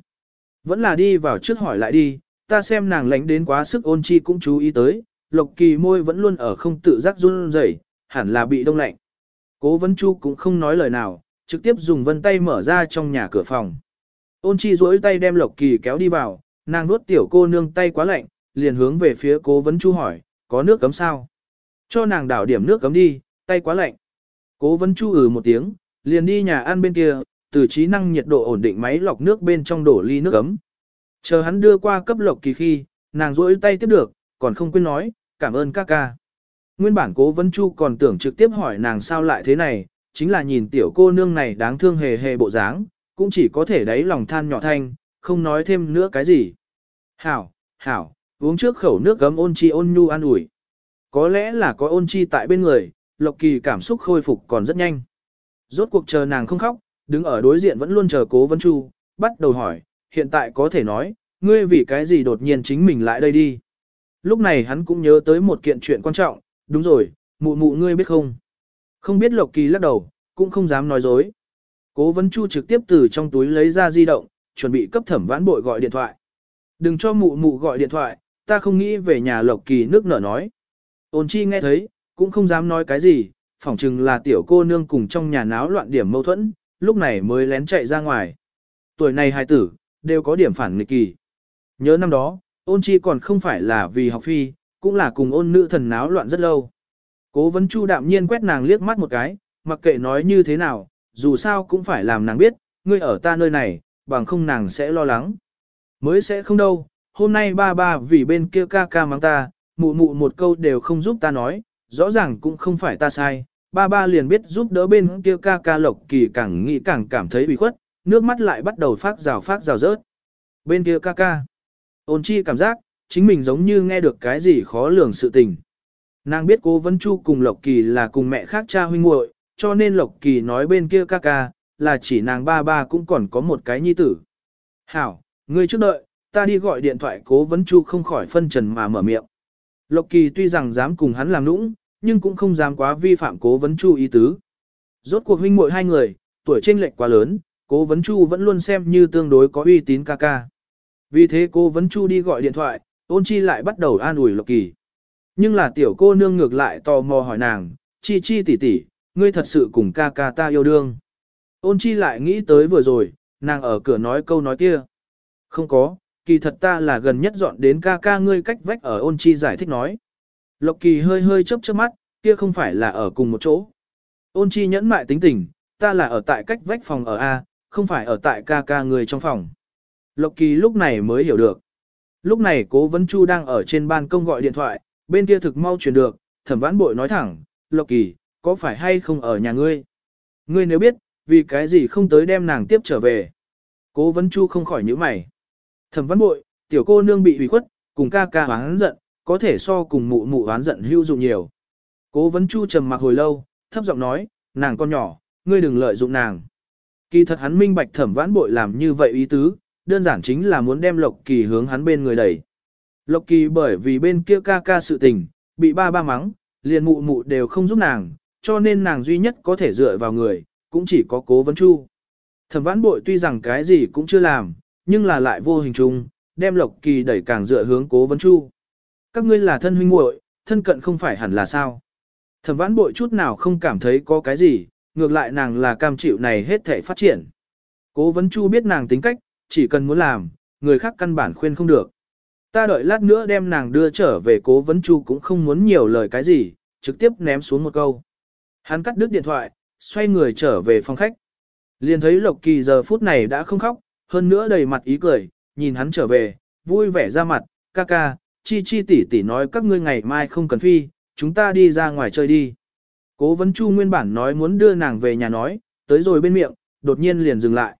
Vẫn là đi vào trước hỏi lại đi, ta xem nàng lánh đến quá sức ôn chi cũng chú ý tới, Lộc Kỳ môi vẫn luôn ở không tự giác run rẩy, hẳn là bị đông lạnh. Cố vấn Chu cũng không nói lời nào, trực tiếp dùng vân tay mở ra trong nhà cửa phòng. Ôn chi duỗi tay đem Lộc Kỳ kéo đi vào, nàng nuốt tiểu cô nương tay quá lạnh, liền hướng về phía cố vấn chu hỏi, có nước cấm sao? Cho nàng đảo điểm nước cấm đi, tay quá lạnh. Cố vấn chu ừ một tiếng, liền đi nhà ăn bên kia, từ trí năng nhiệt độ ổn định máy lọc nước bên trong đổ ly nước cấm. Chờ hắn đưa qua cấp lộc kỳ khi, nàng rỗi tay tiếp được, còn không quên nói, cảm ơn ca ca. Nguyên bản cố vấn chu còn tưởng trực tiếp hỏi nàng sao lại thế này, chính là nhìn tiểu cô nương này đáng thương hề hề bộ dáng, cũng chỉ có thể đáy lòng than nhỏ thanh, không nói thêm nữa cái gì. Hảo, hảo, uống trước khẩu nước gấm ôn chi ôn nhu an ủi. Có lẽ là có ôn chi tại bên người, Lộc Kỳ cảm xúc khôi phục còn rất nhanh. Rốt cuộc chờ nàng không khóc, đứng ở đối diện vẫn luôn chờ cố vấn chu, bắt đầu hỏi, hiện tại có thể nói, ngươi vì cái gì đột nhiên chính mình lại đây đi. Lúc này hắn cũng nhớ tới một kiện chuyện quan trọng, đúng rồi, mụ mụ ngươi biết không? Không biết Lộc Kỳ lắc đầu, cũng không dám nói dối. Cố vấn chu trực tiếp từ trong túi lấy ra di động, chuẩn bị cấp thẩm vãn bội gọi điện thoại. Đừng cho mụ mụ gọi điện thoại, ta không nghĩ về nhà Lộc Kỳ nước nở nói. Ôn chi nghe thấy, cũng không dám nói cái gì, phỏng chừng là tiểu cô nương cùng trong nhà náo loạn điểm mâu thuẫn, lúc này mới lén chạy ra ngoài. Tuổi này hài tử, đều có điểm phản nghịch kỳ. Nhớ năm đó, ôn chi còn không phải là vì học phi, cũng là cùng ôn nữ thần náo loạn rất lâu. Cố vấn chu đạm nhiên quét nàng liếc mắt một cái, mặc kệ nói như thế nào, dù sao cũng phải làm nàng biết, ngươi ở ta nơi này, bằng không nàng sẽ lo lắng. Mới sẽ không đâu, hôm nay ba ba vì bên kia ca ca mắng ta, mụ mụ một câu đều không giúp ta nói, rõ ràng cũng không phải ta sai, ba ba liền biết giúp đỡ bên kia ca ca lộc kỳ càng nghĩ càng cảm thấy bị khuất, nước mắt lại bắt đầu phát rào phát rào rớt. Bên kia ca ca, ôn chi cảm giác, chính mình giống như nghe được cái gì khó lường sự tình. Nàng biết cô Vân Chu cùng Lộc Kỳ là cùng mẹ khác cha huynh muội, cho nên Lộc Kỳ nói bên kia ca ca, là chỉ nàng ba ba cũng còn có một cái nhi tử. Hảo, ngươi trước đợi, ta đi gọi điện thoại cố vấn chu không khỏi phân trần mà mở miệng. Lộc kỳ tuy rằng dám cùng hắn làm nũng, nhưng cũng không dám quá vi phạm cố vấn chu ý tứ. Rốt cuộc huynh muội hai người, tuổi chênh lệch quá lớn, cố vấn chu vẫn luôn xem như tương đối có uy tín ca ca. Vì thế cố vấn chu đi gọi điện thoại, ôn chi lại bắt đầu an ủi lộc kỳ. Nhưng là tiểu cô nương ngược lại tò mò hỏi nàng, chi chi tỷ tỷ, ngươi thật sự cùng ca ca ta yêu đương. Ôn chi lại nghĩ tới vừa rồi, nàng ở cửa nói câu nói kia. Không có, kỳ thật ta là gần nhất dọn đến ca ca ngươi cách vách ở ôn chi giải thích nói. Lộc kỳ hơi hơi chớp chớp mắt, kia không phải là ở cùng một chỗ. Ôn chi nhẫn mại tính tình, ta là ở tại cách vách phòng ở A, không phải ở tại ca ca người trong phòng. Lộc Kỳ lúc này mới hiểu được. Lúc này cố vấn Chu đang ở trên ban công gọi điện thoại, bên kia thực mau truyền được, thẩm vãn bội nói thẳng, Lộc Kỳ, có phải hay không ở nhà ngươi? Ngươi nếu biết, vì cái gì không tới đem nàng tiếp trở về? Cố vấn Chu không khỏi nhíu mày. Thẩm vãn bội, tiểu cô nương bị hủy khuất, cùng ca ca hoán giận, có thể so cùng mụ mụ hoán giận hữu dụng nhiều. Cố vấn Chu trầm mặc hồi lâu, thấp giọng nói, nàng con nhỏ, ngươi đừng lợi dụng nàng. Kỳ thật hắn minh bạch thẩm vãn bội làm như vậy ý tứ, đơn giản chính là muốn đem Lộc Kỳ hướng hắn bên người đẩy. Lộc Kỳ bởi vì bên kia ca ca sự tình, bị ba ba mắng, liền mụ mụ đều không giúp nàng, cho nên nàng duy nhất có thể dựa vào người, cũng chỉ có cố vấn chu. Thẩm vãn bội tuy rằng cái gì cũng chưa làm, nhưng là lại vô hình chung, đem Lộc Kỳ đẩy càng dựa hướng cố vấn chu. Các ngươi là thân huynh muội, thân cận không phải hẳn là sao. Thẩm vãn bội chút nào không cảm thấy có cái gì, ngược lại nàng là cam chịu này hết thể phát triển. Cố vấn chu biết nàng tính cách, chỉ cần muốn làm, người khác căn bản khuyên không được. Ta đợi lát nữa đem nàng đưa trở về cố vấn chu cũng không muốn nhiều lời cái gì, trực tiếp ném xuống một câu. Hắn cắt đứt điện thoại, xoay người trở về phòng khách. Liền thấy Lộc Kỳ giờ phút này đã không khóc, hơn nữa đầy mặt ý cười, nhìn hắn trở về, vui vẻ ra mặt, ca ca, chi chi tỷ tỷ nói các ngươi ngày mai không cần phi, chúng ta đi ra ngoài chơi đi. Cố vấn chu nguyên bản nói muốn đưa nàng về nhà nói, tới rồi bên miệng, đột nhiên liền dừng lại.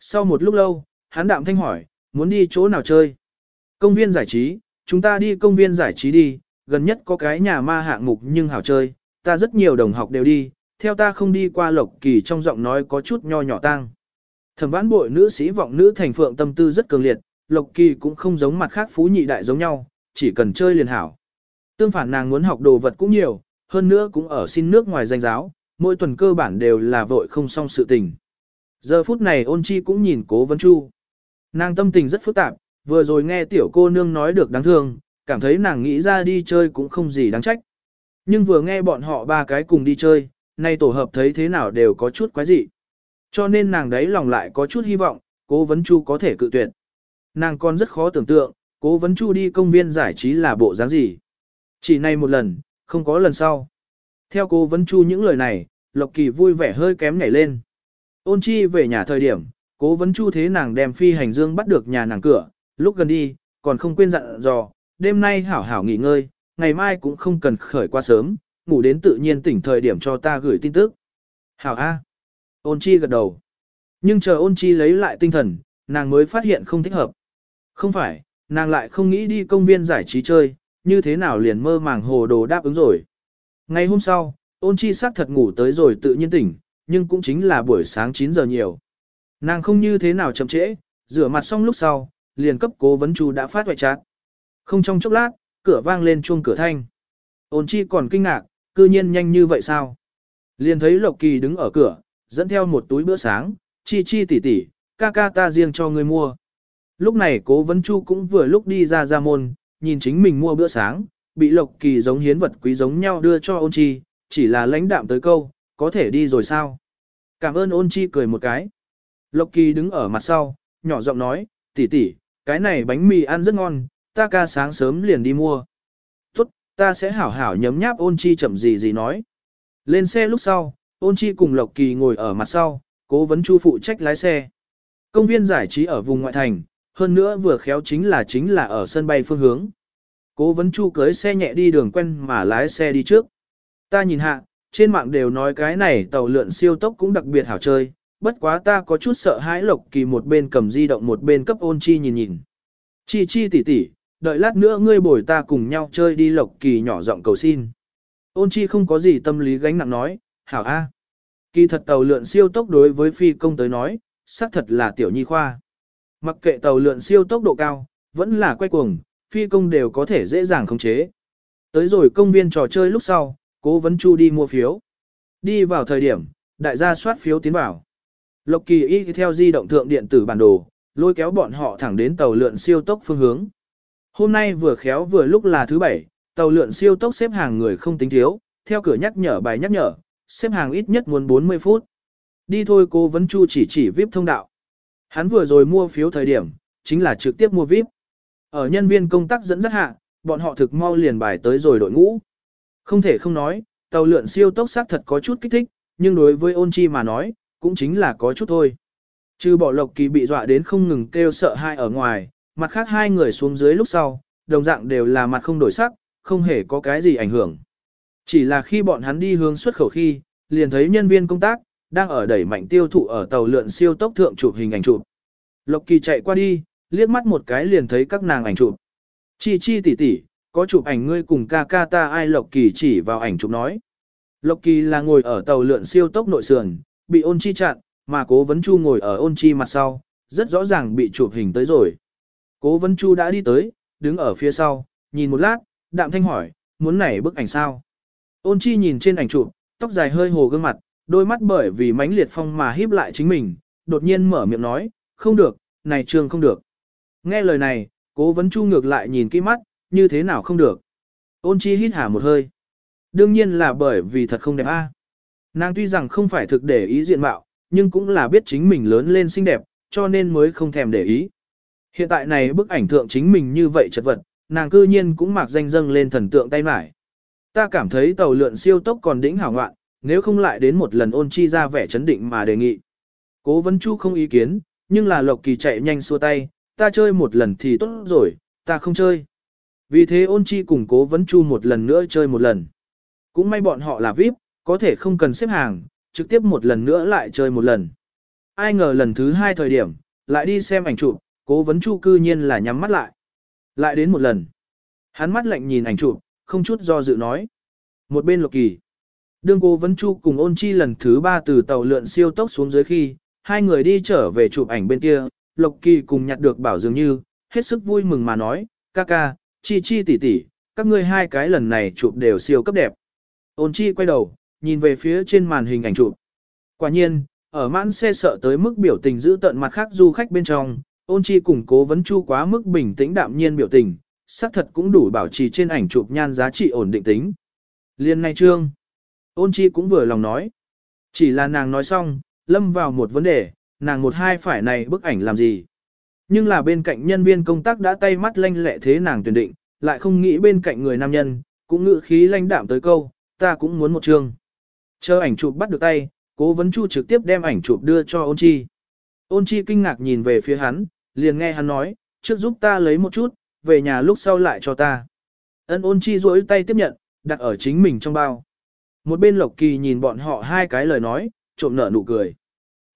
Sau một lúc lâu, hắn đạm thanh hỏi, muốn đi chỗ nào chơi? Công viên giải trí, chúng ta đi công viên giải trí đi, gần nhất có cái nhà ma hạng mục nhưng hảo chơi, ta rất nhiều đồng học đều đi, theo ta không đi qua lộc kỳ trong giọng nói có chút nho nhỏ tang. Thẩm vãn bội nữ sĩ vọng nữ thành phượng tâm tư rất cường liệt, lộc kỳ cũng không giống mặt khác phú nhị đại giống nhau, chỉ cần chơi liền hảo. Tương phản nàng muốn học đồ vật cũng nhiều, hơn nữa cũng ở xin nước ngoài danh giáo, mỗi tuần cơ bản đều là vội không xong sự tình. Giờ phút này ôn chi cũng nhìn cố vấn chu. Nàng tâm tình rất phức tạp, vừa rồi nghe tiểu cô nương nói được đáng thương, cảm thấy nàng nghĩ ra đi chơi cũng không gì đáng trách. Nhưng vừa nghe bọn họ ba cái cùng đi chơi, nay tổ hợp thấy thế nào đều có chút quái dị. Cho nên nàng đấy lòng lại có chút hy vọng, cố vấn chu có thể cự tuyệt. Nàng còn rất khó tưởng tượng, cố vấn chu đi công viên giải trí là bộ dáng gì. Chỉ này một lần, không có lần sau. Theo cố vấn chu những lời này, Lộc Kỳ vui vẻ hơi kém nhảy lên. Ôn chi về nhà thời điểm, cố vấn chu thế nàng đem phi hành dương bắt được nhà nàng cửa, lúc gần đi, còn không quên dặn dò, đêm nay hảo hảo nghỉ ngơi, ngày mai cũng không cần khởi qua sớm, ngủ đến tự nhiên tỉnh thời điểm cho ta gửi tin tức. Hảo A. Ôn chi gật đầu. Nhưng chờ ôn chi lấy lại tinh thần, nàng mới phát hiện không thích hợp. Không phải, nàng lại không nghĩ đi công viên giải trí chơi, như thế nào liền mơ màng hồ đồ đáp ứng rồi. Ngày hôm sau, ôn chi sắc thật ngủ tới rồi tự nhiên tỉnh, nhưng cũng chính là buổi sáng 9 giờ nhiều. Nàng không như thế nào chậm trễ, rửa mặt xong lúc sau, liền cấp cố vấn chu đã phát hoại chát. Không trong chốc lát, cửa vang lên chuông cửa thanh. Ôn chi còn kinh ngạc, cư nhiên nhanh như vậy sao? Liền thấy Lộc Kỳ đứng ở cửa, dẫn theo một túi bữa sáng, chi chi tỉ tỉ, ca ca ta riêng cho người mua. Lúc này cố vấn chu cũng vừa lúc đi ra ra môn, nhìn chính mình mua bữa sáng, bị Lộc Kỳ giống hiến vật quý giống nhau đưa cho ôn chi, chỉ là lãnh đạm tới câu, có thể đi rồi sao? Cảm ơn ôn chi cười một cái. Lộc Kỳ đứng ở mặt sau, nhỏ giọng nói, tỷ tỷ, cái này bánh mì ăn rất ngon, ta ca sáng sớm liền đi mua. Tốt, ta sẽ hảo hảo nhấm nháp ôn chi chậm gì gì nói. Lên xe lúc sau, ôn chi cùng Lộc Kỳ ngồi ở mặt sau, cố vấn chu phụ trách lái xe. Công viên giải trí ở vùng ngoại thành, hơn nữa vừa khéo chính là chính là ở sân bay phương hướng. Cố vấn chu cưới xe nhẹ đi đường quen mà lái xe đi trước. Ta nhìn hạ, trên mạng đều nói cái này tàu lượn siêu tốc cũng đặc biệt hảo chơi, bất quá ta có chút sợ hãi lộc kỳ một bên cầm di động một bên cấp ôn chi nhìn nhìn. Chi chi tỷ tỷ, đợi lát nữa ngươi bồi ta cùng nhau chơi đi lộc kỳ nhỏ giọng cầu xin. Ôn chi không có gì tâm lý gánh nặng nói, hảo a. Kỳ thật tàu lượn siêu tốc đối với phi công tới nói, xác thật là tiểu nhi khoa. Mặc kệ tàu lượn siêu tốc độ cao, vẫn là quay cuồng, phi công đều có thể dễ dàng khống chế. Tới rồi công viên trò chơi lúc sau, cố vấn chu đi mua phiếu. Đi vào thời điểm, đại gia soát phiếu tiến vào. Lộc Kỳ y theo di động thượng điện tử bản đồ, lôi kéo bọn họ thẳng đến tàu lượn siêu tốc phương hướng. Hôm nay vừa khéo vừa lúc là thứ bảy, tàu lượn siêu tốc xếp hàng người không tính thiếu, theo cửa nhắc nhở bài nhắc nhở, xếp hàng ít nhất muốn 40 phút. Đi thôi cô vấn chu chỉ chỉ VIP thông đạo. Hắn vừa rồi mua phiếu thời điểm, chính là trực tiếp mua VIP. Ở nhân viên công tác dẫn dắt hạ, bọn họ thực mau liền bài tới rồi đội ngũ. Không thể không nói, tàu lượn siêu tốc xác thật có chút kích thích, nhưng đối với ôn chi mà nói, cũng chính là có chút thôi. Trừ bỏ Lộc Kỳ bị dọa đến không ngừng kêu sợ hai ở ngoài, mặt khác hai người xuống dưới lúc sau, đồng dạng đều là mặt không đổi sắc, không hề có cái gì ảnh hưởng. Chỉ là khi bọn hắn đi hướng xuất khẩu khi, liền thấy nhân viên công tác, đang ở đẩy mạnh tiêu thụ ở tàu lượn siêu tốc thượng chụp hình ảnh chụp. Lộc Kỳ chạy qua đi, liếc mắt một cái liền thấy các nàng ảnh chụp. Chi chi tỷ tỷ, có chụp ảnh ngươi cùng ca ca ta ai Lộc Kỳ chỉ vào ảnh chụp nói. Lộc Kỳ là ngồi ở tàu lượn siêu tốc nội sườn, bị ôn chi chặn, mà cố vấn chu ngồi ở ôn chi mặt sau, rất rõ ràng bị chụp hình tới rồi. Cố vấn chu đã đi tới, đứng ở phía sau, nhìn một lát, đạm thanh hỏi, muốn nảy bức ảnh sao? Ôn chi nhìn trên ảnh chụp, tóc dài hơi hồ gương mặt, đôi mắt bởi vì mãnh liệt phong mà híp lại chính mình, đột nhiên mở miệng nói, không được, này trường không được. Nghe lời này, cố vấn chu ngược lại nhìn kỹ mắt, như thế nào không được. Ôn chi hít hà một hơi. Đương nhiên là bởi vì thật không đẹp a. Nàng tuy rằng không phải thực để ý diện mạo, nhưng cũng là biết chính mình lớn lên xinh đẹp, cho nên mới không thèm để ý. Hiện tại này bức ảnh thượng chính mình như vậy chật vật, nàng cư nhiên cũng mặc danh dâng lên thần tượng tay mải. Ta cảm thấy tàu lượn siêu tốc còn đỉnh hảo ngoạn, nếu không lại đến một lần ôn chi ra vẻ chấn định mà đề nghị. Cố vấn chu không ý kiến, nhưng là Lộc Kỳ chạy nhanh xua tay, ta chơi một lần thì tốt rồi, ta không chơi. Vì thế ôn chi cùng cố vấn chu một lần nữa chơi một lần. Cũng may bọn họ là VIP, có thể không cần xếp hàng, trực tiếp một lần nữa lại chơi một lần. Ai ngờ lần thứ hai thời điểm, lại đi xem ảnh chụp, cố vấn chu cư nhiên là nhắm mắt lại. Lại đến một lần. Hắn mắt lạnh nhìn ảnh chụp, không chút do dự nói. Một bên Lộc kỳ. Đương cô vấn chu cùng ôn chi lần thứ ba từ tàu lượn siêu tốc xuống dưới khi, hai người đi trở về chụp ảnh bên kia, Lộc kỳ cùng nhặt được bảo dường như, hết sức vui mừng mà nói, ca ca, chi chi tỷ tỷ, các ngươi hai cái lần này chụp đều siêu cấp đẹp. Ôn chi quay đầu, nhìn về phía trên màn hình ảnh chụp. Quả nhiên, ở mãn xe sợ tới mức biểu tình giữ tận mặt khác du khách bên trong, ôn chi cùng cố vấn chu quá mức bình tĩnh đạm nhiên biểu tình, xác thật cũng đủ bảo trì trên ảnh chụp nhan giá trị ổn định tính. Liên này trương, ôn chi cũng vừa lòng nói. Chỉ là nàng nói xong, lâm vào một vấn đề, nàng một hai phải này bức ảnh làm gì. Nhưng là bên cạnh nhân viên công tác đã tay mắt lanh lẹ thế nàng tuyển định, lại không nghĩ bên cạnh người nam nhân, cũng ngự khí lanh đạm tới câu, ta cũng muốn một chương. Chờ ảnh chụp bắt được tay, cố vấn chu trực tiếp đem ảnh chụp đưa cho ôn chi. Ôn chi kinh ngạc nhìn về phía hắn, liền nghe hắn nói, trước giúp ta lấy một chút, về nhà lúc sau lại cho ta. Ân ôn chi duỗi tay tiếp nhận, đặt ở chính mình trong bao. Một bên Lộc Kỳ nhìn bọn họ hai cái lời nói, trộm nở nụ cười.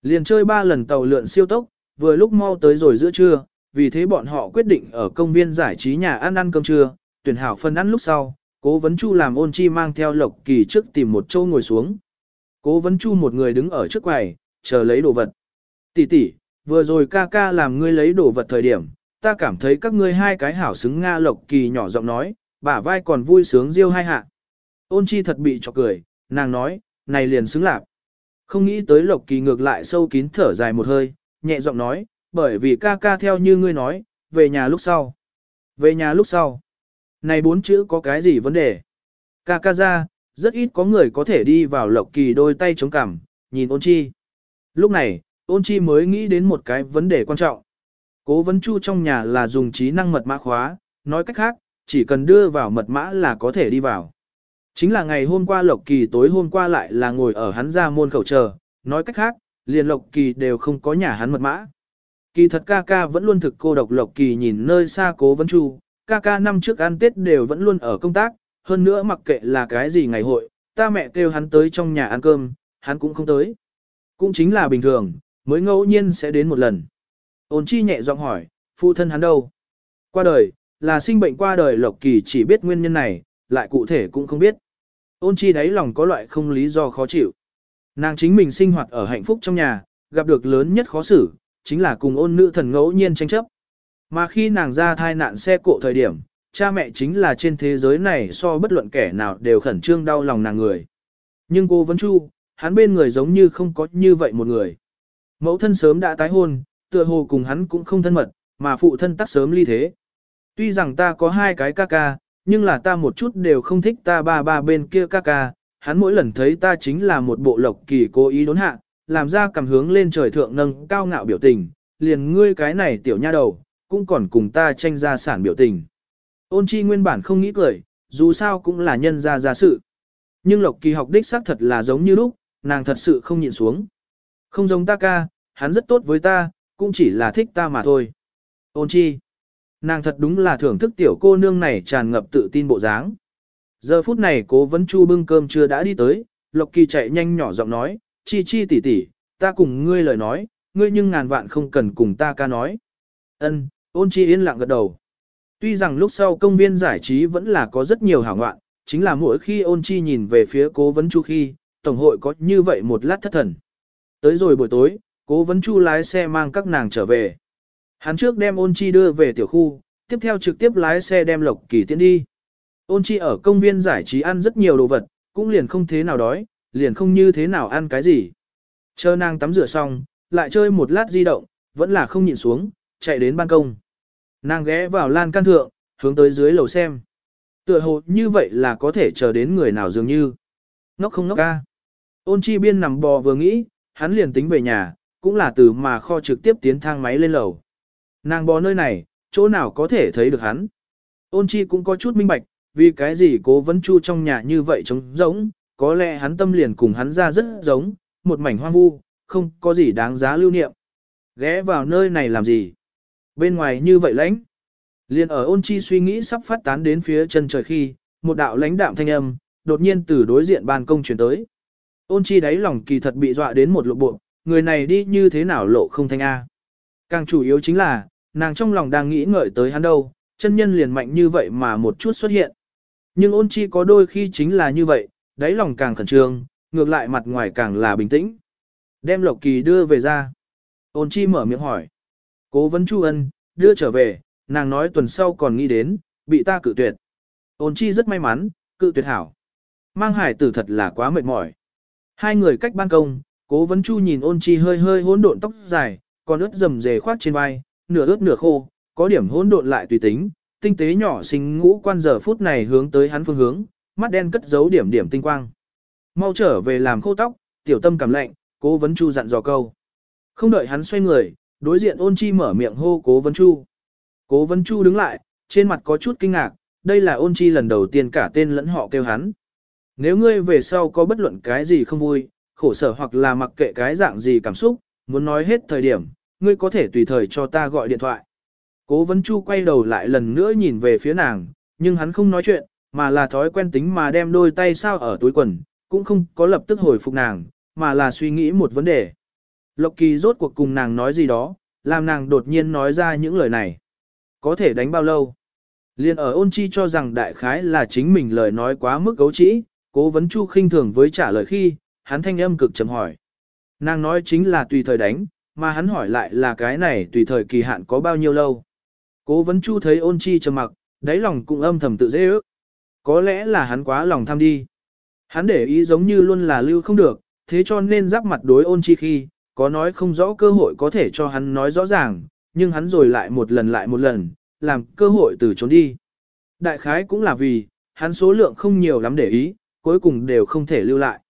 Liền chơi ba lần tàu lượn siêu tốc, vừa lúc mau tới rồi giữa trưa, vì thế bọn họ quyết định ở công viên giải trí nhà ăn ăn cơm trưa, tuyển hảo phân ăn lúc sau, cố vấn chu làm ôn chi mang theo Lộc Kỳ trước tìm một chỗ ngồi xuống. Cố vấn chu một người đứng ở trước quầy, chờ lấy đồ vật. Tỷ tỷ, vừa rồi ca ca làm ngươi lấy đồ vật thời điểm, ta cảm thấy các ngươi hai cái hảo xứng Nga Lộc Kỳ nhỏ giọng nói, bả vai còn vui sướng riêu hai hạ. Ôn chi thật bị chọc cười, nàng nói, này liền xứng lạc. Không nghĩ tới Lộc Kỳ ngược lại sâu kín thở dài một hơi, nhẹ giọng nói, bởi vì ca ca theo như ngươi nói, về nhà lúc sau. Về nhà lúc sau. Này bốn chữ có cái gì vấn đề? Ca ca ra, rất ít có người có thể đi vào Lộc Kỳ đôi tay chống cằm, nhìn ôn chi. Lúc này, ôn chi mới nghĩ đến một cái vấn đề quan trọng. Cố vấn chu trong nhà là dùng trí năng mật mã khóa, nói cách khác, chỉ cần đưa vào mật mã là có thể đi vào. Chính là ngày hôm qua Lộc Kỳ tối hôm qua lại là ngồi ở hắn ra môn khẩu chờ, nói cách khác, liền Lộc Kỳ đều không có nhà hắn mật mã. Kỳ thật ca ca vẫn luôn thực cô độc Lộc Kỳ nhìn nơi xa cố vấn chu, ca ca năm trước ăn Tết đều vẫn luôn ở công tác, hơn nữa mặc kệ là cái gì ngày hội, ta mẹ kêu hắn tới trong nhà ăn cơm, hắn cũng không tới. Cũng chính là bình thường, mới ngẫu nhiên sẽ đến một lần. Ôn chi nhẹ giọng hỏi, phụ thân hắn đâu? Qua đời, là sinh bệnh qua đời Lộc Kỳ chỉ biết nguyên nhân này, lại cụ thể cũng không biết. Ôn chi đáy lòng có loại không lý do khó chịu. Nàng chính mình sinh hoạt ở hạnh phúc trong nhà, gặp được lớn nhất khó xử, chính là cùng ôn nữ thần ngẫu nhiên tranh chấp. Mà khi nàng ra thai nạn xe cộ thời điểm, cha mẹ chính là trên thế giới này so bất luận kẻ nào đều khẩn trương đau lòng nàng người. Nhưng cô vẫn chu, hắn bên người giống như không có như vậy một người. Mẫu thân sớm đã tái hôn, tựa hồ cùng hắn cũng không thân mật, mà phụ thân tắc sớm ly thế. Tuy rằng ta có hai cái ca ca, nhưng là ta một chút đều không thích ta ba ba bên kia ca ca, hắn mỗi lần thấy ta chính là một bộ lộc kỳ cố ý đốn hạ, làm ra cảm hướng lên trời thượng nâng cao ngạo biểu tình, liền ngươi cái này tiểu nha đầu, cũng còn cùng ta tranh gia sản biểu tình. Ôn chi nguyên bản không nghĩ cười, dù sao cũng là nhân gia gia sự. Nhưng lộc kỳ học đích xác thật là giống như lúc, nàng thật sự không nhịn xuống. Không giống ta ca, hắn rất tốt với ta, cũng chỉ là thích ta mà thôi. Ôn chi. Nàng thật đúng là thưởng thức tiểu cô nương này tràn ngập tự tin bộ dáng. Giờ phút này cố vấn chu bưng cơm chưa đã đi tới, Lộc Kỳ chạy nhanh nhỏ giọng nói, chi chi tỷ tỷ, ta cùng ngươi lời nói, ngươi nhưng ngàn vạn không cần cùng ta ca nói. Ân, ôn chi yên lặng gật đầu. Tuy rằng lúc sau công viên giải trí vẫn là có rất nhiều hảo ngoạn, chính là mỗi khi ôn chi nhìn về phía cố vấn chu khi, tổng hội có như vậy một lát thất thần. Tới rồi buổi tối, cố vấn chu lái xe mang các nàng trở về. Hắn trước đem ôn chi đưa về tiểu khu, tiếp theo trực tiếp lái xe đem lộc kỳ tiến đi. Ôn chi ở công viên giải trí ăn rất nhiều đồ vật, cũng liền không thế nào đói, liền không như thế nào ăn cái gì. Chờ nàng tắm rửa xong, lại chơi một lát di động, vẫn là không nhìn xuống, chạy đến ban công. Nàng ghé vào lan can thượng, hướng tới dưới lầu xem. Tựa hồ như vậy là có thể chờ đến người nào dường như. Nóc không nóc ca. Ôn chi biên nằm bò vừa nghĩ, hắn liền tính về nhà, cũng là từ mà kho trực tiếp tiến thang máy lên lầu. Nàng bò nơi này, chỗ nào có thể thấy được hắn. Ôn chi cũng có chút minh bạch, vì cái gì cố vấn chu trong nhà như vậy trống rỗng, có lẽ hắn tâm liền cùng hắn ra rất giống, một mảnh hoang vu, không có gì đáng giá lưu niệm. Ghé vào nơi này làm gì? Bên ngoài như vậy lãnh. Liền ở ôn chi suy nghĩ sắp phát tán đến phía chân trời khi, một đạo lãnh đạm thanh âm, đột nhiên từ đối diện ban công chuyển tới. Ôn chi đáy lòng kỳ thật bị dọa đến một lộ bộ, người này đi như thế nào lộ không thanh A. Càng chủ yếu chính là, nàng trong lòng đang nghĩ ngợi tới hắn đâu, chân nhân liền mạnh như vậy mà một chút xuất hiện. Nhưng ôn chi có đôi khi chính là như vậy, đáy lòng càng khẩn trương, ngược lại mặt ngoài càng là bình tĩnh. Đem Lộc Kỳ đưa về ra. Ôn chi mở miệng hỏi. Cố vấn Chu Ân, đưa trở về, nàng nói tuần sau còn nghĩ đến, bị ta cự tuyệt. Ôn chi rất may mắn, cự tuyệt hảo. Mang hải tử thật là quá mệt mỏi. Hai người cách ban công, cố vấn Chu nhìn ôn chi hơi hơi hỗn độn tóc dài, còn ướt rầm rề khoát trên vai, nửa ướt nửa khô, có điểm hỗn độn lại tùy tính, tinh tế nhỏ xinh ngũ quan giờ phút này hướng tới hắn phương hướng, mắt đen cất giấu điểm điểm tinh quang. Mau trở về làm khô tóc, tiểu tâm cảm lạnh, cố vấn chu dặn dò câu. Không đợi hắn xoay người, đối diện ôn chi mở miệng hô cố vấn chu. Cố vấn chu đứng lại, trên mặt có chút kinh ngạc, đây là ôn chi lần đầu tiên cả tên lẫn họ kêu hắn. Nếu ngươi về sau có bất luận cái gì không vui, khổ sở hoặc là mặc kệ cái dạng gì cảm xúc, muốn nói hết thời điểm, ngươi có thể tùy thời cho ta gọi điện thoại. Cố vấn chu quay đầu lại lần nữa nhìn về phía nàng, nhưng hắn không nói chuyện, mà là thói quen tính mà đem đôi tay sao ở túi quần, cũng không có lập tức hồi phục nàng, mà là suy nghĩ một vấn đề. Lộc kỳ rốt cuộc cùng nàng nói gì đó, làm nàng đột nhiên nói ra những lời này. Có thể đánh bao lâu? Liên ở ôn chi cho rằng đại khái là chính mình lời nói quá mức cấu trĩ, cố vấn chu khinh thường với trả lời khi, hắn thanh âm cực chấm hỏi. Nàng nói chính là tùy thời đánh, mà hắn hỏi lại là cái này tùy thời kỳ hạn có bao nhiêu lâu. Cố vấn chu thấy ôn chi trầm mặc, đáy lòng cũng âm thầm tự dễ ước. Có lẽ là hắn quá lòng tham đi. Hắn để ý giống như luôn là lưu không được, thế cho nên giáp mặt đối ôn chi khi, có nói không rõ cơ hội có thể cho hắn nói rõ ràng, nhưng hắn rồi lại một lần lại một lần, làm cơ hội từ trốn đi. Đại khái cũng là vì, hắn số lượng không nhiều lắm để ý, cuối cùng đều không thể lưu lại.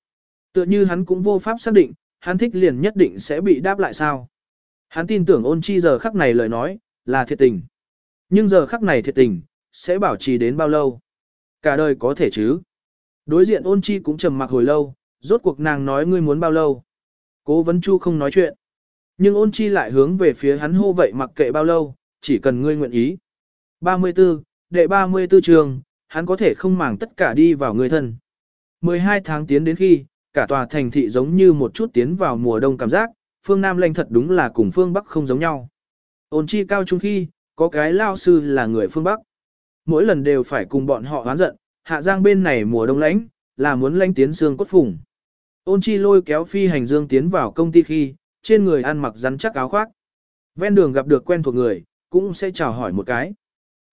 Tựa như hắn cũng vô pháp xác định, hắn thích liền nhất định sẽ bị đáp lại sao. Hắn tin tưởng ôn chi giờ khắc này lời nói, là thiệt tình. Nhưng giờ khắc này thiệt tình, sẽ bảo trì đến bao lâu? Cả đời có thể chứ? Đối diện ôn chi cũng trầm mặc hồi lâu, rốt cuộc nàng nói ngươi muốn bao lâu? Cố vấn chu không nói chuyện. Nhưng ôn chi lại hướng về phía hắn hô vậy mặc kệ bao lâu, chỉ cần ngươi nguyện ý. 34, đệ 34 trường, hắn có thể không màng tất cả đi vào người thân. 12 tháng tiến đến khi, cả tòa thành thị giống như một chút tiến vào mùa đông cảm giác, phương Nam lệnh thật đúng là cùng phương Bắc không giống nhau. Ôn chi cao trung khi, có cái lao sư là người phương Bắc. Mỗi lần đều phải cùng bọn họ hoán giận, hạ giang bên này mùa đông lãnh, là muốn lãnh tiến xương cốt phùng. Ôn chi lôi kéo phi hành dương tiến vào công ty khi, trên người ăn mặc rắn chắc áo khoác. Ven đường gặp được quen thuộc người, cũng sẽ chào hỏi một cái.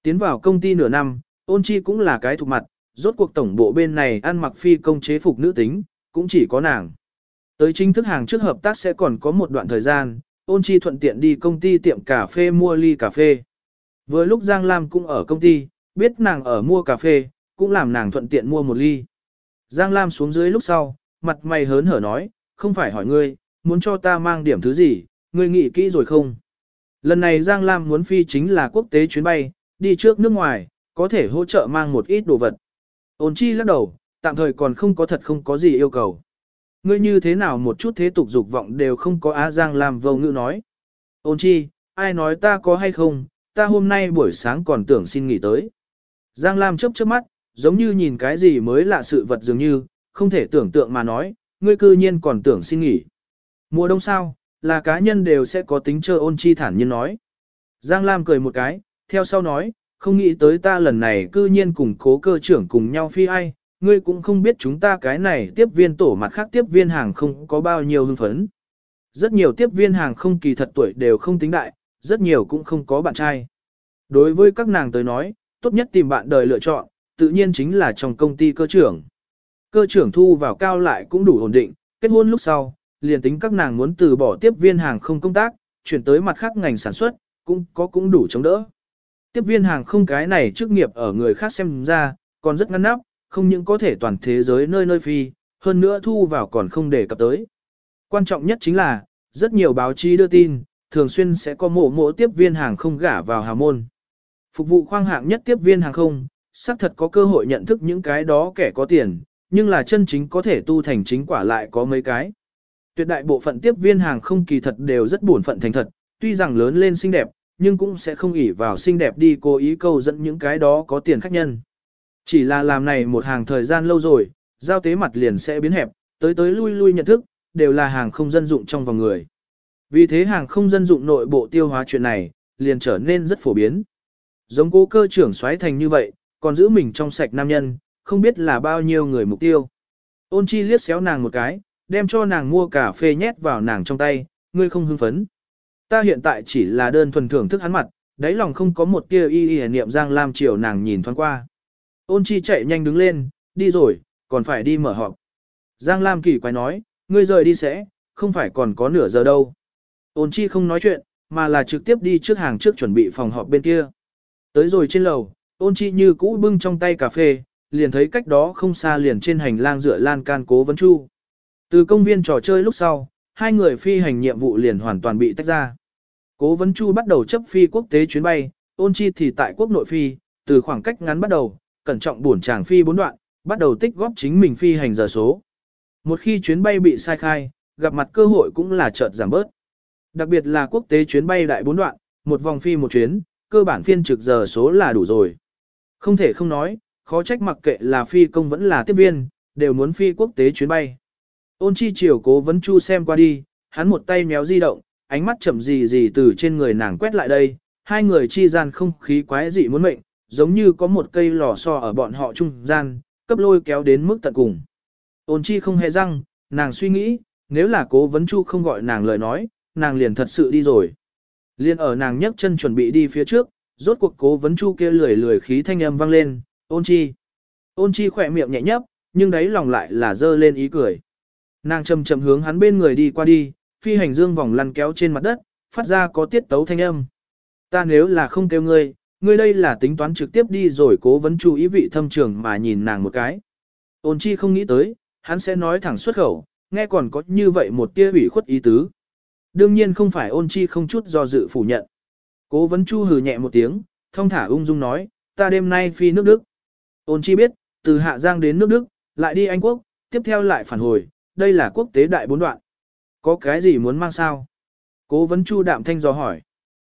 Tiến vào công ty nửa năm, ôn chi cũng là cái thuộc mặt, rốt cuộc tổng bộ bên này ăn mặc phi công chế phục nữ tính, cũng chỉ có nàng. Tới chính thức hàng trước hợp tác sẽ còn có một đoạn thời gian, ôn chi thuận tiện đi công ty tiệm cà phê mua ly cà phê. Vừa lúc Giang Lam cũng ở công ty, biết nàng ở mua cà phê, cũng làm nàng thuận tiện mua một ly. Giang Lam xuống dưới lúc sau, mặt mày hớn hở nói, không phải hỏi ngươi, muốn cho ta mang điểm thứ gì, ngươi nghĩ kỹ rồi không? Lần này Giang Lam muốn phi chính là quốc tế chuyến bay, đi trước nước ngoài, có thể hỗ trợ mang một ít đồ vật. Ôn chi lắc đầu, tạm thời còn không có thật không có gì yêu cầu. ngươi như thế nào một chút thế tục dục vọng đều không có Á Giang làm vô ngữ nói. Ôn chi, ai nói ta có hay không, ta hôm nay buổi sáng còn tưởng xin nghỉ tới. Giang Lam chớp chớp mắt, giống như nhìn cái gì mới lạ sự vật dường như, không thể tưởng tượng mà nói, ngươi cư nhiên còn tưởng xin nghỉ. Mùa đông sao, là cá nhân đều sẽ có tính chơi ôn chi thản nhiên nói. Giang Lam cười một cái, theo sau nói, không nghĩ tới ta lần này cư nhiên cùng cố cơ trưởng cùng nhau phi ai, ngươi cũng không biết chúng ta cái này tiếp viên tổ mặt khác tiếp viên hàng không có bao nhiêu hưng phấn. Rất nhiều tiếp viên hàng không kỳ thật tuổi đều không tính đại, rất nhiều cũng không có bạn trai. Đối với các nàng tới nói, tốt nhất tìm bạn đời lựa chọn, tự nhiên chính là trong công ty cơ trưởng. Cơ trưởng thu vào cao lại cũng đủ ổn định, kết hôn lúc sau, liền tính các nàng muốn từ bỏ tiếp viên hàng không công tác, chuyển tới mặt khác ngành sản xuất, cũng có cũng đủ chống đỡ. Tiếp viên hàng không cái này chức nghiệp ở người khác xem ra, còn rất ngăn nắp, không những có thể toàn thế giới nơi nơi phi, hơn nữa thu vào còn không để cập tới. Quan trọng nhất chính là, rất nhiều báo chí đưa tin, thường xuyên sẽ có mộ mộ tiếp viên hàng không gả vào hà môn. Phục vụ khoang hạng nhất tiếp viên hàng không, xác thật có cơ hội nhận thức những cái đó kẻ có tiền, nhưng là chân chính có thể tu thành chính quả lại có mấy cái. Tuyệt đại bộ phận tiếp viên hàng không kỳ thật đều rất buồn phận thành thật, tuy rằng lớn lên xinh đẹp, nhưng cũng sẽ không ỉ vào xinh đẹp đi cố ý câu dẫn những cái đó có tiền khách nhân. Chỉ là làm này một hàng thời gian lâu rồi, giao tế mặt liền sẽ biến hẹp, tới tới lui lui nhận thức, đều là hàng không dân dụng trong vòng người. Vì thế hàng không dân dụng nội bộ tiêu hóa chuyện này, liền trở nên rất phổ biến. Giống cố cơ trưởng xoáy thành như vậy, còn giữ mình trong sạch nam nhân, không biết là bao nhiêu người mục tiêu. Ôn chi liếc xéo nàng một cái, đem cho nàng mua cà phê nhét vào nàng trong tay, ngươi không hưng phấn. Ta hiện tại chỉ là đơn thuần thưởng thức hắn mặt, đáy lòng không có một tia y y niệm Giang Lam chiều nàng nhìn thoáng qua. Ôn chi chạy nhanh đứng lên, đi rồi, còn phải đi mở họp. Giang Lam kỳ quái nói, ngươi rời đi sẽ, không phải còn có nửa giờ đâu. Ôn chi không nói chuyện, mà là trực tiếp đi trước hàng trước chuẩn bị phòng họp bên kia. Tới rồi trên lầu, ôn chi như cũ bưng trong tay cà phê, liền thấy cách đó không xa liền trên hành lang dựa lan can cố vấn chu. Từ công viên trò chơi lúc sau, hai người phi hành nhiệm vụ liền hoàn toàn bị tách ra. Cố vấn chu bắt đầu chấp phi quốc tế chuyến bay, ôn chi thì tại quốc nội phi, từ khoảng cách ngắn bắt đầu, cẩn trọng buồn chàng phi bốn đoạn, bắt đầu tích góp chính mình phi hành giờ số. Một khi chuyến bay bị sai khai, gặp mặt cơ hội cũng là chợt giảm bớt. Đặc biệt là quốc tế chuyến bay đại bốn đoạn, một vòng phi một chuyến, cơ bản phiên trực giờ số là đủ rồi. Không thể không nói, khó trách mặc kệ là phi công vẫn là tiếp viên, đều muốn phi quốc tế chuyến bay. Ôn chi chiều cố vấn chu xem qua đi, hắn một tay méo di động, ánh mắt chậm gì gì từ trên người nàng quét lại đây, hai người chi gian không khí quái dị muốn mệnh, giống như có một cây lò xo ở bọn họ trung gian, cấp lôi kéo đến mức tận cùng. Ôn chi không hề răng, nàng suy nghĩ, nếu là cố vấn chu không gọi nàng lời nói, nàng liền thật sự đi rồi. Liên ở nàng nhấc chân chuẩn bị đi phía trước, rốt cuộc cố vấn chu kia lười lười khí thanh âm vang lên, ôn chi. Ôn chi khỏe miệng nhẹ nhấp, nhưng đấy lòng lại là dơ lên ý cười. Nàng chậm chậm hướng hắn bên người đi qua đi, phi hành dương vòng lăn kéo trên mặt đất, phát ra có tiết tấu thanh âm. Ta nếu là không kêu ngươi, ngươi đây là tính toán trực tiếp đi rồi cố vấn chú ý vị thâm trường mà nhìn nàng một cái. Ôn chi không nghĩ tới, hắn sẽ nói thẳng xuất khẩu, nghe còn có như vậy một tia ủy khuất ý tứ. Đương nhiên không phải ôn chi không chút do dự phủ nhận. Cố vấn chu hừ nhẹ một tiếng, thông thả ung dung nói, ta đêm nay phi nước Đức. Ôn chi biết, từ Hạ Giang đến nước Đức, lại đi Anh Quốc, tiếp theo lại phản hồi, đây là quốc tế đại bốn đoạn. Có cái gì muốn mang sao? Cố vấn chu đạm thanh dò hỏi.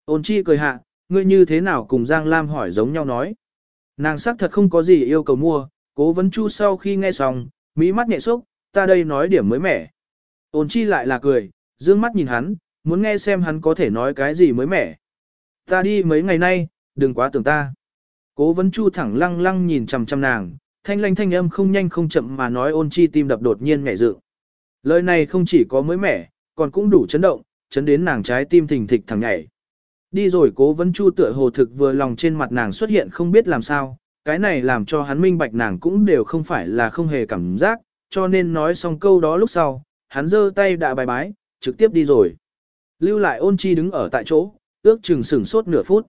Ôn chi cười hạ, ngươi như thế nào cùng Giang Lam hỏi giống nhau nói. Nàng xác thật không có gì yêu cầu mua, cố vấn chu sau khi nghe xong, mỹ mắt nhẹ xúc, ta đây nói điểm mới mẻ. Ôn chi lại là cười, dương mắt nhìn hắn, muốn nghe xem hắn có thể nói cái gì mới mẻ. Ta đi mấy ngày nay, đừng quá tưởng ta. Cố vấn chu thẳng lăng lăng nhìn chằm chằm nàng, thanh lanh thanh âm không nhanh không chậm mà nói ôn chi tim đập đột nhiên nhảy dựng. Lời này không chỉ có mới mẻ, còn cũng đủ chấn động, chấn đến nàng trái tim thình thịch thẳng nhảy. Đi rồi cố vấn chu tựa hồ thực vừa lòng trên mặt nàng xuất hiện không biết làm sao, cái này làm cho hắn minh bạch nàng cũng đều không phải là không hề cảm giác, cho nên nói xong câu đó lúc sau, hắn giơ tay đã bài bái, trực tiếp đi rồi. Lưu lại ôn chi đứng ở tại chỗ, ước chừng sửng sốt nửa phút.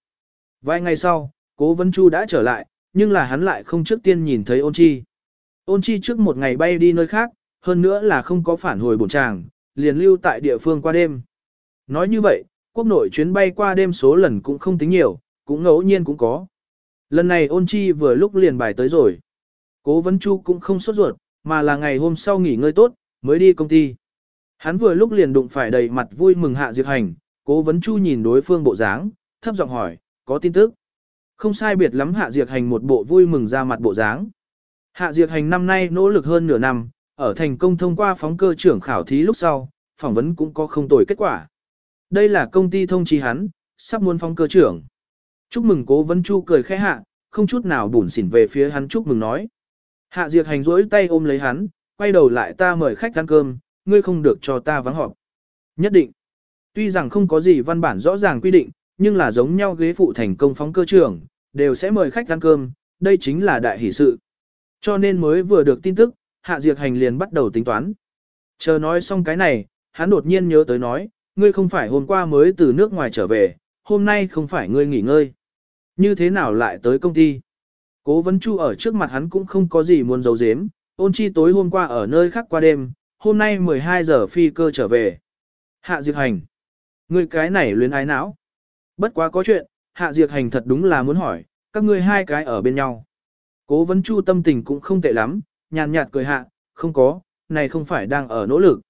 Vài ngày sau, cố vấn chu đã trở lại, nhưng là hắn lại không trước tiên nhìn thấy ôn chi. Ôn chi trước một ngày bay đi nơi khác, hơn nữa là không có phản hồi bổn tràng, liền lưu tại địa phương qua đêm. Nói như vậy, quốc nội chuyến bay qua đêm số lần cũng không tính nhiều, cũng ngẫu nhiên cũng có. Lần này ôn chi vừa lúc liền bài tới rồi. Cố vấn chu cũng không sốt ruột, mà là ngày hôm sau nghỉ ngơi tốt, mới đi công ty. Hắn vừa lúc liền đụng phải đầy mặt vui mừng Hạ diệt Hành, cố vấn chu nhìn đối phương bộ dáng, thấp giọng hỏi, có tin tức. Không sai biệt lắm Hạ diệt Hành một bộ vui mừng ra mặt bộ dáng. Hạ diệt Hành năm nay nỗ lực hơn nửa năm, ở thành công thông qua phóng cơ trưởng khảo thí lúc sau, phỏng vấn cũng có không tồi kết quả. Đây là công ty thông chi hắn, sắp muốn phóng cơ trưởng. Chúc mừng cố vấn chu cười khẽ hạ, không chút nào bủn xỉn về phía hắn chúc mừng nói. Hạ Diệt Hành rỗi tay ôm lấy hắn, quay đầu lại ta mời khách ăn cơm, ngươi không được cho ta vắng họp. Nhất định. Tuy rằng không có gì văn bản rõ ràng quy định, nhưng là giống nhau ghế phụ thành công phóng cơ trưởng, đều sẽ mời khách ăn cơm, đây chính là đại hỷ sự. Cho nên mới vừa được tin tức, Hạ Diệt Hành liền bắt đầu tính toán. Chờ nói xong cái này, hắn đột nhiên nhớ tới nói, ngươi không phải hôm qua mới từ nước ngoài trở về, hôm nay không phải ngươi nghỉ ngơi. Như thế nào lại tới công ty? Cố vấn chu ở trước mặt hắn cũng không có gì muốn giấu giếm, ôn chi tối hôm qua ở nơi khác qua đêm, hôm nay 12 giờ phi cơ trở về. Hạ Diệt Hành. Ngươi cái này luyến ái não. Bất quá có chuyện, Hạ Diệt Hành thật đúng là muốn hỏi, các ngươi hai cái ở bên nhau. Cố vấn chu tâm tình cũng không tệ lắm, nhàn nhạt cười hạ, không có, này không phải đang ở nỗ lực.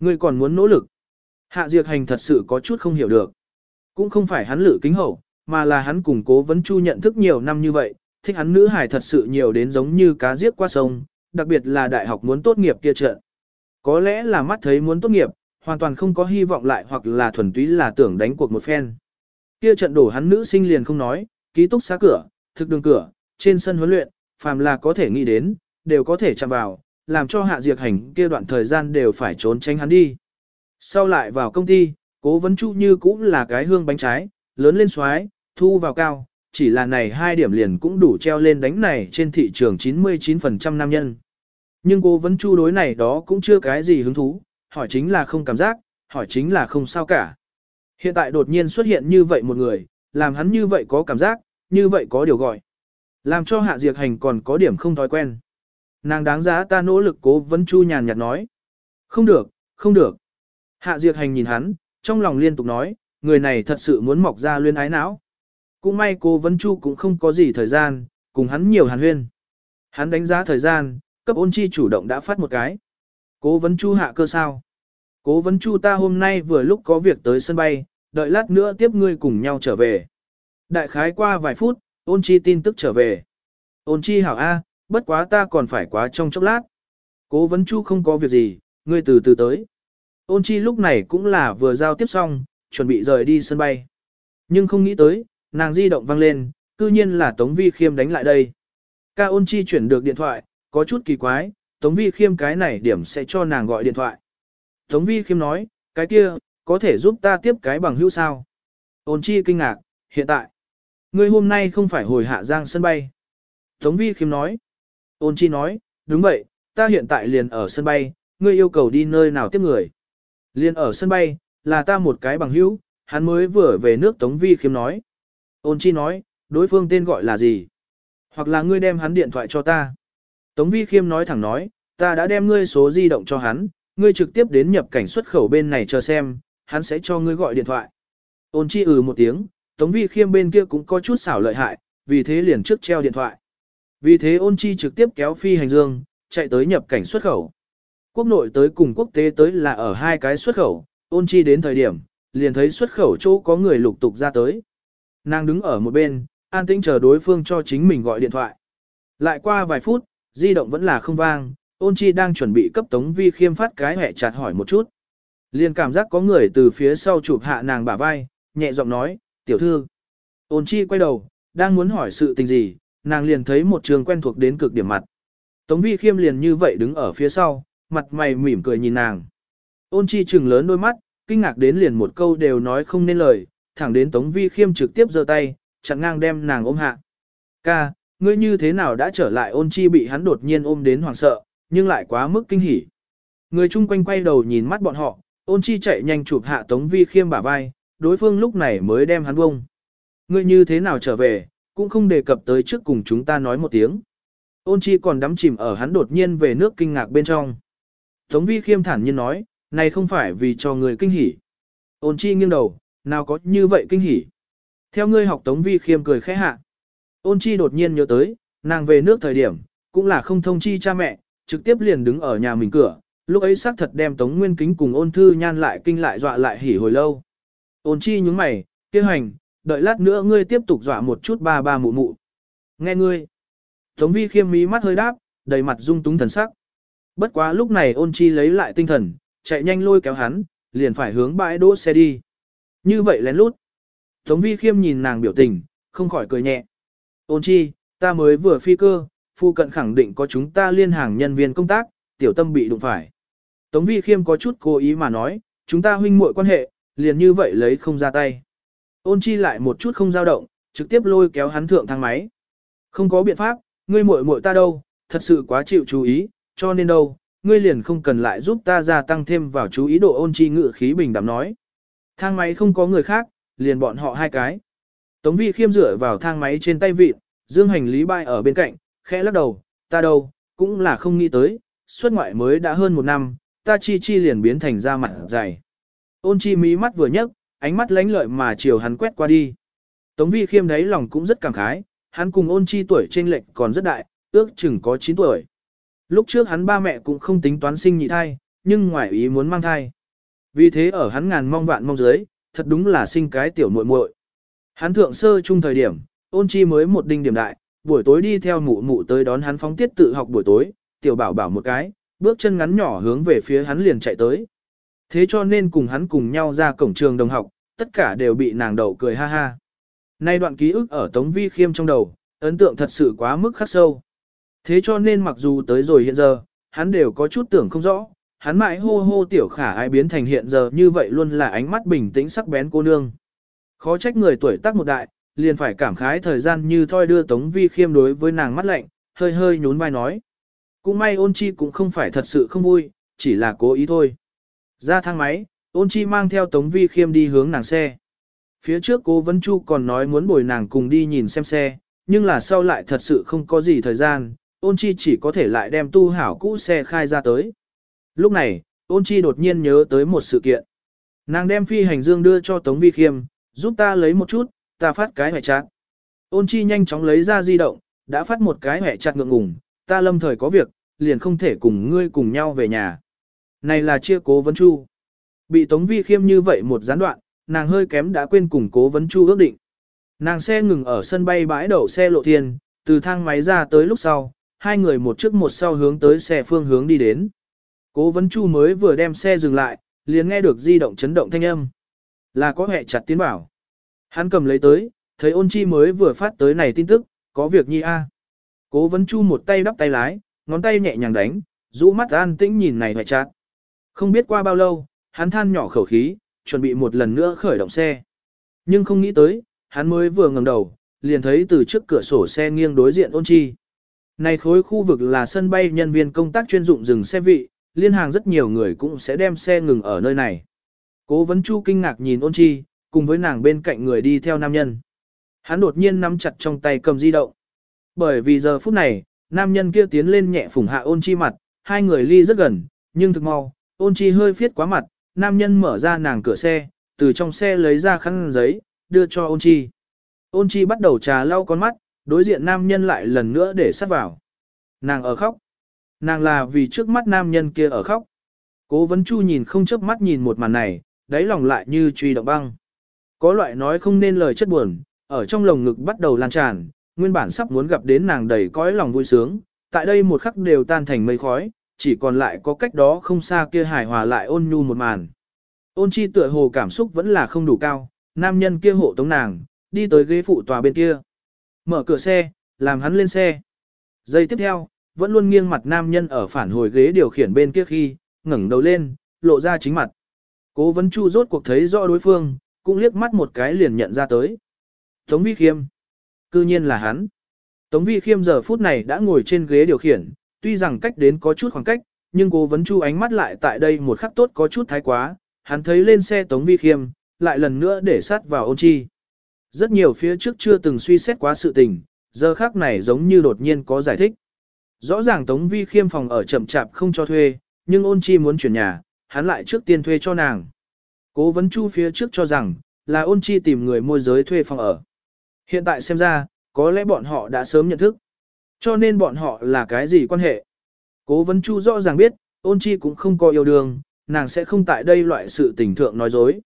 Ngươi còn muốn nỗ lực. Hạ Diệt Hành thật sự có chút không hiểu được. Cũng không phải hắn lử kính hậu, mà là hắn cùng cố vấn chu nhận thức nhiều năm như vậy, thích hắn nữ hải thật sự nhiều đến giống như cá giết qua sông, đặc biệt là đại học muốn tốt nghiệp kia trận. Có lẽ là mắt thấy muốn tốt nghiệp, hoàn toàn không có hy vọng lại hoặc là thuần túy là tưởng đánh cuộc một phen. Kia trận đổ hắn nữ sinh liền không nói, ký túc xá cửa, thực đường cửa, trên sân huấn luyện, phàm là có thể nghĩ đến, đều có thể chạm vào, làm cho hạ diệt hành kia đoạn thời gian đều phải trốn tránh hắn đi. Sau lại vào công ty, cố vấn chu như cũng là cái hương bánh trái, lớn lên xoái, thu vào cao, chỉ là này hai điểm liền cũng đủ treo lên đánh này trên thị trường 99% nam nhân. Nhưng cố vấn chu đối này đó cũng chưa cái gì hứng thú, hỏi chính là không cảm giác, hỏi chính là không sao cả. Hiện tại đột nhiên xuất hiện như vậy một người, làm hắn như vậy có cảm giác, như vậy có điều gọi. Làm cho hạ diệt hành còn có điểm không thói quen. Nàng đáng giá ta nỗ lực cố vấn chu nhàn nhạt nói. Không được, không được. Hạ diệt hành nhìn hắn, trong lòng liên tục nói, người này thật sự muốn mọc ra luyên ái não. Cũng may cô vấn chu cũng không có gì thời gian, cùng hắn nhiều hàn huyên. Hắn đánh giá thời gian, cấp ôn chi chủ động đã phát một cái. Cố vấn chu hạ cơ sao? Cố vấn chu ta hôm nay vừa lúc có việc tới sân bay, đợi lát nữa tiếp ngươi cùng nhau trở về. Đại khái qua vài phút, ôn chi tin tức trở về. Ôn chi hảo A, bất quá ta còn phải quá trong chốc lát. Cố vấn chu không có việc gì, ngươi từ từ tới. Ôn chi lúc này cũng là vừa giao tiếp xong, chuẩn bị rời đi sân bay. Nhưng không nghĩ tới, nàng di động vang lên, cư nhiên là Tống Vi Khiêm đánh lại đây. Ca ôn chi chuyển được điện thoại, có chút kỳ quái, Tống Vi Khiêm cái này điểm sẽ cho nàng gọi điện thoại. Tống Vi Khiêm nói, cái kia, có thể giúp ta tiếp cái bằng hữu sao? Ôn chi kinh ngạc, hiện tại, ngươi hôm nay không phải hồi hạ giang sân bay. Tống Vi Khiêm nói, ôn chi nói, đúng vậy, ta hiện tại liền ở sân bay, ngươi yêu cầu đi nơi nào tiếp người. Liền ở sân bay, là ta một cái bằng hữu, hắn mới vừa về nước Tống Vi Khiêm nói. Ôn chi nói, đối phương tên gọi là gì? Hoặc là ngươi đem hắn điện thoại cho ta. Tống Vi Khiêm nói thẳng nói, ta đã đem ngươi số di động cho hắn, ngươi trực tiếp đến nhập cảnh xuất khẩu bên này chờ xem, hắn sẽ cho ngươi gọi điện thoại. Ôn chi ừ một tiếng, Tống Vi Khiêm bên kia cũng có chút xảo lợi hại, vì thế liền trước treo điện thoại. Vì thế ôn chi trực tiếp kéo phi hành dương, chạy tới nhập cảnh xuất khẩu. Quốc nội tới cùng quốc tế tới là ở hai cái xuất khẩu, ôn chi đến thời điểm, liền thấy xuất khẩu chỗ có người lục tục ra tới. Nàng đứng ở một bên, an tĩnh chờ đối phương cho chính mình gọi điện thoại. Lại qua vài phút, di động vẫn là không vang, ôn chi đang chuẩn bị cấp tống vi khiêm phát cái hẹ chặt hỏi một chút. Liền cảm giác có người từ phía sau chụp hạ nàng bả vai, nhẹ giọng nói, tiểu thư. Ôn chi quay đầu, đang muốn hỏi sự tình gì, nàng liền thấy một trường quen thuộc đến cực điểm mặt. Tống vi khiêm liền như vậy đứng ở phía sau, mặt mày mỉm cười nhìn nàng. Ôn chi trừng lớn đôi mắt, kinh ngạc đến liền một câu đều nói không nên lời, thẳng đến Tống Vi Khiêm trực tiếp giơ tay, chặn ngang đem nàng ôm hạ. Ca, ngươi như thế nào đã trở lại ôn chi bị hắn đột nhiên ôm đến hoảng sợ, nhưng lại quá mức kinh hỉ. Người chung quanh quay đầu nhìn mắt bọn họ, ôn chi chạy nhanh chụp hạ Tống Vi Khiêm bả vai, đối phương lúc này mới đem hắn bông. Ngươi như thế nào trở về, cũng không đề cập tới trước cùng chúng ta nói một tiếng. Ôn chi còn đắm chìm ở hắn đột nhiên về nước kinh ngạc bên trong. Tống Vi Khiêm thản nhiên nói, này không phải vì cho người kinh hỉ. Ôn chi nghiêng đầu, nào có như vậy kinh hỉ. Theo ngươi học Tống Vi Khiêm cười khẽ hạ. Ôn chi đột nhiên nhớ tới, nàng về nước thời điểm, cũng là không thông chi cha mẹ, trực tiếp liền đứng ở nhà mình cửa, lúc ấy xác thật đem Tống Nguyên Kính cùng ôn thư nhan lại kinh lại dọa lại hỉ hồi lâu. Ôn chi nhướng mày, kia hành, đợi lát nữa ngươi tiếp tục dọa một chút ba ba mụ mụ. Nghe ngươi. Tống vi khiêm mí mắt hơi đáp, đầy mặt dung túng thần sắc. Bất quá lúc này ôn chi lấy lại tinh thần, chạy nhanh lôi kéo hắn, liền phải hướng bãi đỗ xe đi. Như vậy lén lút. Tống vi khiêm nhìn nàng biểu tình, không khỏi cười nhẹ. Ôn chi, ta mới vừa phi cơ, phu cận khẳng định có chúng ta liên hàng nhân viên công tác, tiểu tâm bị đụng phải. Tống vi khiêm có chút cố ý mà nói, chúng ta huynh muội quan hệ, liền như vậy lấy không ra tay. Ôn chi lại một chút không dao động, trực tiếp lôi kéo hắn thượng thang máy. Không có biện pháp, ngươi muội muội ta đâu, thật sự quá chịu chú ý, cho nên đâu, ngươi liền không cần lại giúp ta gia tăng thêm vào chú ý độ ôn chi ngự khí bình đạm nói. Thang máy không có người khác, liền bọn họ hai cái. Tống vi khiêm dựa vào thang máy trên tay vịt, dương hành lý bay ở bên cạnh, khẽ lắc đầu, ta đâu, cũng là không nghĩ tới, xuất ngoại mới đã hơn một năm, ta chi chi liền biến thành da mặt dày. Ôn chi mí mắt vừa nhấc, ánh mắt lánh lợi mà chiều hắn quét qua đi. Tống vi khiêm đấy lòng cũng rất cảm khái, hắn cùng ôn chi tuổi trên lệch còn rất đại, ước chừng có 9 tuổi. Lúc trước hắn ba mẹ cũng không tính toán sinh nhị thai, nhưng ngoài ý muốn mang thai. Vì thế ở hắn ngàn mong vạn mong dưới, thật đúng là sinh cái tiểu muội muội. Hắn thượng sơ chung thời điểm, ôn chi mới một đinh điểm đại, buổi tối đi theo mụ mụ tới đón hắn phóng tiết tự học buổi tối, tiểu bảo bảo một cái, bước chân ngắn nhỏ hướng về phía hắn liền chạy tới. Thế cho nên cùng hắn cùng nhau ra cổng trường đồng học, tất cả đều bị nàng đậu cười ha ha. Nay đoạn ký ức ở Tống Vi Khiêm trong đầu, ấn tượng thật sự quá mức khắc sâu. Thế cho nên mặc dù tới rồi hiện giờ, hắn đều có chút tưởng không rõ, hắn mãi hô hô tiểu khả ai biến thành hiện giờ như vậy luôn là ánh mắt bình tĩnh sắc bén cô nương. Khó trách người tuổi tác một đại, liền phải cảm khái thời gian như thoi đưa Tống Vi Khiêm đối với nàng mắt lạnh, hơi hơi nhún vai nói. Cũng may ôn chi cũng không phải thật sự không vui, chỉ là cố ý thôi. Ra thang máy, ôn chi mang theo Tống Vi Khiêm đi hướng nàng xe. Phía trước cô Vân Chu còn nói muốn bồi nàng cùng đi nhìn xem xe, nhưng là sau lại thật sự không có gì thời gian, ôn chi chỉ có thể lại đem tu hảo cũ xe khai ra tới. Lúc này, ôn chi đột nhiên nhớ tới một sự kiện. Nàng đem phi hành dương đưa cho Tống Vi Khiêm, giúp ta lấy một chút, ta phát cái hẻ chặt. Ôn chi nhanh chóng lấy ra di động, đã phát một cái hẻ chặt ngượng ngùng, ta lâm thời có việc, liền không thể cùng ngươi cùng nhau về nhà. Này là chia cố vấn chu. Bị Tống Vi Khiêm như vậy một gián đoạn, nàng hơi kém đã quên cùng cố vấn chu ước định. Nàng xe ngừng ở sân bay bãi đậu xe lộ thiên, từ thang máy ra tới lúc sau, hai người một trước một sau hướng tới xe phương hướng đi đến. Cố vấn chu mới vừa đem xe dừng lại, liền nghe được di động chấn động thanh âm. Là có hệ chặt tiến bảo. Hắn cầm lấy tới, thấy ôn chi mới vừa phát tới này tin tức, có việc nhi a. Cố vấn chu một tay đắp tay lái, ngón tay nhẹ nhàng đánh, rũ mắt an tĩnh nhìn này hệ chặt. Không biết qua bao lâu, hắn than nhỏ khẩu khí, chuẩn bị một lần nữa khởi động xe. Nhưng không nghĩ tới, hắn mới vừa ngẩng đầu, liền thấy từ trước cửa sổ xe nghiêng đối diện ôn chi. Này khối khu vực là sân bay nhân viên công tác chuyên dụng dừng xe vị, liên hàng rất nhiều người cũng sẽ đem xe ngừng ở nơi này. Cố vấn chu kinh ngạc nhìn ôn chi, cùng với nàng bên cạnh người đi theo nam nhân. Hắn đột nhiên nắm chặt trong tay cầm di động. Bởi vì giờ phút này, nam nhân kia tiến lên nhẹ phủng hạ ôn chi mặt, hai người ly rất gần, nhưng thực mau, ôn chi hơi phiết quá mặt, nam nhân mở ra nàng cửa xe, từ trong xe lấy ra khăn giấy, đưa cho ôn chi. Ôn chi bắt đầu trà lau con mắt, đối diện nam nhân lại lần nữa để sát vào. Nàng ở khóc. Nàng là vì trước mắt nam nhân kia ở khóc. Cố vấn chu nhìn không chớp mắt nhìn một màn này, đáy lòng lại như truy động băng. Có loại nói không nên lời chất buồn, ở trong lồng ngực bắt đầu lan tràn, nguyên bản sắp muốn gặp đến nàng đầy cõi lòng vui sướng, tại đây một khắc đều tan thành mây khói, chỉ còn lại có cách đó không xa kia hài hòa lại ôn nhu một màn. Ôn chi tựa hồ cảm xúc vẫn là không đủ cao, nam nhân kia hộ tống nàng, đi tới ghế phụ tòa bên kia. Mở cửa xe, làm hắn lên xe. Giây tiếp theo, vẫn luôn nghiêng mặt nam nhân ở phản hồi ghế điều khiển bên kia khi, ngẩng đầu lên, lộ ra chính mặt. Cố vấn chu rốt cuộc thấy rõ đối phương, cũng liếc mắt một cái liền nhận ra tới. Tống Vi Khiêm. Cư nhiên là hắn. Tống Vi Khiêm giờ phút này đã ngồi trên ghế điều khiển, tuy rằng cách đến có chút khoảng cách, nhưng cố vấn chu ánh mắt lại tại đây một khắc tốt có chút thái quá, hắn thấy lên xe Tống Vi Khiêm, lại lần nữa để sát vào ôn chi. Rất nhiều phía trước chưa từng suy xét quá sự tình, giờ khác này giống như đột nhiên có giải thích. Rõ ràng Tống Vi Khiêm phòng ở chậm chạp không cho thuê, nhưng ôn chi muốn chuyển nhà, hắn lại trước tiên thuê cho nàng. Cố vấn chu phía trước cho rằng, là ôn chi tìm người môi giới thuê phòng ở. Hiện tại xem ra, có lẽ bọn họ đã sớm nhận thức. Cho nên bọn họ là cái gì quan hệ? Cố vấn chu rõ ràng biết, Ôn chi cũng không có yêu đương, nàng sẽ không tại đây loại sự tình thượng nói dối.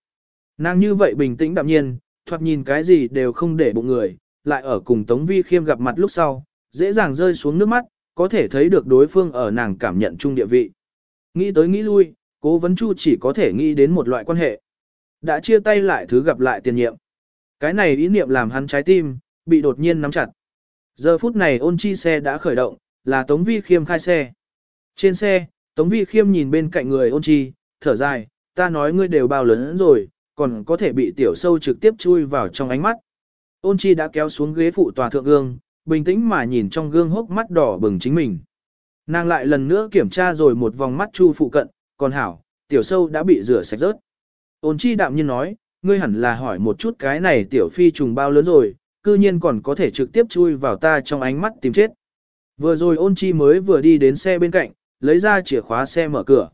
Nàng như vậy bình tĩnh đạm nhiên, thoạt nhìn cái gì đều không để bụng người, lại ở cùng Tống Vi Khiêm gặp mặt lúc sau, dễ dàng rơi xuống nước mắt, có thể thấy được đối phương ở nàng cảm nhận chung địa vị. Nghĩ tới nghĩ lui, cố vấn chu chỉ có thể nghĩ đến một loại quan hệ. Đã chia tay lại thứ gặp lại tiền nhiệm. Cái này ý niệm làm hắn trái tim, bị đột nhiên nắm chặt. Giờ phút này ôn chi xe đã khởi động, là Tống Vi Khiêm khai xe. Trên xe, Tống Vi Khiêm nhìn bên cạnh người ôn chi, thở dài, ta nói ngươi đều bao lớn rồi, còn có thể bị tiểu sâu trực tiếp chui vào trong ánh mắt. Ôn chi đã kéo xuống ghế phụ tòa thượng gương, bình tĩnh mà nhìn trong gương hốc mắt đỏ bừng chính mình. Nàng lại lần nữa kiểm tra rồi một vòng mắt chu phụ cận, còn hảo, tiểu sâu đã bị rửa sạch rớt. Ôn chi đạm nhiên nói, ngươi hẳn là hỏi một chút cái này tiểu phi trùng bao lớn rồi, cư nhiên còn có thể trực tiếp chui vào ta trong ánh mắt tìm chết. Vừa rồi ôn chi mới vừa đi đến xe bên cạnh, lấy ra chìa khóa xe mở cửa.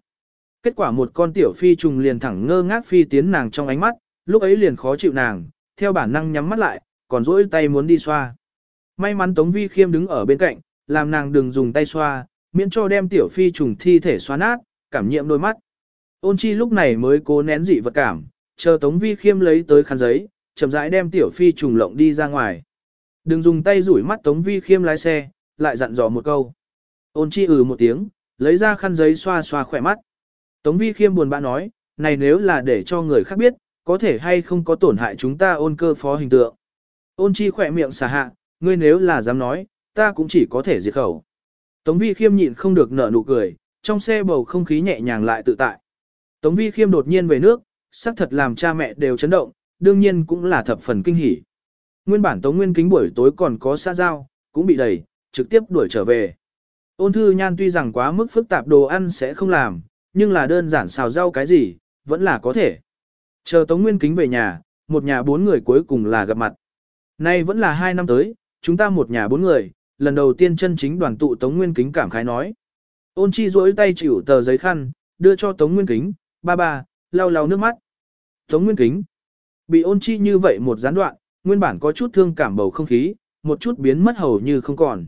Kết quả một con tiểu phi trùng liền thẳng ngơ ngác phi tiến nàng trong ánh mắt, lúc ấy liền khó chịu nàng, theo bản năng nhắm mắt lại, còn rỗi tay muốn đi xoa. May mắn Tống Vi Khiêm đứng ở bên cạnh, làm nàng đừng dùng tay xoa, miễn cho đem tiểu phi trùng thi thể xoa nát, cảm nhiễm đôi mắt. Ôn chi lúc này mới cố nén dị vật cảm, chờ Tống Vi Khiêm lấy tới khăn giấy, chậm rãi đem tiểu phi trùng lộng đi ra ngoài. Đừng dùng tay rủi mắt Tống Vi Khiêm lái xe, lại dặn dò một câu. Ôn chi ừ một tiếng, lấy ra khăn giấy xoa xoa khỏe mắt. Tống Vi Khiêm buồn bã nói, này nếu là để cho người khác biết, có thể hay không có tổn hại chúng ta ôn cơ phó hình tượng. Ôn chi khỏe miệng xả hạ, ngươi nếu là dám nói, ta cũng chỉ có thể diệt khẩu. Tống Vi Khiêm nhịn không được nở nụ cười, trong xe bầu không khí nhẹ nhàng lại tự tại. Tống Vi Khiêm đột nhiên về nước, xác thật làm cha mẹ đều chấn động, đương nhiên cũng là thập phần kinh hỉ. Nguyên bản Tống Nguyên Kính buổi tối còn có xa giao, cũng bị đẩy, trực tiếp đuổi trở về. Ôn thư nhan tuy rằng quá mức phức tạp đồ ăn sẽ không làm, nhưng là đơn giản xào rau cái gì, vẫn là có thể. Chờ Tống Nguyên Kính về nhà, một nhà bốn người cuối cùng là gặp mặt. Nay vẫn là hai năm tới, chúng ta một nhà bốn người, lần đầu tiên chân chính đoàn tụ Tống Nguyên Kính cảm khái nói. Ôn chi rỗi tay chịu tờ giấy khăn, đưa cho Tống Nguyên Kính, ba ba, lau lau nước mắt. Tống Nguyên Kính, bị ôn chi như vậy một gián đoạn, nguyên bản có chút thương cảm bầu không khí, một chút biến mất hầu như không còn.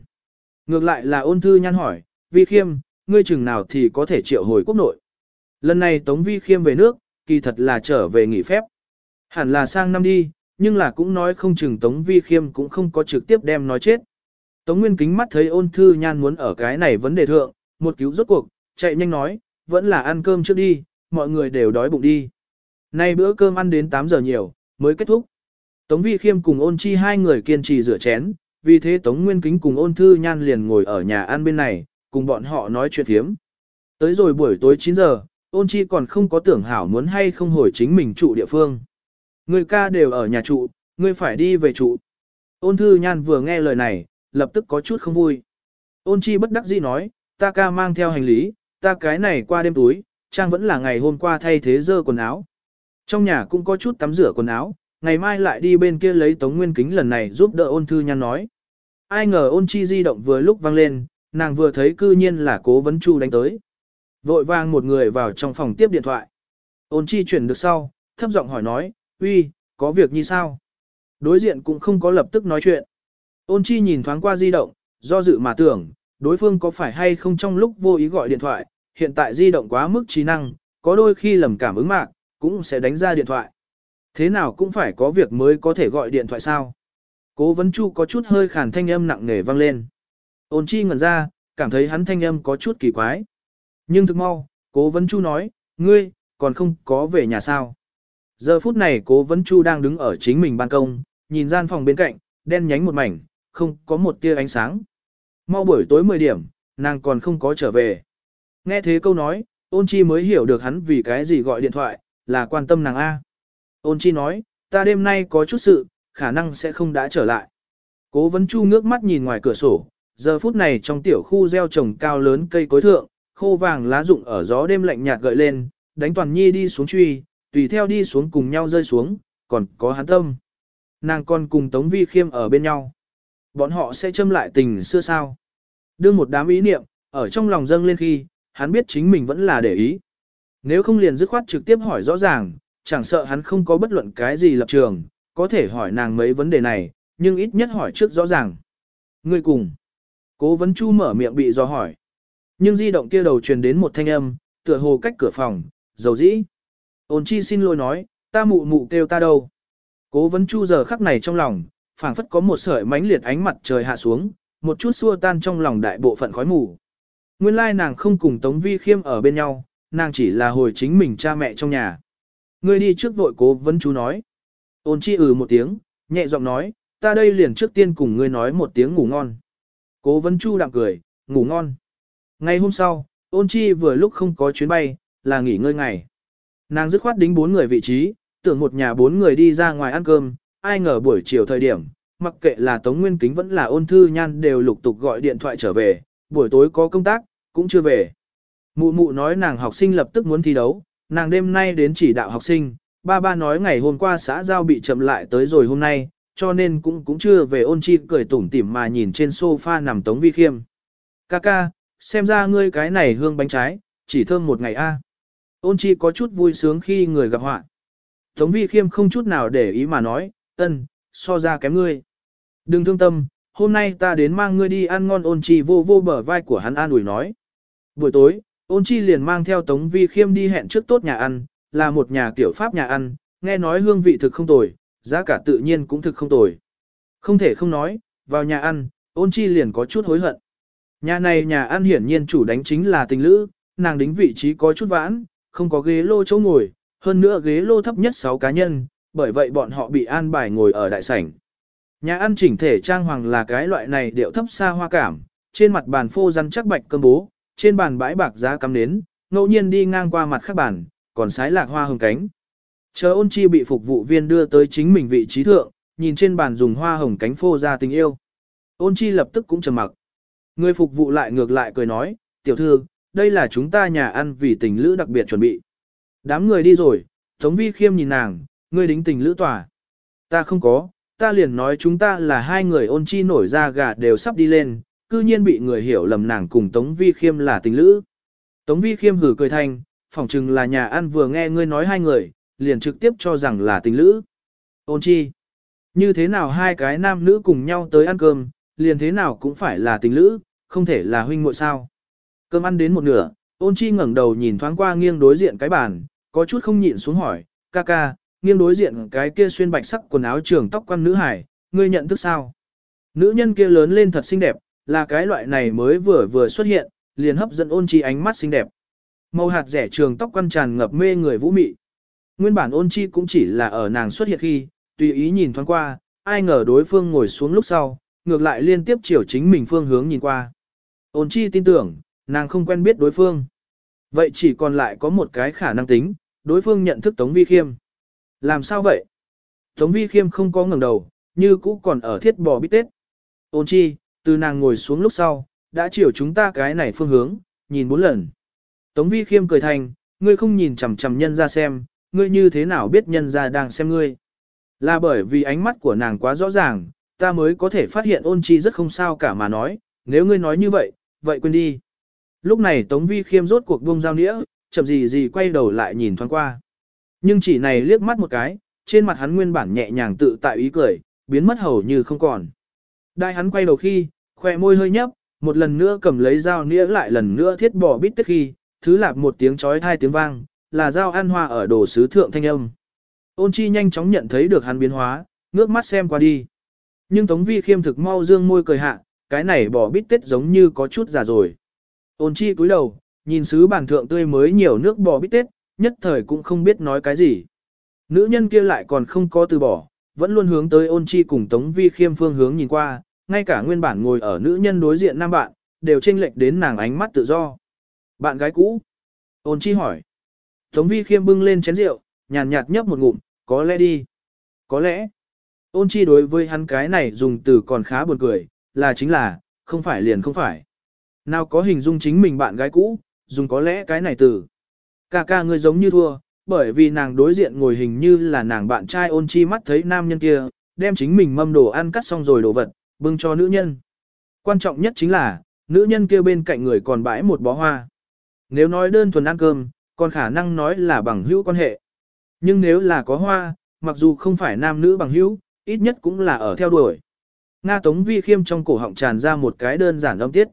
Ngược lại là ôn thư nhăn hỏi, vi khiêm, ngươi chừng nào thì có thể triệu hồi quốc nội. Lần này Tống Vi khiêm về nước, kỳ thật là trở về nghỉ phép. Hẳn là sang năm đi, nhưng là cũng nói không chừng Tống Vi khiêm cũng không có trực tiếp đem nói chết. Tống Nguyên kính mắt thấy ôn thư nhan muốn ở cái này vấn đề thượng, một cứu rốt cuộc, chạy nhanh nói, vẫn là ăn cơm trước đi, mọi người đều đói bụng đi. Nay bữa cơm ăn đến 8 giờ nhiều, mới kết thúc. Tống Vi Khiêm cùng ôn chi hai người kiên trì rửa chén, vì thế Tống Nguyên Kính cùng ôn thư nhan liền ngồi ở nhà ăn bên này, cùng bọn họ nói chuyện thiếm. Tới rồi buổi tối 9 giờ, ôn chi còn không có tưởng hảo muốn hay không hồi chính mình trụ địa phương. Người ca đều ở nhà trụ, người phải đi về trụ. Ôn thư nhan vừa nghe lời này, lập tức có chút không vui. Ôn chi bất đắc dĩ nói, ta ca mang theo hành lý, ta cái này qua đêm túi, trang vẫn là ngày hôm qua thay thế dơ quần áo. Trong nhà cũng có chút tắm rửa quần áo, ngày mai lại đi bên kia lấy tống nguyên kính lần này giúp đỡ ôn thư nhan nói. Ai ngờ ôn chi di động vừa lúc vang lên, nàng vừa thấy cư nhiên là cố vấn chu đánh tới. Vội vàng một người vào trong phòng tiếp điện thoại. Ôn chi chuyển được sau, thấp giọng hỏi nói, uy, có việc như sao? Đối diện cũng không có lập tức nói chuyện. Ôn chi nhìn thoáng qua di động, do dự mà tưởng, đối phương có phải hay không trong lúc vô ý gọi điện thoại, hiện tại di động quá mức trí năng, có đôi khi lầm cảm ứng mạng, cũng sẽ đánh ra điện thoại. Thế nào cũng phải có việc mới có thể gọi điện thoại sao? Cố vấn chu có chút hơi khàn thanh âm nặng nề vang lên. Ôn chi ngẩn ra, cảm thấy hắn thanh âm có chút kỳ quái. Nhưng thực mau, cố vấn chu nói, ngươi, còn không có về nhà sao. Giờ phút này cố vấn chu đang đứng ở chính mình ban công, nhìn gian phòng bên cạnh, đen nhánh một mảnh, không có một tia ánh sáng. Mau buổi tối 10 điểm, nàng còn không có trở về. Nghe thế câu nói, ôn chi mới hiểu được hắn vì cái gì gọi điện thoại, là quan tâm nàng A. Ôn chi nói, ta đêm nay có chút sự, khả năng sẽ không đã trở lại. Cố vấn chu ngước mắt nhìn ngoài cửa sổ, giờ phút này trong tiểu khu gieo trồng cao lớn cây cối thượng, khô vàng lá rụng ở gió đêm lạnh nhạt gợi lên, đánh toàn nhi đi xuống truy, tùy theo đi xuống cùng nhau rơi xuống, còn có hắn tâm. Nàng con cùng Tống Vi Khiêm ở bên nhau. Bọn họ sẽ châm lại tình xưa sao. Đưa một đám ý niệm, ở trong lòng dâng lên khi, hắn biết chính mình vẫn là để ý. Nếu không liền dứt khoát trực tiếp hỏi rõ ràng, chẳng sợ hắn không có bất luận cái gì lập trường, có thể hỏi nàng mấy vấn đề này, nhưng ít nhất hỏi trước rõ ràng. Ngươi cùng. Cố vấn chu mở miệng bị do hỏi. Nhưng di động kia đầu truyền đến một thanh âm, tựa hồ cách cửa phòng, dầu dĩ. Ôn chi xin lỗi nói, ta mụ mụ kêu ta đâu. Cố vấn chu giờ khắc này trong lòng, phảng phất có một sợi mánh liệt ánh mặt trời hạ xuống, một chút xua tan trong lòng đại bộ phận khói mù. Nguyên lai nàng không cùng Tống Vi Khiêm ở bên nhau, nàng chỉ là hồi chính mình cha mẹ trong nhà. Ngươi đi trước vội cố vấn chú nói. Ôn chi ừ một tiếng, nhẹ giọng nói, ta đây liền trước tiên cùng ngươi nói một tiếng ngủ ngon. Cố vấn chu đặng cười, ngủ ngon. Ngày hôm sau, ôn chi vừa lúc không có chuyến bay, là nghỉ ngơi ngày. Nàng dứt khoát đính bốn người vị trí, tưởng một nhà bốn người đi ra ngoài ăn cơm, ai ngờ buổi chiều thời điểm, mặc kệ là Tống Nguyên Kính vẫn là ôn thư nhan đều lục tục gọi điện thoại trở về, buổi tối có công tác, cũng chưa về. Mụ mụ nói nàng học sinh lập tức muốn thi đấu, nàng đêm nay đến chỉ đạo học sinh, ba ba nói ngày hôm qua xã giao bị chậm lại tới rồi hôm nay, cho nên cũng cũng chưa về ôn chi cười tủm tỉm mà nhìn trên sofa nằm Tống Vi Khiêm. ca ca xem ra ngươi cái này hương bánh trái, chỉ thơm một ngày a. À. Ôn chi có chút vui sướng khi người gặp họa. Tống Vi Khiêm không chút nào để ý mà nói, ân, so ra kém ngươi. Đừng thương tâm, hôm nay ta đến mang ngươi đi ăn ngon ôn chi vô vô bờ vai của hắn an ủi nói. Buổi tối, ôn chi liền mang theo Tống Vi Khiêm đi hẹn trước tốt nhà ăn, là một nhà kiểu Pháp nhà ăn, nghe nói hương vị thực không tồi, giá cả tự nhiên cũng thực không tồi. Không thể không nói, vào nhà ăn, ôn chi liền có chút hối hận. Nhà này nhà ăn hiển nhiên chủ đánh chính là tình lữ, nàng đính vị trí có chút vãn, không có ghế lô chỗ ngồi, hơn nữa ghế lô thấp nhất 6 cá nhân, bởi vậy bọn họ bị an bài ngồi ở đại sảnh. Nhà ăn chỉnh thể trang hoàng là cái loại này điệu thấp xa hoa cảm, trên mặt bàn phô răn chắc bạch cơm bố, trên bàn bãi bạc giá cắm nến, ngẫu nhiên đi ngang qua mặt khác bàn, còn sái lạc hoa hồng cánh. Chờ ôn chi bị phục vụ viên đưa tới chính mình vị trí thượng, nhìn trên bàn dùng hoa hồng cánh phô ra tình yêu. Ôn chi lập tức cũng trầm mặc. Người phục vụ lại ngược lại cười nói, tiểu thư, đây là chúng ta nhà ăn vì tình lữ đặc biệt chuẩn bị. Đám người đi rồi, Tống Vi Khiêm nhìn nàng, ngươi đính tình lữ tòa. Ta không có, ta liền nói chúng ta là hai người ôn chi nổi ra gà đều sắp đi lên, cư nhiên bị người hiểu lầm nàng cùng Tống Vi Khiêm là tình lữ. Tống Vi Khiêm hử cười thanh, phỏng chừng là nhà ăn vừa nghe ngươi nói hai người, liền trực tiếp cho rằng là tình lữ. Ôn chi, như thế nào hai cái nam nữ cùng nhau tới ăn cơm, liền thế nào cũng phải là tình lữ, không thể là huynh muội sao. Cơm ăn đến một nửa, ôn chi ngẩng đầu nhìn thoáng qua nghiêng đối diện cái bàn, có chút không nhịn xuống hỏi, ca ca, nghiêng đối diện cái kia xuyên bạch sắc quần áo trường tóc quan nữ hải, ngươi nhận thức sao? Nữ nhân kia lớn lên thật xinh đẹp, là cái loại này mới vừa vừa xuất hiện, liền hấp dẫn ôn chi ánh mắt xinh đẹp. Màu hạt rẻ trường tóc quan tràn ngập mê người vũ mị. Nguyên bản ôn chi cũng chỉ là ở nàng xuất hiện khi, tùy ý nhìn thoáng qua, ai ngờ đối phương ngồi xuống lúc sau, ngược lại liên tiếp chiều chính mình phương hướng nhìn qua. Ôn chi tin tưởng, nàng không quen biết đối phương. Vậy chỉ còn lại có một cái khả năng tính, đối phương nhận thức Tống Vi Khiêm. Làm sao vậy? Tống Vi Khiêm không có ngẩng đầu, như cũ còn ở thiết bò bít tết. Ôn chi, từ nàng ngồi xuống lúc sau, đã chiều chúng ta cái này phương hướng, nhìn bốn lần. Tống Vi Khiêm cười thành, ngươi không nhìn chằm chằm nhân ra xem, ngươi như thế nào biết nhân ra đang xem ngươi. Là bởi vì ánh mắt của nàng quá rõ ràng, ta mới có thể phát hiện ôn chi rất không sao cả mà nói, nếu ngươi nói như vậy, vậy quên đi. Lúc này Tống Vi Khiêm rốt cuộc buông dao nĩa, chậm gì gì quay đầu lại nhìn thoáng qua. Nhưng chỉ này liếc mắt một cái, trên mặt hắn nguyên bản nhẹ nhàng tự tại ý cười, biến mất hầu như không còn. Đại hắn quay đầu khi, khoe môi hơi nhấp, một lần nữa cầm lấy dao nĩa lại lần nữa thiết bỏ bít tức khi, thứ lạp một tiếng chói thai tiếng vang, là dao ăn hoa ở đồ sứ thượng thanh âm. Ôn chi nhanh chóng nhận thấy được hắn biến hóa, ngước mắt xem qua đi. Nhưng Tống Vi khiêm thực mau dương môi cười hạ, cái này bỏ bít tết giống như có chút già rồi. Ôn chi cúi đầu, nhìn sứ bàn thượng tươi mới nhiều nước bò bít tết, nhất thời cũng không biết nói cái gì. Nữ nhân kia lại còn không có từ bỏ, vẫn luôn hướng tới ôn chi cùng Tống Vi khiêm phương hướng nhìn qua, ngay cả nguyên bản ngồi ở nữ nhân đối diện nam bạn, đều chênh lệch đến nàng ánh mắt tự do. Bạn gái cũ? Ôn chi hỏi. Tống Vi khiêm bưng lên chén rượu, nhàn nhạt nhấp một ngụm, có lẽ đi. Có lẽ. Ôn chi đối với hắn cái này dùng từ còn khá buồn cười, là chính là, không phải liền không phải. Nào có hình dung chính mình bạn gái cũ, dùng có lẽ cái này từ. Ca ca ngươi giống như thua, bởi vì nàng đối diện ngồi hình như là nàng bạn trai ôn chi mắt thấy nam nhân kia, đem chính mình mâm đồ ăn cắt xong rồi đồ vật, bưng cho nữ nhân. Quan trọng nhất chính là, nữ nhân kia bên cạnh người còn bãi một bó hoa. Nếu nói đơn thuần ăn cơm, còn khả năng nói là bằng hữu quan hệ. Nhưng nếu là có hoa, mặc dù không phải nam nữ bằng hữu, ít nhất cũng là ở theo đuổi. Nga Tống Vi Khiêm trong cổ họng tràn ra một cái đơn giản âm tiết.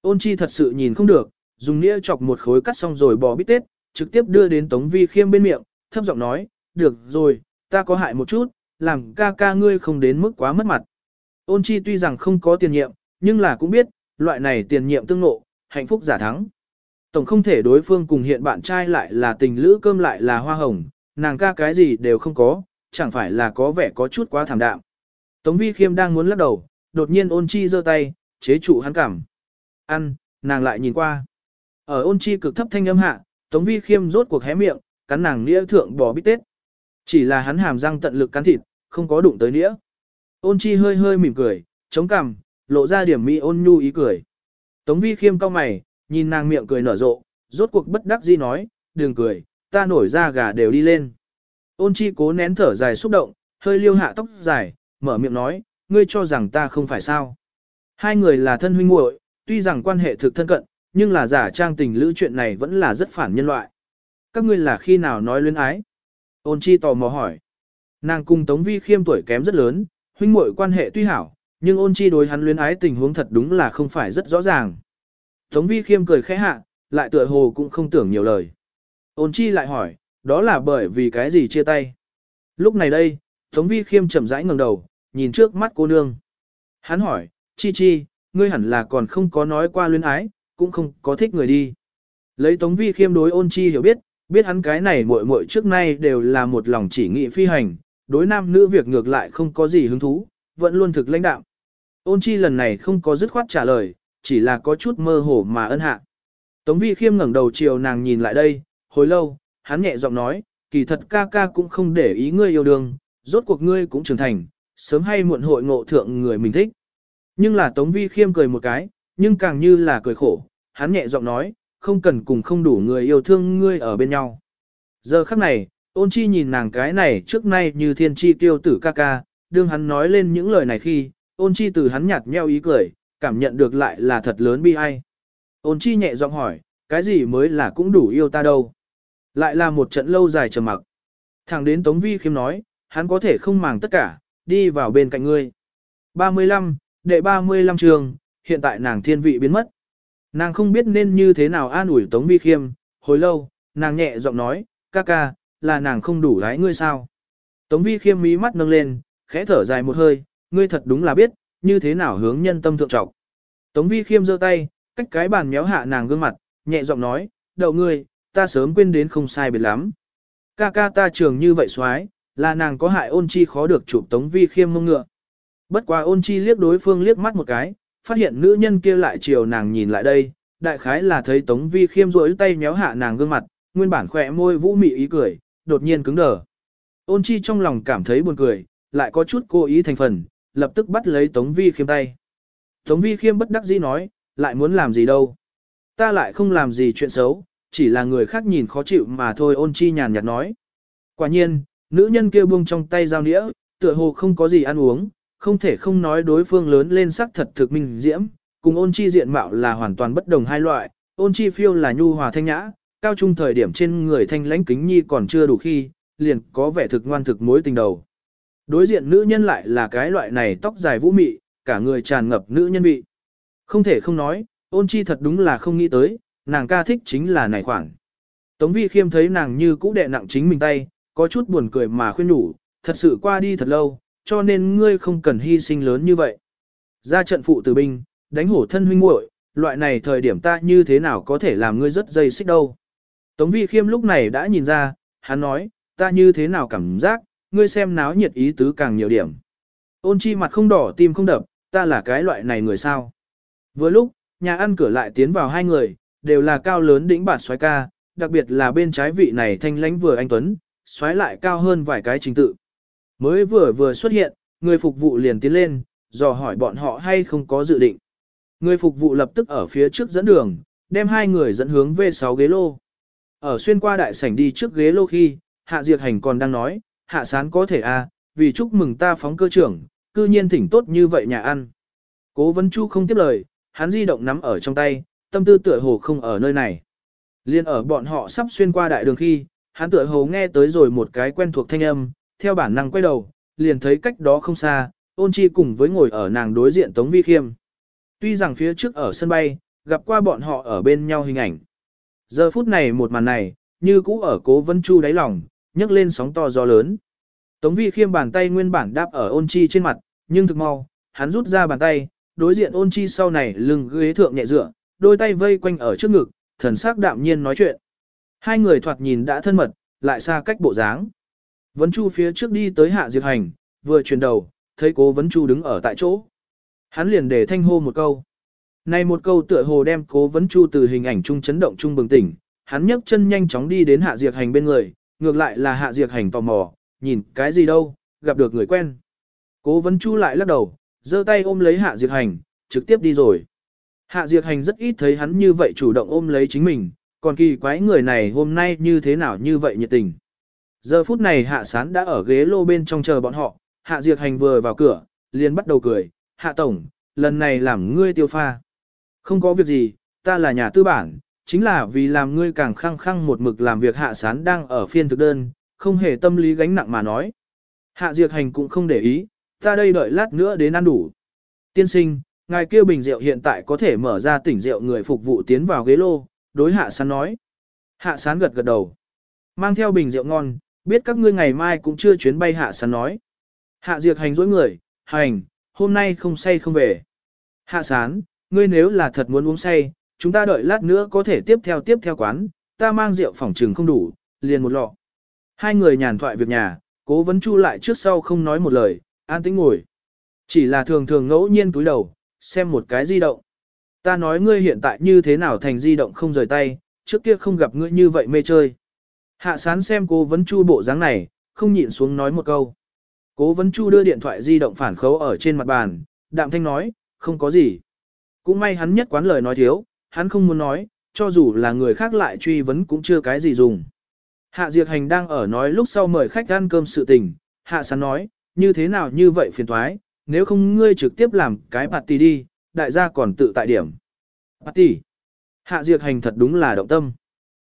Ôn chi thật sự nhìn không được, dùng nĩa chọc một khối cắt xong rồi bò bít tết, trực tiếp đưa đến Tống Vi Khiêm bên miệng, thấp giọng nói, được rồi, ta có hại một chút, làm ca ca ngươi không đến mức quá mất mặt. Ôn chi tuy rằng không có tiền nhiệm, nhưng là cũng biết, loại này tiền nhiệm tương ngộ, hạnh phúc giả thắng. Tổng không thể đối phương cùng hiện bạn trai lại là tình lữ cơm lại là hoa hồng, nàng ca cái gì đều không có, chẳng phải là có vẻ có chút quá thảm đạm. Tống vi khiêm đang muốn lắc đầu, đột nhiên ôn chi giơ tay, chế trụ hắn cảm. Ăn, nàng lại nhìn qua. Ở ôn chi cực thấp thanh âm hạ, Tống vi khiêm rốt cuộc hé miệng, cắn nàng nĩa thượng bò bít tết. Chỉ là hắn hàm răng tận lực cắn thịt, không có đụng tới nĩa. Ôn chi hơi hơi mỉm cười, chống cằm, lộ ra điểm mỹ ôn nhu ý cười. Tống vi khiêm cau mày, nhìn nàng miệng cười nở rộ, rốt cuộc bất đắc dĩ nói, đừng cười, ta nổi ra gà đều đi lên. Ôn chi cố nén thở dài xúc động, hơi liêu hạ tóc dài, mở miệng nói, ngươi cho rằng ta không phải sao. Hai người là thân huynh muội, tuy rằng quan hệ thực thân cận, nhưng là giả trang tình lữ chuyện này vẫn là rất phản nhân loại. Các ngươi là khi nào nói luyến ái? Ôn chi tò mò hỏi. Nàng cùng Tống Vi khiêm tuổi kém rất lớn, huynh muội quan hệ tuy hảo, nhưng ôn chi đối hắn luyến ái tình huống thật đúng là không phải rất rõ ràng. Tống vi khiêm cười khẽ hạ, lại tựa hồ cũng không tưởng nhiều lời. Ôn chi lại hỏi, đó là bởi vì cái gì chia tay? Lúc này đây, Tống vi khiêm chậm rãi ngẩng đầu, nhìn trước mắt cô nương. Hắn hỏi, chi chi, ngươi hẳn là còn không có nói qua luyến ái, cũng không có thích người đi. Lấy Tống vi khiêm đối ôn chi hiểu biết, biết hắn cái này muội muội trước nay đều là một lòng chỉ nghị phi hành, đối nam nữ việc ngược lại không có gì hứng thú, vẫn luôn thực lãnh đạo. Ôn chi lần này không có dứt khoát trả lời, chỉ là có chút mơ hồ mà ân hạ. Tống vi khiêm ngẩng đầu chiều nàng nhìn lại đây, hồi lâu, hắn nhẹ giọng nói, kỳ thật ca ca cũng không để ý ngươi yêu đương, rốt cuộc ngươi cũng trưởng thành, sớm hay muộn hội ngộ thượng người mình thích. Nhưng là Tống vi khiêm cười một cái, nhưng càng như là cười khổ, hắn nhẹ giọng nói, không cần cùng không đủ người yêu thương ngươi ở bên nhau. Giờ khắc này, ôn chi nhìn nàng cái này trước nay như thiên chi tiêu tử ca ca, đương hắn nói lên những lời này khi, ôn chi từ hắn nhạt nheo ý cười, cảm nhận được lại là thật lớn bi ai. Ôn chi nhẹ giọng hỏi, cái gì mới là cũng đủ yêu ta đâu. Lại là một trận lâu dài trầm mặc. Thẳng đến Tống Vi khiêm nói, hắn có thể không màng tất cả, đi vào bên cạnh ngươi. 35, đệ 35 trường, hiện tại nàng thiên vị biến mất. Nàng không biết nên như thế nào an ủi Tống Vi khiêm, hồi lâu, nàng nhẹ giọng nói, ca ca, là nàng không đủ lái ngươi sao. Tống Vi khiêm mí mắt nâng lên, khẽ thở dài một hơi, ngươi thật đúng là biết, như thế nào hướng nhân tâm thượng trọng. Tống vi khiêm giơ tay, cách cái bàn méo hạ nàng gương mặt, nhẹ giọng nói, đậu ngươi, ta sớm quên đến không sai biệt lắm. Ca ca ta trường như vậy xoái, là nàng có hại ôn chi khó được chụp tống vi khiêm mông ngựa. Bất quá ôn chi liếc đối phương liếc mắt một cái, phát hiện nữ nhân kia lại chiều nàng nhìn lại đây, đại khái là thấy tống vi khiêm rỗi tay méo hạ nàng gương mặt, nguyên bản khỏe môi vũ mị ý cười, đột nhiên cứng đờ. Ôn chi trong lòng cảm thấy buồn cười, lại có chút cố ý thành phần, lập tức bắt lấy Tống Vi Khiêm tay. Tống Vi Khiêm bất đắc dĩ nói, lại muốn làm gì đâu. Ta lại không làm gì chuyện xấu, chỉ là người khác nhìn khó chịu mà thôi ôn chi nhàn nhạt nói. Quả nhiên, nữ nhân kia buông trong tay dao nĩa, tựa hồ không có gì ăn uống, không thể không nói đối phương lớn lên sắc thật thực minh diễm, cùng ôn chi diện mạo là hoàn toàn bất đồng hai loại, ôn chi phiêu là nhu hòa thanh nhã, cao trung thời điểm trên người thanh lãnh kính nhi còn chưa đủ khi, liền có vẻ thực ngoan thực mối tình đầu. Đối diện nữ nhân lại là cái loại này tóc dài vũ mị, cả người tràn ngập nữ nhân vị. Không thể không nói, ôn chi thật đúng là không nghĩ tới, nàng ca thích chính là này khoảng. Tống vi khiêm thấy nàng như cũ đệ nặng chính mình tay, có chút buồn cười mà khuyên nhủ, thật sự qua đi thật lâu, cho nên ngươi không cần hy sinh lớn như vậy. Ra trận phụ tử binh, đánh hổ thân huynh muội, loại này thời điểm ta như thế nào có thể làm ngươi rất dây xích đâu. Tống vi khiêm lúc này đã nhìn ra, hắn nói, ta như thế nào cảm giác, ngươi xem náo nhiệt ý tứ càng nhiều điểm. Ôn chi mặt không đỏ tim không đập, ta là cái loại này người sao. Vừa lúc, nhà ăn cửa lại tiến vào hai người, đều là cao lớn đỉnh bản xoái ca, đặc biệt là bên trái vị này thanh lãnh vừa anh Tuấn, xoái lại cao hơn vài cái trình tự. Mới vừa vừa xuất hiện, người phục vụ liền tiến lên, dò hỏi bọn họ hay không có dự định. Người phục vụ lập tức ở phía trước dẫn đường, đem hai người dẫn hướng về 6 ghế lô. Ở xuyên qua đại sảnh đi trước ghế lô khi, Hạ Diệt Hành còn đang nói, hạ sán có thể à, vì chúc mừng ta phóng cơ trưởng, cư nhiên thỉnh tốt như vậy nhà ăn. Cố vấn chu không tiếp lời, hắn di động nắm ở trong tay, tâm tư tựa hồ không ở nơi này. Liên ở bọn họ sắp xuyên qua đại đường khi, hắn tựa hồ nghe tới rồi một cái quen thuộc thanh âm, theo bản năng quay đầu, liền thấy cách đó không xa, ôn chi cùng với ngồi ở nàng đối diện Tống Vi Khiêm. Tuy rằng phía trước ở sân bay, gặp qua bọn họ ở bên nhau hình ảnh. Giờ phút này một màn này, như cũ ở cố vấn chu đáy lòng, nhấc lên sóng to gió lớn. Tống vi khiêm bàn tay nguyên bản đáp ở ôn chi trên mặt, nhưng thực mau, hắn rút ra bàn tay, đối diện ôn chi sau này lưng ghế thượng nhẹ dựa, đôi tay vây quanh ở trước ngực, thần sắc đạm nhiên nói chuyện. Hai người thoạt nhìn đã thân mật, lại xa cách bộ dáng. Vấn Chu phía trước đi tới Hạ diệt Hành, vừa chuyển đầu, thấy cố Vấn Chu đứng ở tại chỗ. Hắn liền để thanh hô một câu. Này một câu tựa hồ đem cố Vấn Chu từ hình ảnh trung chấn động trung bừng tỉnh, hắn nhấc chân nhanh chóng đi đến Hạ diệt Hành bên người, ngược lại là Hạ Diệt Hành tò mò, nhìn cái gì đâu, gặp được người quen. Cố Vấn Chu lại lắc đầu, giơ tay ôm lấy Hạ Diệt Hành, trực tiếp đi rồi. Hạ Diệt Hành rất ít thấy hắn như vậy chủ động ôm lấy chính mình, còn kỳ quái người này hôm nay như thế nào như vậy nhiệt tình. Giờ phút này Hạ Sán đã ở ghế lô bên trong chờ bọn họ, Hạ Diệt Hành vừa vào cửa, liền bắt đầu cười, Hạ Tổng, lần này làm ngươi tiêu pha. Không có việc gì, ta là nhà tư bản, chính là vì làm ngươi càng khăng khăng một mực làm việc Hạ Sán đang ở phiên thực đơn, không hề tâm lý gánh nặng mà nói. Hạ diệt Hành cũng không để ý, ta đây đợi lát nữa đến ăn đủ. Tiên sinh, ngài kêu bình rượu hiện tại có thể mở ra tỉnh rượu người phục vụ tiến vào ghế lô, đối hạ sán nói. Hạ sán gật gật đầu. Mang theo bình rượu ngon, biết các ngươi ngày mai cũng chưa chuyến bay hạ sán nói. Hạ diệt hành dối người, hành, hôm nay không say không về. Hạ sán, ngươi nếu là thật muốn uống say, chúng ta đợi lát nữa có thể tiếp theo tiếp theo quán, ta mang rượu phỏng trừng không đủ, liền một lọ. Hai người nhàn thoại việc nhà, cố vấn chu lại trước sau không nói một lời, an tĩnh ngồi. Chỉ là thường thường ngẫu nhiên túi đầu, xem một cái di động. Ta nói ngươi hiện tại như thế nào thành di động không rời tay, trước kia không gặp ngươi như vậy mê chơi. Hạ sán xem cố vấn chu bộ dáng này, không nhịn xuống nói một câu. Cố vấn chu đưa điện thoại di động phản khấu ở trên mặt bàn, đạm thanh nói, không có gì. Cũng may hắn nhất quán lời nói thiếu, hắn không muốn nói, cho dù là người khác lại truy vấn cũng chưa cái gì dùng. Hạ Diệt Hành đang ở nói lúc sau mời khách ăn cơm sự tình, Hạ Sán nói, như thế nào như vậy phiền thoái, nếu không ngươi trực tiếp làm cái party đi, đại gia còn tự tại điểm. Party. Hạ Diệt Hành thật đúng là động tâm.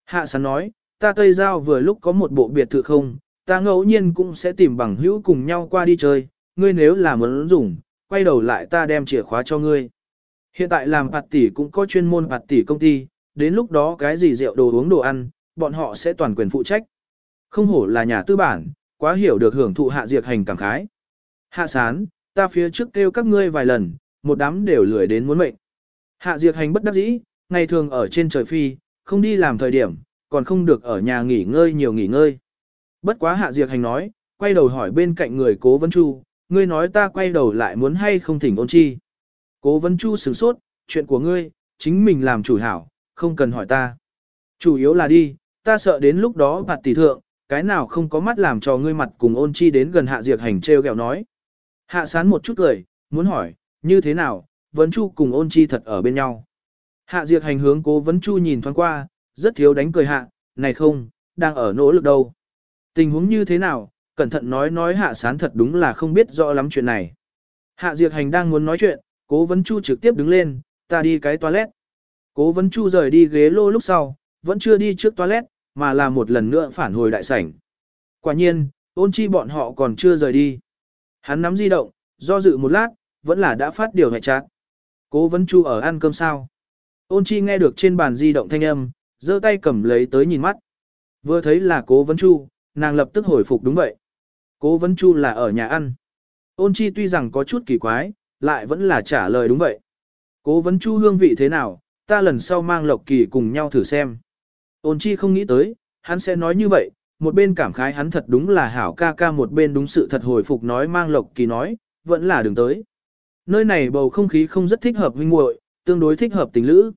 Hạ Sán nói, ta Tây Giao vừa lúc có một bộ biệt thự không, ta ngẫu nhiên cũng sẽ tìm bằng hữu cùng nhau qua đi chơi, ngươi nếu là muốn dùng, quay đầu lại ta đem chìa khóa cho ngươi. Hiện tại làm party cũng có chuyên môn party công ty, đến lúc đó cái gì rượu đồ uống đồ ăn, bọn họ sẽ toàn quyền phụ trách. Không hổ là nhà tư bản, quá hiểu được hưởng thụ hạ diệt hành cảm khái. Hạ sán, ta phía trước kêu các ngươi vài lần, một đám đều lười đến muốn mệnh. Hạ diệt hành bất đắc dĩ, ngày thường ở trên trời phi, không đi làm thời điểm, còn không được ở nhà nghỉ ngơi nhiều nghỉ ngơi. Bất quá hạ diệt hành nói, quay đầu hỏi bên cạnh người cố vấn chu, ngươi nói ta quay đầu lại muốn hay không thỉnh ôn chi. Cố vấn chu sửng sốt, chuyện của ngươi, chính mình làm chủ hảo, không cần hỏi ta. Chủ yếu là đi, ta sợ đến lúc đó bạt tỷ thượng, cái nào không có mắt làm cho ngươi mặt cùng ôn chi đến gần hạ diệt hành treo gẹo nói. Hạ sán một chút cười, muốn hỏi, như thế nào, vấn chu cùng ôn chi thật ở bên nhau. Hạ diệt hành hướng cố vấn chu nhìn thoáng qua, rất thiếu đánh cười hạ, này không, đang ở nỗ lực đâu. Tình huống như thế nào, cẩn thận nói nói hạ sán thật đúng là không biết rõ lắm chuyện này. Hạ diệt hành đang muốn nói chuyện, cố vấn chu trực tiếp đứng lên, ta đi cái toilet. Cố vấn chu rời đi ghế lô lúc sau, vẫn chưa đi trước toilet, mà là một lần nữa phản hồi đại sảnh. Quả nhiên, ôn chi bọn họ còn chưa rời đi. Hắn nắm di động, do dự một lát, vẫn là đã phát điều hệ chát. Cố vấn chu ở ăn cơm sao. Ôn chi nghe được trên bàn di động thanh âm, giơ tay cầm lấy tới nhìn mắt. Vừa thấy là cố vấn chu, nàng lập tức hồi phục đúng vậy. Cố vấn chu là ở nhà ăn. Ôn chi tuy rằng có chút kỳ quái, lại vẫn là trả lời đúng vậy. Cố vấn chu hương vị thế nào, ta lần sau mang lộc kỳ cùng nhau thử xem. Ôn chi không nghĩ tới, hắn sẽ nói như vậy, một bên cảm khái hắn thật đúng là hảo ca ca một bên đúng sự thật hồi phục nói mang lộc kỳ nói, vẫn là đường tới. Nơi này bầu không khí không rất thích hợp huynh muội, tương đối thích hợp tình lữ.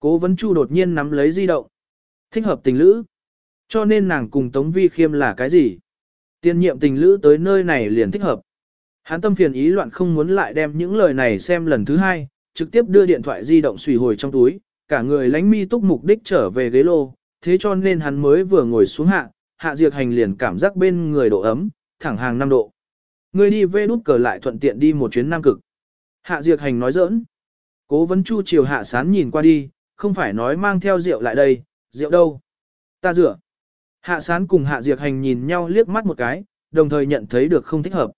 Cố vấn chu đột nhiên nắm lấy di động. Thích hợp tình lữ. Cho nên nàng cùng Tống Vi Khiêm là cái gì? Tiên nhiệm tình lữ tới nơi này liền thích hợp. Hắn tâm phiền ý loạn không muốn lại đem những lời này xem lần thứ hai, trực tiếp đưa điện thoại di động xùy hồi trong túi, cả người lánh mi túc mục đích trở về ghế lô, thế cho nên hắn mới vừa ngồi xuống hạ, hạ diệt hành liền cảm giác bên người độ ấm, thẳng hàng 5 độ. Người đi về nút cờ lại thuận tiện đi một chuyến nam cực. Hạ diệt hành nói giỡn. Cố vấn chu chiều hạ sán nhìn qua đi, không phải nói mang theo rượu lại đây, rượu đâu. Ta rửa. Hạ sán cùng hạ diệt hành nhìn nhau liếc mắt một cái, đồng thời nhận thấy được không thích hợp.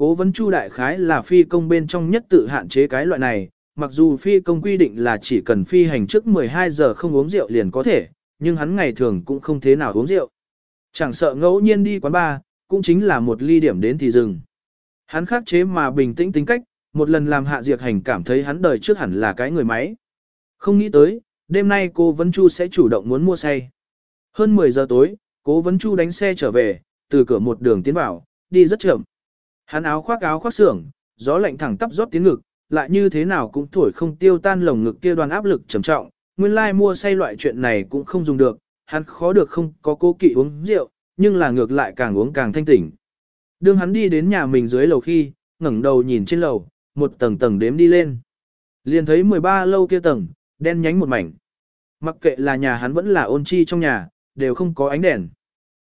Cố vấn chu đại khái là phi công bên trong nhất tự hạn chế cái loại này, mặc dù phi công quy định là chỉ cần phi hành trước 12 giờ không uống rượu liền có thể, nhưng hắn ngày thường cũng không thế nào uống rượu. Chẳng sợ ngẫu nhiên đi quán bar, cũng chính là một ly điểm đến thì dừng. Hắn khắc chế mà bình tĩnh tính cách, một lần làm hạ diệt hành cảm thấy hắn đời trước hẳn là cái người máy. Không nghĩ tới, đêm nay cô Vấn Chu sẽ chủ động muốn mua say. Hơn 10 giờ tối, cố Vấn Chu đánh xe trở về, từ cửa một đường tiến vào, đi rất chậm. Hắn áo khoác áo khoác xưởng, gió lạnh thẳng tắp rót tiến ngực, lại như thế nào cũng thổi không tiêu tan lồng ngực kia đoàn áp lực trầm trọng, nguyên lai mua say loại chuyện này cũng không dùng được, hắn khó được không có cố kỵ uống rượu, nhưng là ngược lại càng uống càng thanh tỉnh. Đương hắn đi đến nhà mình dưới lầu khi, ngẩng đầu nhìn trên lầu, một tầng tầng đếm đi lên. Liền thấy 13 lâu kia tầng, đen nhánh một mảnh. Mặc kệ là nhà hắn vẫn là ôn chi trong nhà, đều không có ánh đèn.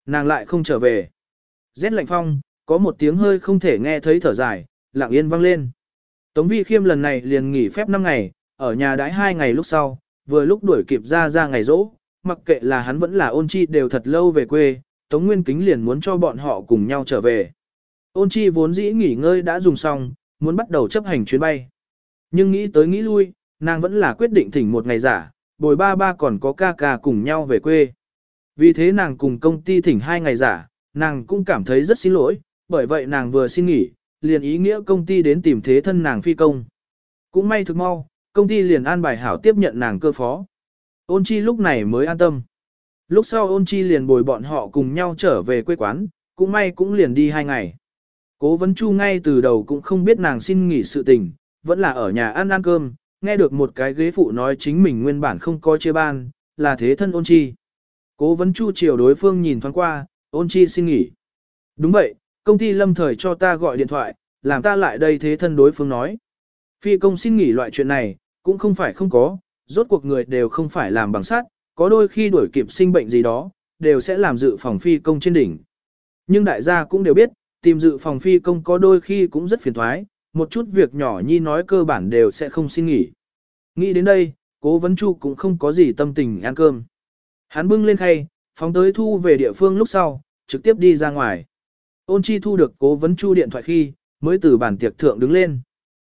Nàng lại không trở về. Rét lạnh phong, có một tiếng hơi không thể nghe thấy thở dài, lặng yên vang lên. Tống vi khiêm lần này liền nghỉ phép 5 ngày, ở nhà đãi 2 ngày lúc sau, vừa lúc đuổi kịp ra ra ngày rỗ, mặc kệ là hắn vẫn là ôn chi đều thật lâu về quê, Tống Nguyên Kính liền muốn cho bọn họ cùng nhau trở về. Ôn chi vốn dĩ nghỉ ngơi đã dùng xong, muốn bắt đầu chấp hành chuyến bay. Nhưng nghĩ tới nghĩ lui, nàng vẫn là quyết định thỉnh một ngày giả, bồi ba ba còn có ca ca cùng nhau về quê. Vì thế nàng cùng công ty thỉnh hai ngày giả, nàng cũng cảm thấy rất xin lỗi, bởi vậy nàng vừa xin nghỉ, liền ý nghĩa công ty đến tìm thế thân nàng phi công. Cũng may thực mau, công ty liền an bài hảo tiếp nhận nàng cơ phó. Ôn chi lúc này mới an tâm. Lúc sau ôn chi liền bồi bọn họ cùng nhau trở về quê quán, cũng may cũng liền đi hai ngày. Cố vấn chu ngay từ đầu cũng không biết nàng xin nghỉ sự tình, vẫn là ở nhà ăn ăn cơm, nghe được một cái ghế phụ nói chính mình nguyên bản không có chia ban, là thế thân ôn chi. Cố vấn chu chiều đối phương nhìn thoáng qua, ôn chi xin nghỉ. Đúng vậy, công ty lâm thời cho ta gọi điện thoại, làm ta lại đây thế thân đối phương nói. Phi công xin nghỉ loại chuyện này, cũng không phải không có, rốt cuộc người đều không phải làm bằng sắt, có đôi khi đuổi kịp sinh bệnh gì đó, đều sẽ làm dự phòng phi công trên đỉnh. Nhưng đại gia cũng đều biết, tìm dự phòng phi công có đôi khi cũng rất phiền thoái, một chút việc nhỏ nhi nói cơ bản đều sẽ không xin nghỉ. Nghĩ đến đây, cố vấn chu cũng không có gì tâm tình ăn cơm. Hắn bưng lên khay, phóng tới thu về địa phương lúc sau, trực tiếp đi ra ngoài. Ôn chi thu được cố vấn chu điện thoại khi, mới từ bàn tiệc thượng đứng lên.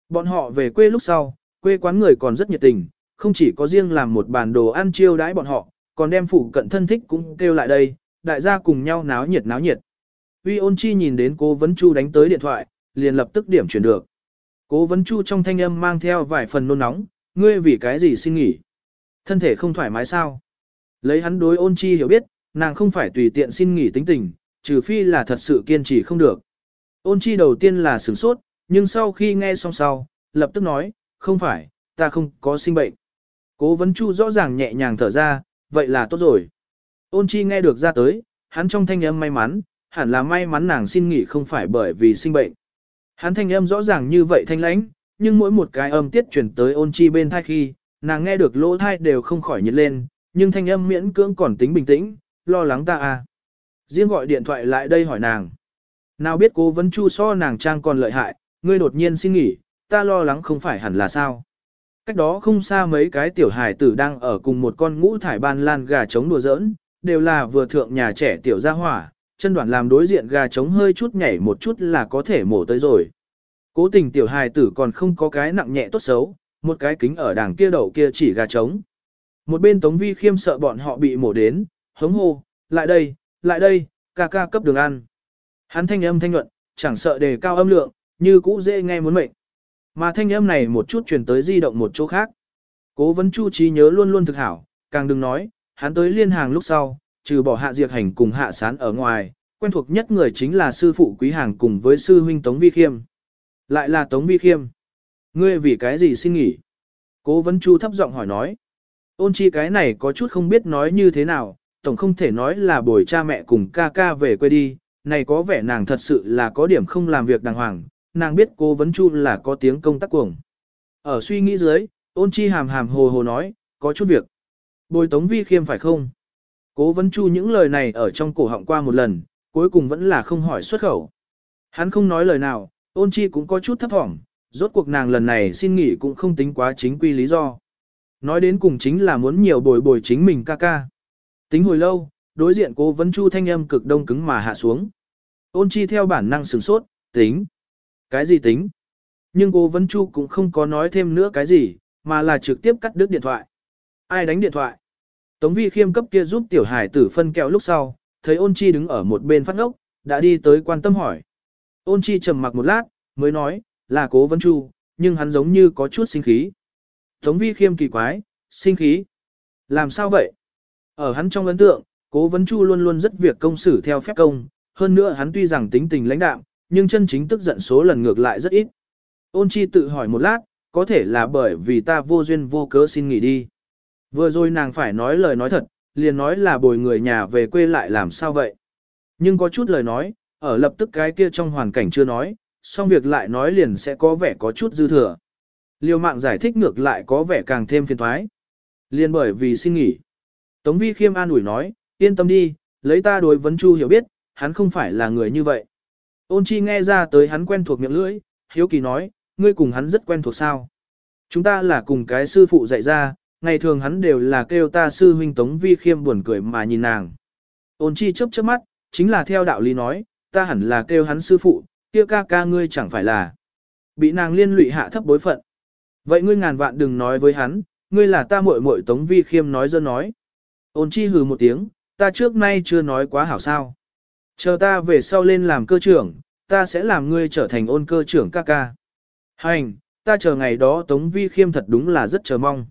Bọn họ về quê lúc sau, quê quán người còn rất nhiệt tình, không chỉ có riêng làm một bàn đồ ăn chiêu đãi bọn họ, còn đem phụ cận thân thích cũng kêu lại đây, đại gia cùng nhau náo nhiệt náo nhiệt. Uy ôn chi nhìn đến cố vấn chu đánh tới điện thoại, liền lập tức điểm chuyển được. Cố vấn chu trong thanh âm mang theo vài phần nôn nóng, ngươi vì cái gì xin nghỉ? Thân thể không thoải mái sao? Lấy hắn đối ôn chi hiểu biết, nàng không phải tùy tiện xin nghỉ tính tình, trừ phi là thật sự kiên trì không được. Ôn chi đầu tiên là sửng sốt, nhưng sau khi nghe xong sau, lập tức nói, không phải, ta không có sinh bệnh. Cố vấn chu rõ ràng nhẹ nhàng thở ra, vậy là tốt rồi. Ôn chi nghe được ra tới, hắn trong thanh âm may mắn, hẳn là may mắn nàng xin nghỉ không phải bởi vì sinh bệnh. Hắn thanh âm rõ ràng như vậy thanh lãnh, nhưng mỗi một cái âm tiết chuyển tới ôn chi bên thai khi, nàng nghe được lỗ thai đều không khỏi nhiệt lên, nhưng thanh âm miễn cưỡng còn tính bình tĩnh, lo lắng ta à. Riêng gọi điện thoại lại đây hỏi nàng. Nào biết cố vấn chu so nàng trang còn lợi hại, ngươi đột nhiên xin nghỉ, ta lo lắng không phải hẳn là sao. Cách đó không xa mấy cái tiểu hài tử đang ở cùng một con ngũ thải ban lan gà trống đùa giỡn, đều là vừa thượng nhà trẻ tiểu gia hỏa, chân đoạn làm đối diện gà trống hơi chút nhảy một chút là có thể mổ tới rồi. Cố tình tiểu hài tử còn không có cái nặng nhẹ tốt xấu, một cái kính ở đằng kia đầu kia chỉ gà trống. Một bên Tống Vi khiêm sợ bọn họ bị mổ đến, hống hô, lại đây, lại đây, ca ca cấp đường ăn. Hắn thanh âm thanh nhuận, chẳng sợ đề cao âm lượng, như cũ dễ nghe muốn mệnh. Mà thanh âm này một chút truyền tới di động một chỗ khác. Cố vấn chu trí nhớ luôn luôn thực hảo, càng đừng nói, hắn tới liên hàng lúc sau, trừ bỏ hạ diệt hành cùng hạ sán ở ngoài, quen thuộc nhất người chính là sư phụ quý hàng cùng với sư huynh Tống Vi Khiêm. Lại là Tống Vi Khiêm. Ngươi vì cái gì xin nghỉ? Cố vấn chu thấp giọng hỏi nói. Ôn chi cái này có chút không biết nói như thế nào, tổng không thể nói là bồi cha mẹ cùng ca ca về quê đi, này có vẻ nàng thật sự là có điểm không làm việc đàng hoàng, nàng biết cô vấn chu là có tiếng công tác cuồng. Ở suy nghĩ dưới, ôn chi hàm hàm hồ hồ nói, có chút việc. Bồi tống vi khiêm phải không? Cố vấn chu những lời này ở trong cổ họng qua một lần, cuối cùng vẫn là không hỏi xuất khẩu. Hắn không nói lời nào, ôn chi cũng có chút thấp thỏm, rốt cuộc nàng lần này xin nghỉ cũng không tính quá chính quy lý do. Nói đến cùng chính là muốn nhiều bồi bồi chính mình ca ca. Tính hồi lâu, đối diện cố vấn chu thanh âm cực đông cứng mà hạ xuống. Ôn chi theo bản năng sửng sốt, tính. Cái gì tính? Nhưng cố vấn chu cũng không có nói thêm nữa cái gì, mà là trực tiếp cắt đứt điện thoại. Ai đánh điện thoại? Tống vi khiêm cấp kia giúp tiểu hải tử phân kẹo lúc sau, thấy ôn chi đứng ở một bên phát ngốc, đã đi tới quan tâm hỏi. Ôn chi trầm mặc một lát, mới nói, là cố vấn chu, nhưng hắn giống như có chút sinh khí. Tống vi khiêm kỳ quái, sinh khí. Làm sao vậy? Ở hắn trong ấn tượng, cố vấn chu luôn luôn rất việc công xử theo phép công, hơn nữa hắn tuy rằng tính tình lãnh đạm, nhưng chân chính tức giận số lần ngược lại rất ít. Ôn chi tự hỏi một lát, có thể là bởi vì ta vô duyên vô cớ xin nghỉ đi. Vừa rồi nàng phải nói lời nói thật, liền nói là bồi người nhà về quê lại làm sao vậy. Nhưng có chút lời nói, ở lập tức cái kia trong hoàn cảnh chưa nói, xong việc lại nói liền sẽ có vẻ có chút dư thừa. liều mạng giải thích ngược lại có vẻ càng thêm phiền thoái. Liên bởi vì xin nghỉ. Tống vi khiêm an ủi nói, yên tâm đi, lấy ta đối vấn chu hiểu biết, hắn không phải là người như vậy. Ôn chi nghe ra tới hắn quen thuộc miệng lưỡi, hiếu kỳ nói, ngươi cùng hắn rất quen thuộc sao. Chúng ta là cùng cái sư phụ dạy ra, ngày thường hắn đều là kêu ta sư huynh Tống Vi Khiêm buồn cười mà nhìn nàng. Ôn chi chớp chớp mắt, chính là theo đạo lý nói, ta hẳn là kêu hắn sư phụ, kia ca ca ngươi chẳng phải là. Bị nàng liên lụy hạ thấp bối phận. Vậy ngươi ngàn vạn đừng nói với hắn, ngươi là ta muội muội Tống Vi Khiêm nói dân nói. Ôn chi hừ một tiếng, ta trước nay chưa nói quá hảo sao. Chờ ta về sau lên làm cơ trưởng, ta sẽ làm ngươi trở thành ôn cơ trưởng ca ca. Hành, ta chờ ngày đó Tống Vi Khiêm thật đúng là rất chờ mong.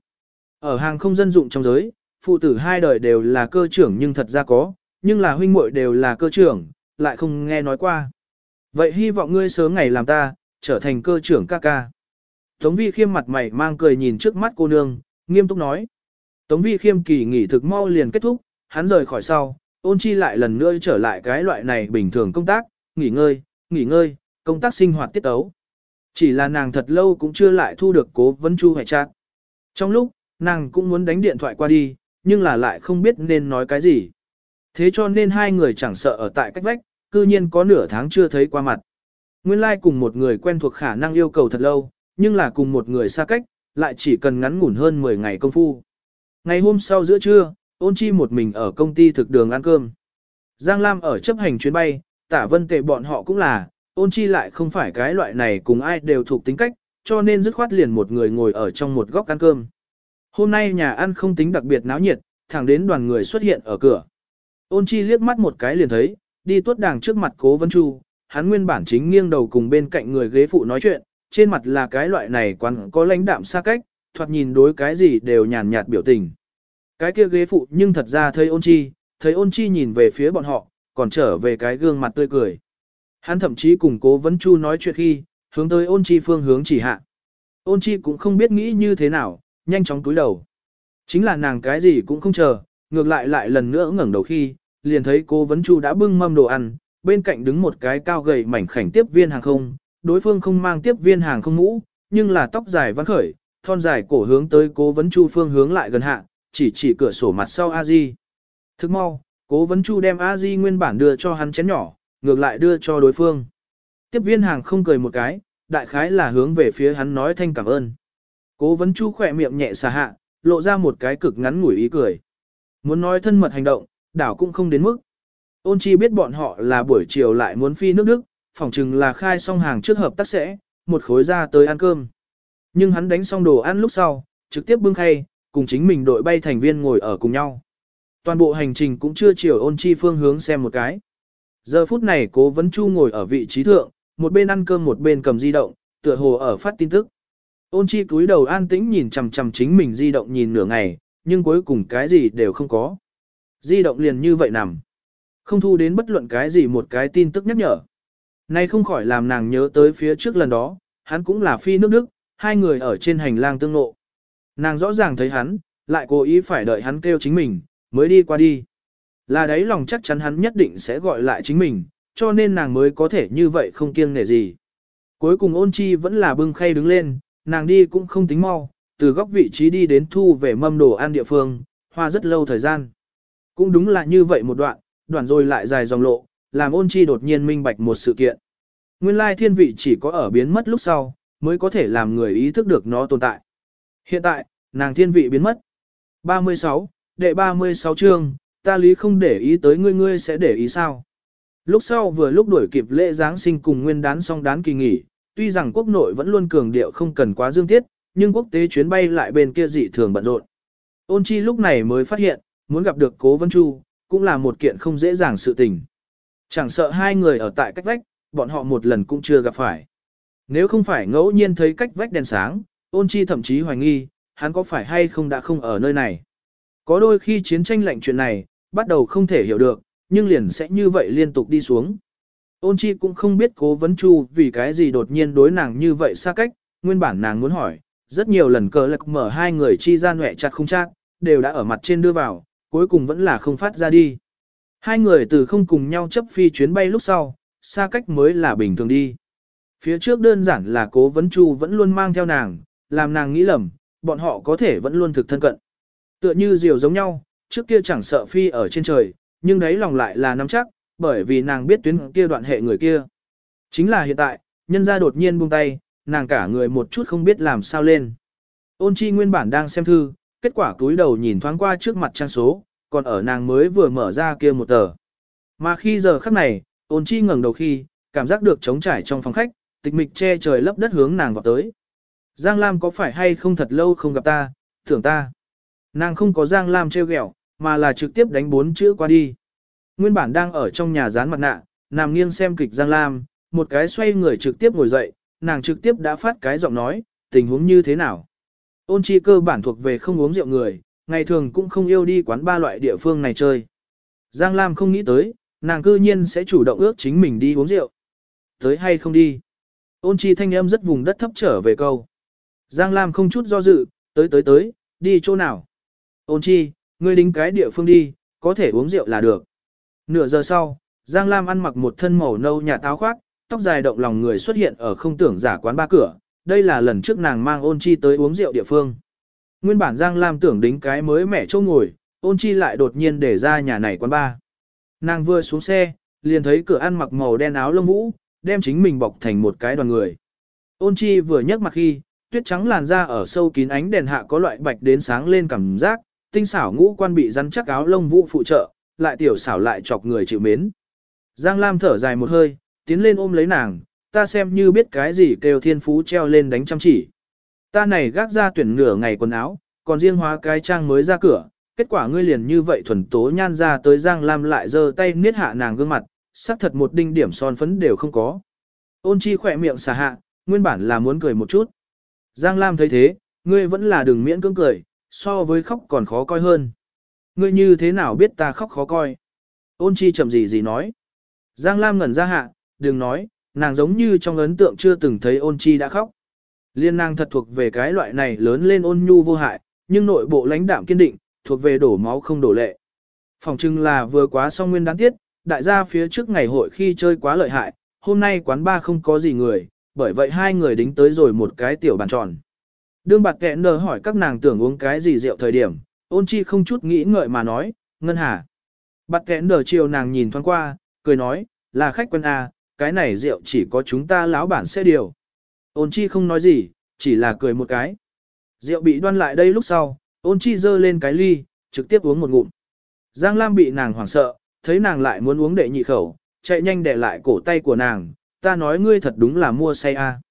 Ở hàng không dân dụng trong giới, phụ tử hai đời đều là cơ trưởng nhưng thật ra có, nhưng là huynh muội đều là cơ trưởng, lại không nghe nói qua. Vậy hy vọng ngươi sớm ngày làm ta, trở thành cơ trưởng ca ca. Tống vi khiêm mặt mày mang cười nhìn trước mắt cô nương, nghiêm túc nói. Tống vi khiêm kỳ nghỉ thực mau liền kết thúc, hắn rời khỏi sau, ôn chi lại lần nữa trở lại cái loại này bình thường công tác, nghỉ ngơi, nghỉ ngơi, công tác sinh hoạt tiết tấu. Chỉ là nàng thật lâu cũng chưa lại thu được cố vấn chu hệ trạng. Trong lúc, nàng cũng muốn đánh điện thoại qua đi, nhưng là lại không biết nên nói cái gì. Thế cho nên hai người chẳng sợ ở tại cách vách, cư nhiên có nửa tháng chưa thấy qua mặt. Nguyên lai like cùng một người quen thuộc khả năng yêu cầu thật lâu, nhưng là cùng một người xa cách, lại chỉ cần ngắn ngủn hơn 10 ngày công phu. Ngày hôm sau giữa trưa, ôn chi một mình ở công ty thực đường ăn cơm. Giang Lam ở chấp hành chuyến bay, tả vân tệ bọn họ cũng là, ôn chi lại không phải cái loại này cùng ai đều thuộc tính cách, cho nên dứt khoát liền một người ngồi ở trong một góc ăn cơm. Hôm nay nhà ăn không tính đặc biệt náo nhiệt, thẳng đến đoàn người xuất hiện ở cửa. Ôn chi liếc mắt một cái liền thấy, đi tuốt đàng trước mặt cố vấn chu, hắn nguyên bản chính nghiêng đầu cùng bên cạnh người ghế phụ nói chuyện, trên mặt là cái loại này quán có lãnh đạm xa cách, thoạt nhìn đối cái gì đều nhàn nhạt biểu tình. Cái kia ghế phụ nhưng thật ra thấy ôn chi, thấy ôn chi nhìn về phía bọn họ, còn trở về cái gương mặt tươi cười. Hắn thậm chí cùng cố vấn chu nói chuyện khi, hướng tới ôn chi phương hướng chỉ hạ. Ôn chi cũng không biết nghĩ như thế nào, nhanh chóng túi đầu. Chính là nàng cái gì cũng không chờ, ngược lại lại lần nữa ngẩng đầu khi, liền thấy cô vấn chu đã bưng mâm đồ ăn, bên cạnh đứng một cái cao gầy mảnh khảnh tiếp viên hàng không, đối phương không mang tiếp viên hàng không mũ, nhưng là tóc dài văn khởi, thon dài cổ hướng tới cố vấn chu phương hướng lại gần hạ, chỉ chỉ cửa sổ mặt sau a di Thức mau, cố vấn chu đem a di nguyên bản đưa cho hắn chén nhỏ, ngược lại đưa cho đối phương. Tiếp viên hàng không cười một cái, đại khái là hướng về phía hắn nói thanh cảm ơn. Cố vấn chu khỏe miệng nhẹ xà hạ, lộ ra một cái cực ngắn ngủi ý cười. Muốn nói thân mật hành động, đảo cũng không đến mức. Ôn chi biết bọn họ là buổi chiều lại muốn phi nước Đức, phỏng chừng là khai xong hàng trước hợp tác sẽ, một khối ra tới ăn cơm. Nhưng hắn đánh xong đồ ăn lúc sau, trực tiếp bưng khay, cùng chính mình đội bay thành viên ngồi ở cùng nhau. Toàn bộ hành trình cũng chưa chiều ôn chi phương hướng xem một cái. Giờ phút này cố vấn chu ngồi ở vị trí thượng, một bên ăn cơm một bên cầm di động, tựa hồ ở phát tin tức. Ôn chi cúi đầu an tĩnh nhìn chằm chằm chính mình di động nhìn nửa ngày, nhưng cuối cùng cái gì đều không có. Di động liền như vậy nằm. Không thu đến bất luận cái gì một cái tin tức nhắc nhở. Nay không khỏi làm nàng nhớ tới phía trước lần đó, hắn cũng là phi nước Đức, hai người ở trên hành lang tương lộ, Nàng rõ ràng thấy hắn, lại cố ý phải đợi hắn kêu chính mình, mới đi qua đi. Là đấy lòng chắc chắn hắn nhất định sẽ gọi lại chính mình, cho nên nàng mới có thể như vậy không kiêng nể gì. Cuối cùng ôn chi vẫn là bưng khay đứng lên, nàng đi cũng không tính mau, từ góc vị trí đi đến thu về mâm đồ ăn địa phương, hoa rất lâu thời gian. Cũng đúng là như vậy một đoạn, đoạn rồi lại dài dòng lộ, làm ôn chi đột nhiên minh bạch một sự kiện. Nguyên lai thiên vị chỉ có ở biến mất lúc sau, mới có thể làm người ý thức được nó tồn tại. Hiện tại, nàng thiên vị biến mất. 36, đệ 36 chương, ta lý không để ý tới ngươi ngươi sẽ để ý sao. Lúc sau vừa lúc đuổi kịp lễ Giáng sinh cùng nguyên đán xong đán kỳ nghỉ, tuy rằng quốc nội vẫn luôn cường điệu không cần quá dương tiết, nhưng quốc tế chuyến bay lại bên kia dị thường bận rộn. Ôn chi lúc này mới phát hiện, muốn gặp được Cố Vân Chu, cũng là một kiện không dễ dàng sự tình. Chẳng sợ hai người ở tại cách vách, bọn họ một lần cũng chưa gặp phải. Nếu không phải ngẫu nhiên thấy cách vách đèn sáng, ôn chi thậm chí hoài nghi, hắn có phải hay không đã không ở nơi này. Có đôi khi chiến tranh lạnh chuyện này, bắt đầu không thể hiểu được, nhưng liền sẽ như vậy liên tục đi xuống. Ôn chi cũng không biết cố vấn chu vì cái gì đột nhiên đối nàng như vậy xa cách, nguyên bản nàng muốn hỏi, rất nhiều lần cờ lạc mở hai người chi ra nhẹ chặt không chát, đều đã ở mặt trên đưa vào, cuối cùng vẫn là không phát ra đi. Hai người từ không cùng nhau chấp phi chuyến bay lúc sau, xa cách mới là bình thường đi. Phía trước đơn giản là cố vấn chu vẫn luôn mang theo nàng, làm nàng nghĩ lầm, bọn họ có thể vẫn luôn thực thân cận. Tựa như diều giống nhau, trước kia chẳng sợ phi ở trên trời, nhưng đấy lòng lại là nắm chắc, bởi vì nàng biết tuyến kia đoạn hệ người kia. Chính là hiện tại, nhân ra đột nhiên buông tay, nàng cả người một chút không biết làm sao lên. Ôn chi nguyên bản đang xem thư, kết quả túi đầu nhìn thoáng qua trước mặt trang số, còn ở nàng mới vừa mở ra kia một tờ. Mà khi giờ khắc này, ôn chi ngẩng đầu khi, cảm giác được trống trải trong phòng khách, tịch mịch che trời lấp đất hướng nàng vào tới. Giang Lam có phải hay không thật lâu không gặp ta, tưởng ta. Nàng không có Giang Lam treo ghẹo, mà là trực tiếp đánh bốn chữ qua đi. Nguyên bản đang ở trong nhà dán mặt nạ, nằm nghiêng xem kịch Giang Lam, một cái xoay người trực tiếp ngồi dậy, nàng trực tiếp đã phát cái giọng nói, tình huống như thế nào. Ôn chi cơ bản thuộc về không uống rượu người, ngày thường cũng không yêu đi quán ba loại địa phương này chơi. Giang Lam không nghĩ tới, nàng cư nhiên sẽ chủ động ước chính mình đi uống rượu. Tới hay không đi? Ôn chi thanh âm rất vùng đất thấp trở về câu. Giang Lam không chút do dự, tới tới tới, đi chỗ nào? Ôn chi, ngươi đính cái địa phương đi, có thể uống rượu là được. Nửa giờ sau, Giang Lam ăn mặc một thân màu nâu nhà táo khoác, tóc dài động lòng người xuất hiện ở không tưởng giả quán ba cửa. Đây là lần trước nàng mang ôn chi tới uống rượu địa phương. Nguyên bản Giang Lam tưởng đính cái mới mẻ châu ngồi, ôn chi lại đột nhiên để ra nhà này quán ba. Nàng vừa xuống xe, liền thấy cửa ăn mặc màu đen áo lông vũ, đem chính mình bọc thành một cái đoàn người. Ôn chi vừa nhấc mặt khi, tuyết trắng làn da ở sâu kín ánh đèn hạ có loại bạch đến sáng lên cảm giác, tinh xảo ngũ quan bị rắn chắc áo lông vũ phụ trợ, lại tiểu xảo lại chọc người chịu mến. Giang Lam thở dài một hơi, tiến lên ôm lấy nàng, ta xem như biết cái gì kêu thiên phú treo lên đánh chăm chỉ. Ta này gác ra tuyển nửa ngày quần áo, còn riêng hóa cái trang mới ra cửa, kết quả ngươi liền như vậy thuần tố nhan ra tới Giang Lam lại giơ tay niết hạ nàng gương mặt, sắc thật một đinh điểm son phấn đều không có. Ôn chi khỏe miệng xả hạ, nguyên bản là muốn cười một chút. Giang Lam thấy thế, ngươi vẫn là đừng miễn cưỡng cười, so với khóc còn khó coi hơn. Ngươi như thế nào biết ta khóc khó coi? Ôn chi chậm gì gì nói. Giang Lam ngẩn ra hạ, đừng nói, nàng giống như trong ấn tượng chưa từng thấy ôn chi đã khóc. Liên nàng thật thuộc về cái loại này lớn lên ôn nhu vô hại, nhưng nội bộ lãnh đạm kiên định, thuộc về đổ máu không đổ lệ. Phòng trưng là vừa quá xong nguyên đáng tiết, đại gia phía trước ngày hội khi chơi quá lợi hại, hôm nay quán ba không có gì người, bởi vậy hai người đính tới rồi một cái tiểu bàn tròn. Đương bạc kẹn nờ hỏi các nàng tưởng uống cái gì rượu thời điểm, ôn chi không chút nghĩ ngợi mà nói, ngân hà. Bạc kẹn nờ chiều nàng nhìn thoáng qua, cười nói, là khách quân A, à, cái này rượu chỉ có chúng ta lão bản sẽ điều. Ôn chi không nói gì, chỉ là cười một cái. Rượu bị đoan lại đây lúc sau, ôn chi dơ lên cái ly, trực tiếp uống một ngụm. Giang Lam bị nàng hoảng sợ, thấy nàng lại muốn uống đệ nhị khẩu, chạy nhanh để lại cổ tay của nàng, ta nói ngươi thật đúng là mua say a. À.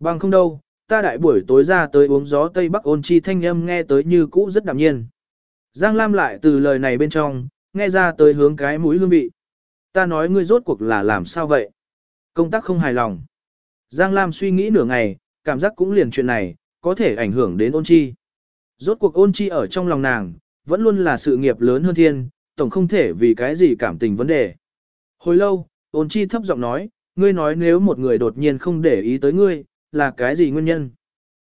Bằng không đâu, ta đại buổi tối ra tới uống gió Tây Bắc ôn chi thanh âm nghe tới như cũ rất đạm nhiên. Giang Lam lại từ lời này bên trong, nghe ra tới hướng cái mũi hương vị. Ta nói ngươi rốt cuộc là làm sao vậy? Công tác không hài lòng. Giang Lam suy nghĩ nửa ngày, cảm giác cũng liền chuyện này, có thể ảnh hưởng đến ôn chi. Rốt cuộc ôn chi ở trong lòng nàng, vẫn luôn là sự nghiệp lớn hơn thiên, tổng không thể vì cái gì cảm tình vấn đề. Hồi lâu, ôn chi thấp giọng nói, ngươi nói nếu một người đột nhiên không để ý tới ngươi, là cái gì nguyên nhân?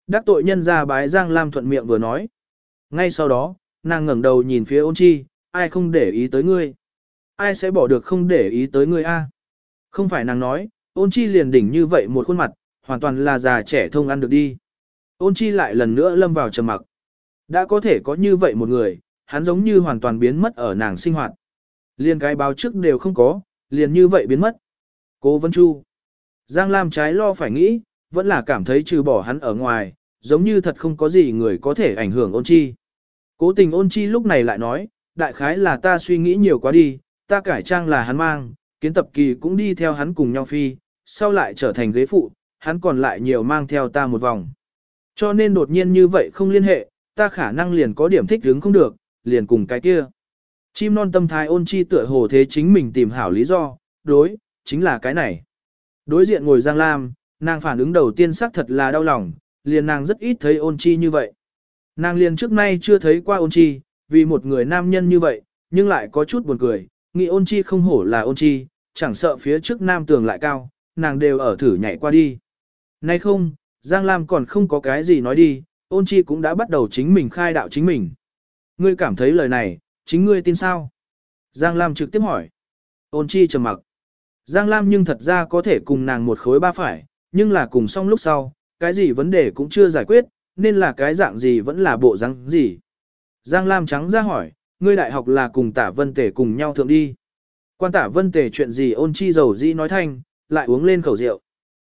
Đắc tội nhân ra bái Giang Lam thuận miệng vừa nói. Ngay sau đó, nàng ngẩng đầu nhìn phía ôn chi, ai không để ý tới ngươi? Ai sẽ bỏ được không để ý tới ngươi a? Không phải nàng nói, ôn chi liền đỉnh như vậy một khuôn mặt, hoàn toàn là già trẻ thông ăn được đi. Ôn chi lại lần nữa lâm vào trầm mặc. Đã có thể có như vậy một người, hắn giống như hoàn toàn biến mất ở nàng sinh hoạt. Liên cái báo trước đều không có, liền như vậy biến mất. Cố Vân Chu. Giang Lam trái lo phải nghĩ, vẫn là cảm thấy trừ bỏ hắn ở ngoài, giống như thật không có gì người có thể ảnh hưởng ôn chi. Cố tình ôn chi lúc này lại nói, đại khái là ta suy nghĩ nhiều quá đi, ta cải trang là hắn mang, kiến tập kỳ cũng đi theo hắn cùng nhau phi, sau lại trở thành ghế phụ, hắn còn lại nhiều mang theo ta một vòng. Cho nên đột nhiên như vậy không liên hệ, ta khả năng liền có điểm thích đứng không được, liền cùng cái kia. Chim non tâm thái ôn chi tựa hồ thế chính mình tìm hảo lý do, đối, chính là cái này. Đối diện ngồi Giang Lam, nàng phản ứng đầu tiên xác thật là đau lòng, liền nàng rất ít thấy ôn chi như vậy. Nàng liền trước nay chưa thấy qua ôn chi, vì một người nam nhân như vậy, nhưng lại có chút buồn cười, nghĩ ôn chi không hổ là ôn chi, chẳng sợ phía trước nam tường lại cao, nàng đều ở thử nhảy qua đi. Nay không, Giang Lam còn không có cái gì nói đi, ôn chi cũng đã bắt đầu chính mình khai đạo chính mình. Ngươi cảm thấy lời này, chính ngươi tin sao? Giang Lam trực tiếp hỏi. Ôn chi trầm mặc. Giang Lam nhưng thật ra có thể cùng nàng một khối ba phải, nhưng là cùng xong lúc sau, cái gì vấn đề cũng chưa giải quyết, nên là cái dạng gì vẫn là bộ răng gì. Giang Lam trắng ra hỏi, ngươi đại học là cùng tả vân tể cùng nhau thượng đi. Quan tả vân tể chuyện gì ôn chi dầu dĩ nói thanh, lại uống lên khẩu rượu.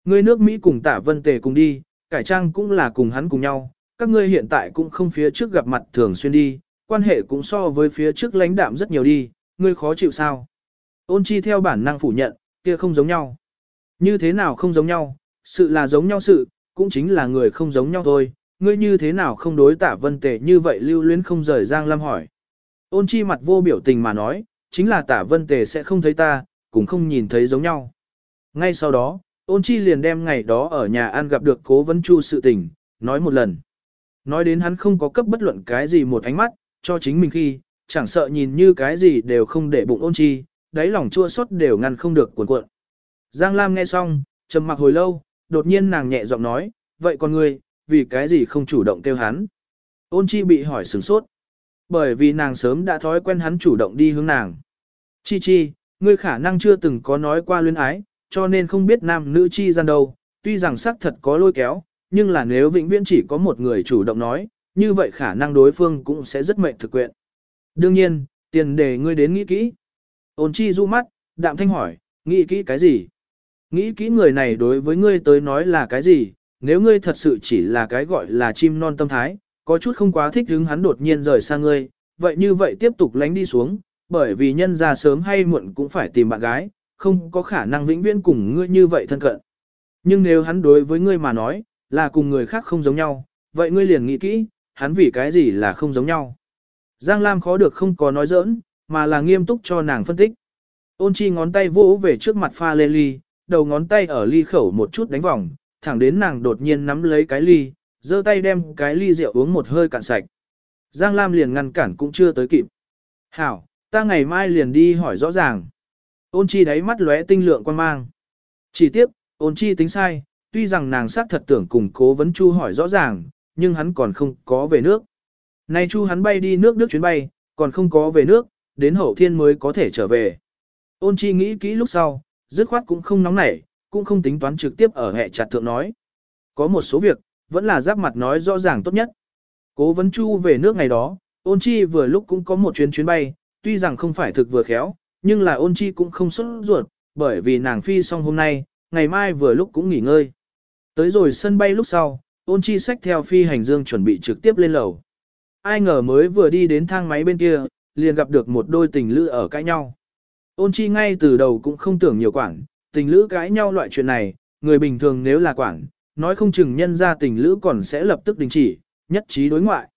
Ngươi nước Mỹ cùng tả vân tể cùng đi, cải trang cũng là cùng hắn cùng nhau, các ngươi hiện tại cũng không phía trước gặp mặt thường xuyên đi, quan hệ cũng so với phía trước lãnh đạm rất nhiều đi, ngươi khó chịu sao? Ôn chi theo bản năng phủ nhận, kia không giống nhau. Như thế nào không giống nhau, sự là giống nhau sự, cũng chính là người không giống nhau thôi, ngươi như thế nào không đối tả vân tề như vậy lưu luyến không rời Giang Lam hỏi. Ôn chi mặt vô biểu tình mà nói, chính là tả vân tề sẽ không thấy ta, cũng không nhìn thấy giống nhau. Ngay sau đó, ôn chi liền đem ngày đó ở nhà ăn gặp được cố vấn chu sự tình, nói một lần. Nói đến hắn không có cấp bất luận cái gì một ánh mắt, cho chính mình khi, chẳng sợ nhìn như cái gì đều không để bụng ôn chi, đáy lòng chua xót đều ngăn không được cuộn cuộn. Giang Lam nghe xong, trầm mặc hồi lâu, đột nhiên nàng nhẹ giọng nói, vậy con ngươi, vì cái gì không chủ động kêu hắn? Ôn chi bị hỏi sửng sốt. Bởi vì nàng sớm đã thói quen hắn chủ động đi hướng nàng. Chi chi, ngươi khả năng chưa từng có nói qua luyến ái, cho nên không biết nam nữ chi gian đâu, tuy rằng xác thật có lôi kéo, nhưng là nếu vĩnh viễn chỉ có một người chủ động nói, như vậy khả năng đối phương cũng sẽ rất mệnh thực quyện. Đương nhiên, tiền đề ngươi đến nghĩ kỹ. Ôn chi du mắt, đạm thanh hỏi, nghĩ kỹ cái gì? Nghĩ kỹ người này đối với ngươi tới nói là cái gì? Nếu ngươi thật sự chỉ là cái gọi là chim non tâm thái, có chút không quá thích hứng hắn đột nhiên rời xa ngươi, vậy như vậy tiếp tục lánh đi xuống, bởi vì nhân ra sớm hay muộn cũng phải tìm bạn gái, không có khả năng vĩnh viễn cùng ngươi như vậy thân cận. Nhưng nếu hắn đối với ngươi mà nói, là cùng người khác không giống nhau, vậy ngươi liền nghĩ kỹ, hắn vì cái gì là không giống nhau. Giang Lam khó được không có nói giỡn, mà là nghiêm túc cho nàng phân tích. Ôn chi ngón tay vỗ về trước mặt pha lê ly, đầu ngón tay ở ly khẩu một chút đánh vòng, thẳng đến nàng đột nhiên nắm lấy cái ly, giơ tay đem cái ly rượu uống một hơi cạn sạch. Giang Lam liền ngăn cản cũng chưa tới kịp. Hảo, ta ngày mai liền đi hỏi rõ ràng. Ôn chi đáy mắt lóe tinh lượng quan mang. Chỉ tiếp, ôn chi tính sai, tuy rằng nàng xác thật tưởng cùng cố vấn chu hỏi rõ ràng, nhưng hắn còn không có về nước. Nay chu hắn bay đi nước Đức chuyến bay, còn không có về nước, đến hậu thiên mới có thể trở về. Ôn chi nghĩ kỹ lúc sau, dứt khoát cũng không nóng nảy, cũng không tính toán trực tiếp ở hệ chặt thượng nói. Có một số việc, vẫn là giáp mặt nói rõ ràng tốt nhất. Cố vấn chu về nước ngày đó, ôn chi vừa lúc cũng có một chuyến chuyến bay, tuy rằng không phải thực vừa khéo, nhưng là ôn chi cũng không xuất ruột, bởi vì nàng phi xong hôm nay, ngày mai vừa lúc cũng nghỉ ngơi. Tới rồi sân bay lúc sau, ôn chi sách theo phi hành dương chuẩn bị trực tiếp lên lầu. Ai ngờ mới vừa đi đến thang máy bên kia, liền gặp được một đôi tình lữ ở cãi nhau. Ôn chi ngay từ đầu cũng không tưởng nhiều quản, tình lữ cãi nhau loại chuyện này, người bình thường nếu là quản, nói không chừng nhân ra tình lữ còn sẽ lập tức đình chỉ, nhất trí đối ngoại.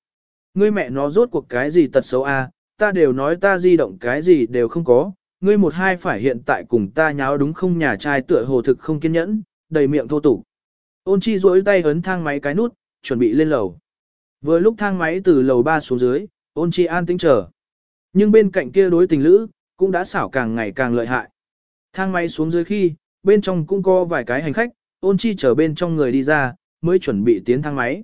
Ngươi mẹ nó rốt cuộc cái gì tật xấu a, ta đều nói ta di động cái gì đều không có, ngươi một hai phải hiện tại cùng ta nháo đúng không nhà trai tựa hồ thực không kiên nhẫn, đầy miệng thô tục. Ôn chi duỗi tay ấn thang máy cái nút, chuẩn bị lên lầu. Vừa lúc thang máy từ lầu 3 xuống dưới, ôn chi an tĩnh chờ. Nhưng bên cạnh kia đối tình lữ, cũng đã xảo càng ngày càng lợi hại. Thang máy xuống dưới khi, bên trong cũng có vài cái hành khách, ôn chi chờ bên trong người đi ra, mới chuẩn bị tiến thang máy.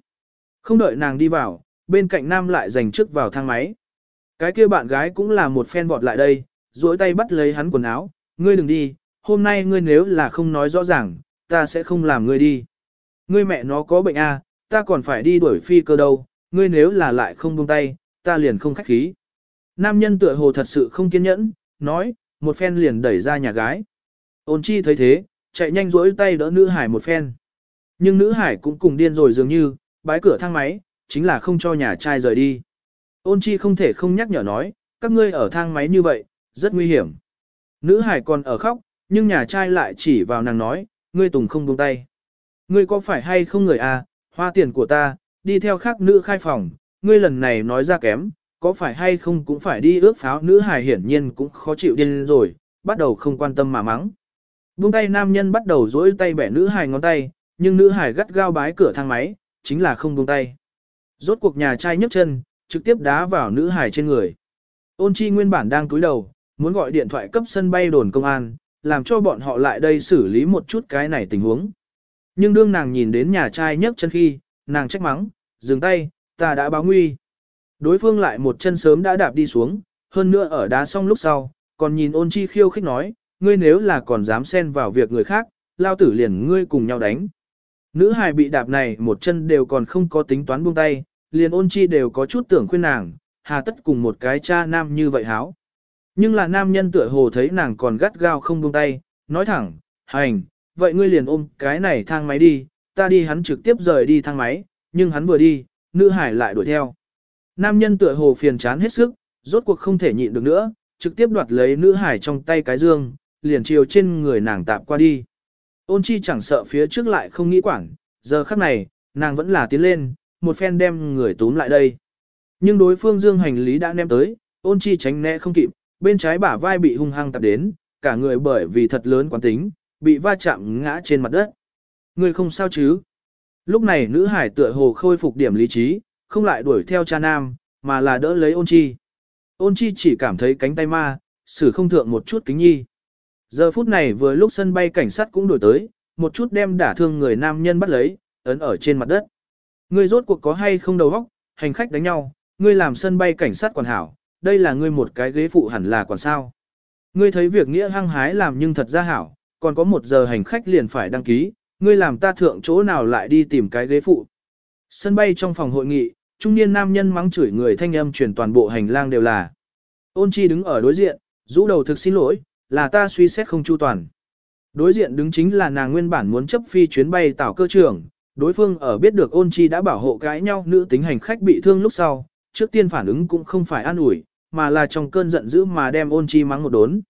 Không đợi nàng đi vào, bên cạnh nam lại giành trước vào thang máy. Cái kia bạn gái cũng là một phen vọt lại đây, duỗi tay bắt lấy hắn quần áo, ngươi đừng đi, hôm nay ngươi nếu là không nói rõ ràng, ta sẽ không làm ngươi đi. Ngươi mẹ nó có bệnh à, ta còn phải đi đuổi phi cơ đâu, ngươi nếu là lại không buông tay, ta liền không khách khí. Nam nhân tựa hồ thật sự không kiên nhẫn, nói, một phen liền đẩy ra nhà gái. Ôn chi thấy thế, chạy nhanh rỗi tay đỡ nữ hải một phen. Nhưng nữ hải cũng cùng điên rồi dường như, bái cửa thang máy, chính là không cho nhà trai rời đi. Ôn chi không thể không nhắc nhở nói, các ngươi ở thang máy như vậy, rất nguy hiểm. Nữ hải còn ở khóc, nhưng nhà trai lại chỉ vào nàng nói, ngươi tùng không buông tay. Ngươi có phải hay không người à, hoa tiền của ta, đi theo khác nữ khai phòng, ngươi lần này nói ra kém, có phải hay không cũng phải đi ước pháo nữ hài hiển nhiên cũng khó chịu điên rồi, bắt đầu không quan tâm mà mắng. Buông tay nam nhân bắt đầu dỗi tay bẻ nữ hài ngón tay, nhưng nữ hài gắt gao bái cửa thang máy, chính là không buông tay. Rốt cuộc nhà trai nhấc chân, trực tiếp đá vào nữ hài trên người. Ôn chi nguyên bản đang cúi đầu, muốn gọi điện thoại cấp sân bay đồn công an, làm cho bọn họ lại đây xử lý một chút cái này tình huống. Nhưng đương nàng nhìn đến nhà trai nhấc chân khi, nàng trách mắng, dừng tay, ta đã báo nguy. Đối phương lại một chân sớm đã đạp đi xuống, hơn nữa ở đá xong lúc sau, còn nhìn ôn chi khiêu khích nói, ngươi nếu là còn dám xen vào việc người khác, lao tử liền ngươi cùng nhau đánh. Nữ hài bị đạp này một chân đều còn không có tính toán buông tay, liền ôn chi đều có chút tưởng khuyên nàng, hà tất cùng một cái cha nam như vậy háo. Nhưng là nam nhân tựa hồ thấy nàng còn gắt gao không buông tay, nói thẳng, hành, vậy ngươi liền ôm cái này thang máy đi, ta đi hắn trực tiếp rời đi thang máy, nhưng hắn vừa đi, nữ hải lại đuổi theo. Nam nhân tựa hồ phiền chán hết sức, rốt cuộc không thể nhịn được nữa, trực tiếp đoạt lấy nữ hải trong tay cái dương, liền chiều trên người nàng tạp qua đi. Ôn chi chẳng sợ phía trước lại không nghĩ quản, giờ khắc này, nàng vẫn là tiến lên, một phen đem người túm lại đây. Nhưng đối phương dương hành lý đã ném tới, ôn chi tránh né không kịp, bên trái bả vai bị hung hăng tạp đến, cả người bởi vì thật lớn quán tính, bị va chạm ngã trên mặt đất. Người không sao chứ? Lúc này nữ hải tựa hồ khôi phục điểm lý trí, không lại đuổi theo cha nam, mà là đỡ lấy ôn chi. Ôn chi chỉ cảm thấy cánh tay ma, xử không thượng một chút kính nhi. Giờ phút này vừa lúc sân bay cảnh sát cũng đổi tới, một chút đem đả thương người nam nhân bắt lấy, ấn ở trên mặt đất. Ngươi rốt cuộc có hay không đầu óc, hành khách đánh nhau, ngươi làm sân bay cảnh sát quản hảo, đây là ngươi một cái ghế phụ hẳn là quản sao. Ngươi thấy việc nghĩa hăng hái làm nhưng thật ra hảo, còn có một giờ hành khách liền phải đăng ký, ngươi làm ta thượng chỗ nào lại đi tìm cái ghế phụ. Sân bay trong phòng hội nghị, trung niên nam nhân mắng chửi người thanh âm truyền toàn bộ hành lang đều là. Ôn chi đứng ở đối diện, rũ đầu thực xin lỗi, là ta suy xét không chu toàn. Đối diện đứng chính là nàng nguyên bản muốn chấp phi chuyến bay tảo cơ trưởng, đối phương ở biết được ôn chi đã bảo hộ cãi nhau nữ tính hành khách bị thương lúc sau, trước tiên phản ứng cũng không phải an ủi, mà là trong cơn giận dữ mà đem ôn chi mắng một đốn.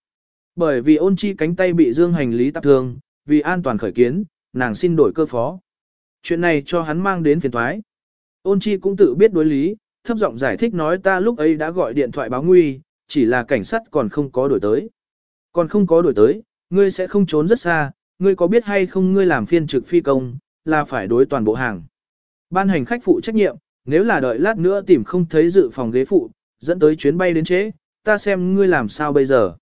Bởi vì ôn chi cánh tay bị dương hành lý tạp thương, vì an toàn khởi kiến, nàng xin đổi cơ phó. Chuyện này cho hắn mang đến phiền thoái. Ôn chi cũng tự biết đối lý, thấp giọng giải thích nói ta lúc ấy đã gọi điện thoại báo nguy, chỉ là cảnh sát còn không có đổi tới. Còn không có đổi tới, ngươi sẽ không trốn rất xa, ngươi có biết hay không ngươi làm phiên trực phi công, là phải đối toàn bộ hàng. Ban hành khách phụ trách nhiệm, nếu là đợi lát nữa tìm không thấy dự phòng ghế phụ, dẫn tới chuyến bay đến chế, ta xem ngươi làm sao bây giờ.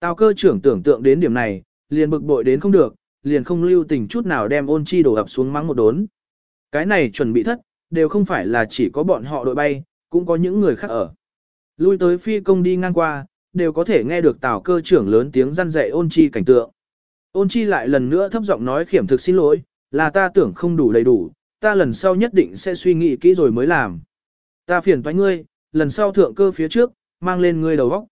Tào cơ trưởng tưởng tượng đến điểm này, liền bực bội đến không được, liền không lưu tình chút nào đem ôn chi đổ ập xuống mắng một đốn. Cái này chuẩn bị thất, đều không phải là chỉ có bọn họ đội bay, cũng có những người khác ở. Lui tới phi công đi ngang qua, đều có thể nghe được tào cơ trưởng lớn tiếng răn dạy ôn chi cảnh tượng. Ôn chi lại lần nữa thấp giọng nói khiểm thực xin lỗi, là ta tưởng không đủ đầy đủ, ta lần sau nhất định sẽ suy nghĩ kỹ rồi mới làm. Ta phiền toái ngươi, lần sau thượng cơ phía trước, mang lên ngươi đầu góc.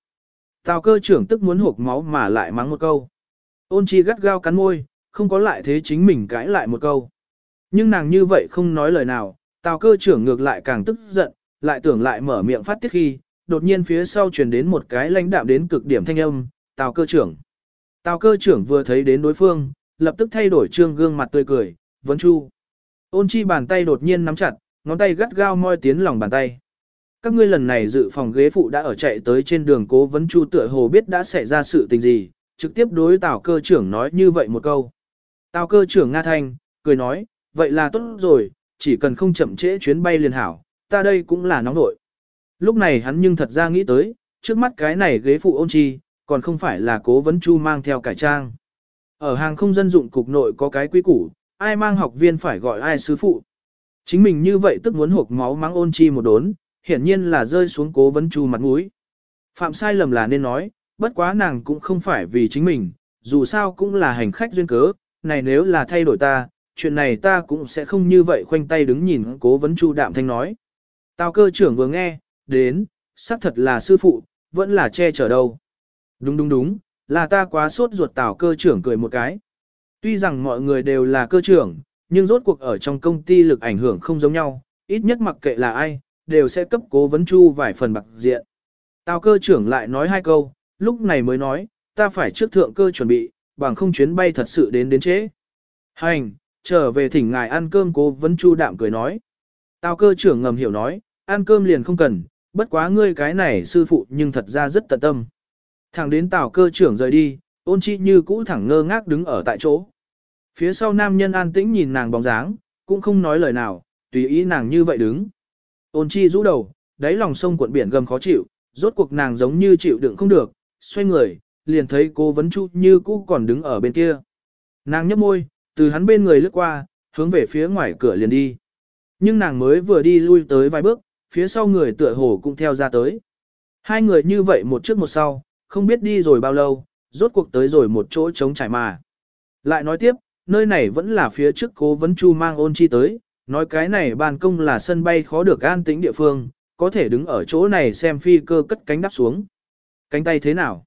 Tào cơ trưởng tức muốn hộp máu mà lại mắng một câu. Ôn chi gắt gao cắn môi, không có lại thế chính mình cãi lại một câu. Nhưng nàng như vậy không nói lời nào, tào cơ trưởng ngược lại càng tức giận, lại tưởng lại mở miệng phát tiết khi, đột nhiên phía sau truyền đến một cái lãnh đạm đến cực điểm thanh âm, tào cơ trưởng. Tào cơ trưởng vừa thấy đến đối phương, lập tức thay đổi trương gương mặt tươi cười, vấn chu. Ôn chi bàn tay đột nhiên nắm chặt, ngón tay gắt gao moi tiến lòng bàn tay. Các ngươi lần này dự phòng ghế phụ đã ở chạy tới trên đường cố vấn chu tựa hồ biết đã xảy ra sự tình gì, trực tiếp đối tào cơ trưởng nói như vậy một câu. Tào cơ trưởng Nga Thanh, cười nói, vậy là tốt rồi, chỉ cần không chậm trễ chuyến bay liền hảo, ta đây cũng là nóng nội. Lúc này hắn nhưng thật ra nghĩ tới, trước mắt cái này ghế phụ ôn chi, còn không phải là cố vấn chu mang theo cải trang. Ở hàng không dân dụng cục nội có cái quy củ, ai mang học viên phải gọi ai sư phụ. Chính mình như vậy tức muốn hộp máu mắng ôn chi một đốn, hiển nhiên là rơi xuống cố vấn chu mặt mũi. Phạm sai lầm là nên nói, bất quá nàng cũng không phải vì chính mình, dù sao cũng là hành khách duyên cớ, này nếu là thay đổi ta, chuyện này ta cũng sẽ không như vậy khoanh tay đứng nhìn cố vấn chu đạm thanh nói. Tào cơ trưởng vừa nghe, đến, xác thật là sư phụ, vẫn là che chở đâu. Đúng đúng đúng, là ta quá sốt ruột tào cơ trưởng cười một cái. Tuy rằng mọi người đều là cơ trưởng, nhưng rốt cuộc ở trong công ty lực ảnh hưởng không giống nhau, ít nhất mặc kệ là ai, đều sẽ cấp cố vấn chu vài phần bạc diện. Tào cơ trưởng lại nói hai câu, lúc này mới nói, ta phải trước thượng cơ chuẩn bị, bằng không chuyến bay thật sự đến đến trễ. Hành, Trở về thỉnh ngài ăn cơm cố vấn chu đạm cười nói. Tào cơ trưởng ngầm hiểu nói, ăn cơm liền không cần, bất quá ngươi cái này sư phụ nhưng thật ra rất tận tâm. Thẳng đến tào cơ trưởng rời đi, ôn chi như cũ thẳng ngơ ngác đứng ở tại chỗ. Phía sau nam nhân an tĩnh nhìn nàng bóng dáng, cũng không nói lời nào, tùy ý nàng như vậy đứng. Ôn chi rũ đầu, đáy lòng sông cuộn biển gầm khó chịu, rốt cuộc nàng giống như chịu đựng không được, xoay người, liền thấy cô vấn chu như cũ còn đứng ở bên kia. Nàng nhấp môi, từ hắn bên người lướt qua, hướng về phía ngoài cửa liền đi. Nhưng nàng mới vừa đi lui tới vài bước, phía sau người tựa hồ cũng theo ra tới. Hai người như vậy một trước một sau, không biết đi rồi bao lâu, rốt cuộc tới rồi một chỗ trống trải mà. Lại nói tiếp, nơi này vẫn là phía trước cố vấn chu mang ôn chi tới, nói cái này ban công là sân bay khó được an tĩnh địa phương, có thể đứng ở chỗ này xem phi cơ cất cánh đáp xuống. Cánh tay thế nào?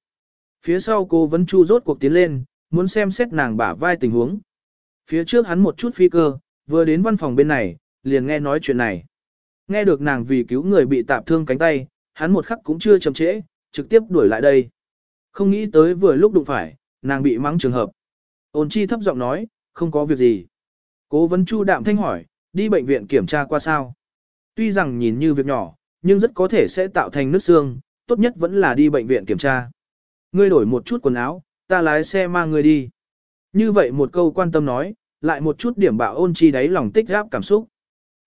Phía sau cô vẫn chu rốt cuộc tiến lên, muốn xem xét nàng bả vai tình huống. Phía trước hắn một chút phi cơ, vừa đến văn phòng bên này, liền nghe nói chuyện này. Nghe được nàng vì cứu người bị tạp thương cánh tay, hắn một khắc cũng chưa chậm trễ, trực tiếp đuổi lại đây. Không nghĩ tới vừa lúc đụng phải, nàng bị mắng trường hợp. Ôn chi thấp giọng nói, không có việc gì. Cố vấn chu đạm thanh hỏi, đi bệnh viện kiểm tra qua sao. Tuy rằng nhìn như việc nhỏ, nhưng rất có thể sẽ tạo thành nước xương, tốt nhất vẫn là đi bệnh viện kiểm tra. Ngươi đổi một chút quần áo, ta lái xe mang ngươi đi. Như vậy một câu quan tâm nói, lại một chút điểm bạo ôn chi đáy lòng tích gáp cảm xúc.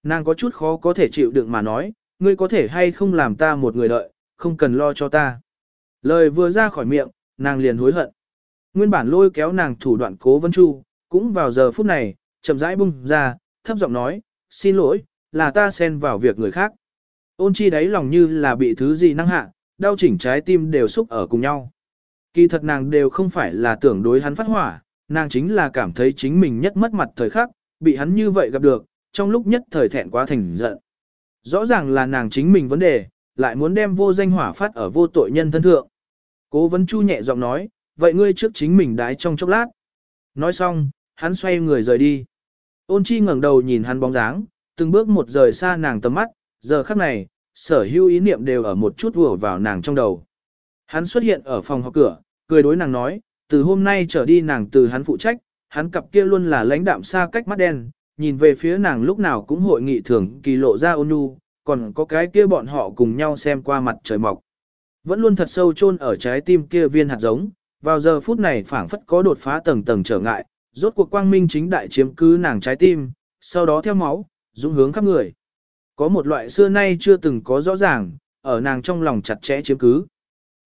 Nàng có chút khó có thể chịu đựng mà nói, ngươi có thể hay không làm ta một người đợi, không cần lo cho ta. Lời vừa ra khỏi miệng, nàng liền hối hận. Nguyên bản lôi kéo nàng thủ đoạn cố vân chu, cũng vào giờ phút này, chậm rãi bung ra, thấp giọng nói, xin lỗi, là ta xen vào việc người khác. Ôn chi đáy lòng như là bị thứ gì năng hạ, đau chỉnh trái tim đều xúc ở cùng nhau. Kỳ thật nàng đều không phải là tưởng đối hắn phát hỏa, nàng chính là cảm thấy chính mình nhất mất mặt thời khắc, bị hắn như vậy gặp được, trong lúc nhất thời thẹn quá thành giận. Rõ ràng là nàng chính mình vấn đề, lại muốn đem vô danh hỏa phát ở vô tội nhân thân thượng. Cố vấn chu nhẹ giọng nói, vậy ngươi trước chính mình đái trong chốc lát. Nói xong, hắn xoay người rời đi. Ôn chi ngẩng đầu nhìn hắn bóng dáng, từng bước một rời xa nàng tầm mắt, giờ khắc này, sở hữu ý niệm đều ở một chút vừa vào nàng trong đầu. Hắn xuất hiện ở phòng học cửa, cười đối nàng nói, từ hôm nay trở đi nàng từ hắn phụ trách, hắn cặp kia luôn là lãnh đạm xa cách mắt đen, nhìn về phía nàng lúc nào cũng hội nghị thường kỳ lộ ra ôn nhu, còn có cái kia bọn họ cùng nhau xem qua mặt trời mọc. Vẫn luôn thật sâu chôn ở trái tim kia viên hạt giống, vào giờ phút này phảng phất có đột phá tầng tầng trở ngại, rốt cuộc quang minh chính đại chiếm cứ nàng trái tim, sau đó theo máu, dũng hướng khắp người. Có một loại xưa nay chưa từng có rõ ràng, ở nàng trong lòng chặt chẽ chiếm cứ.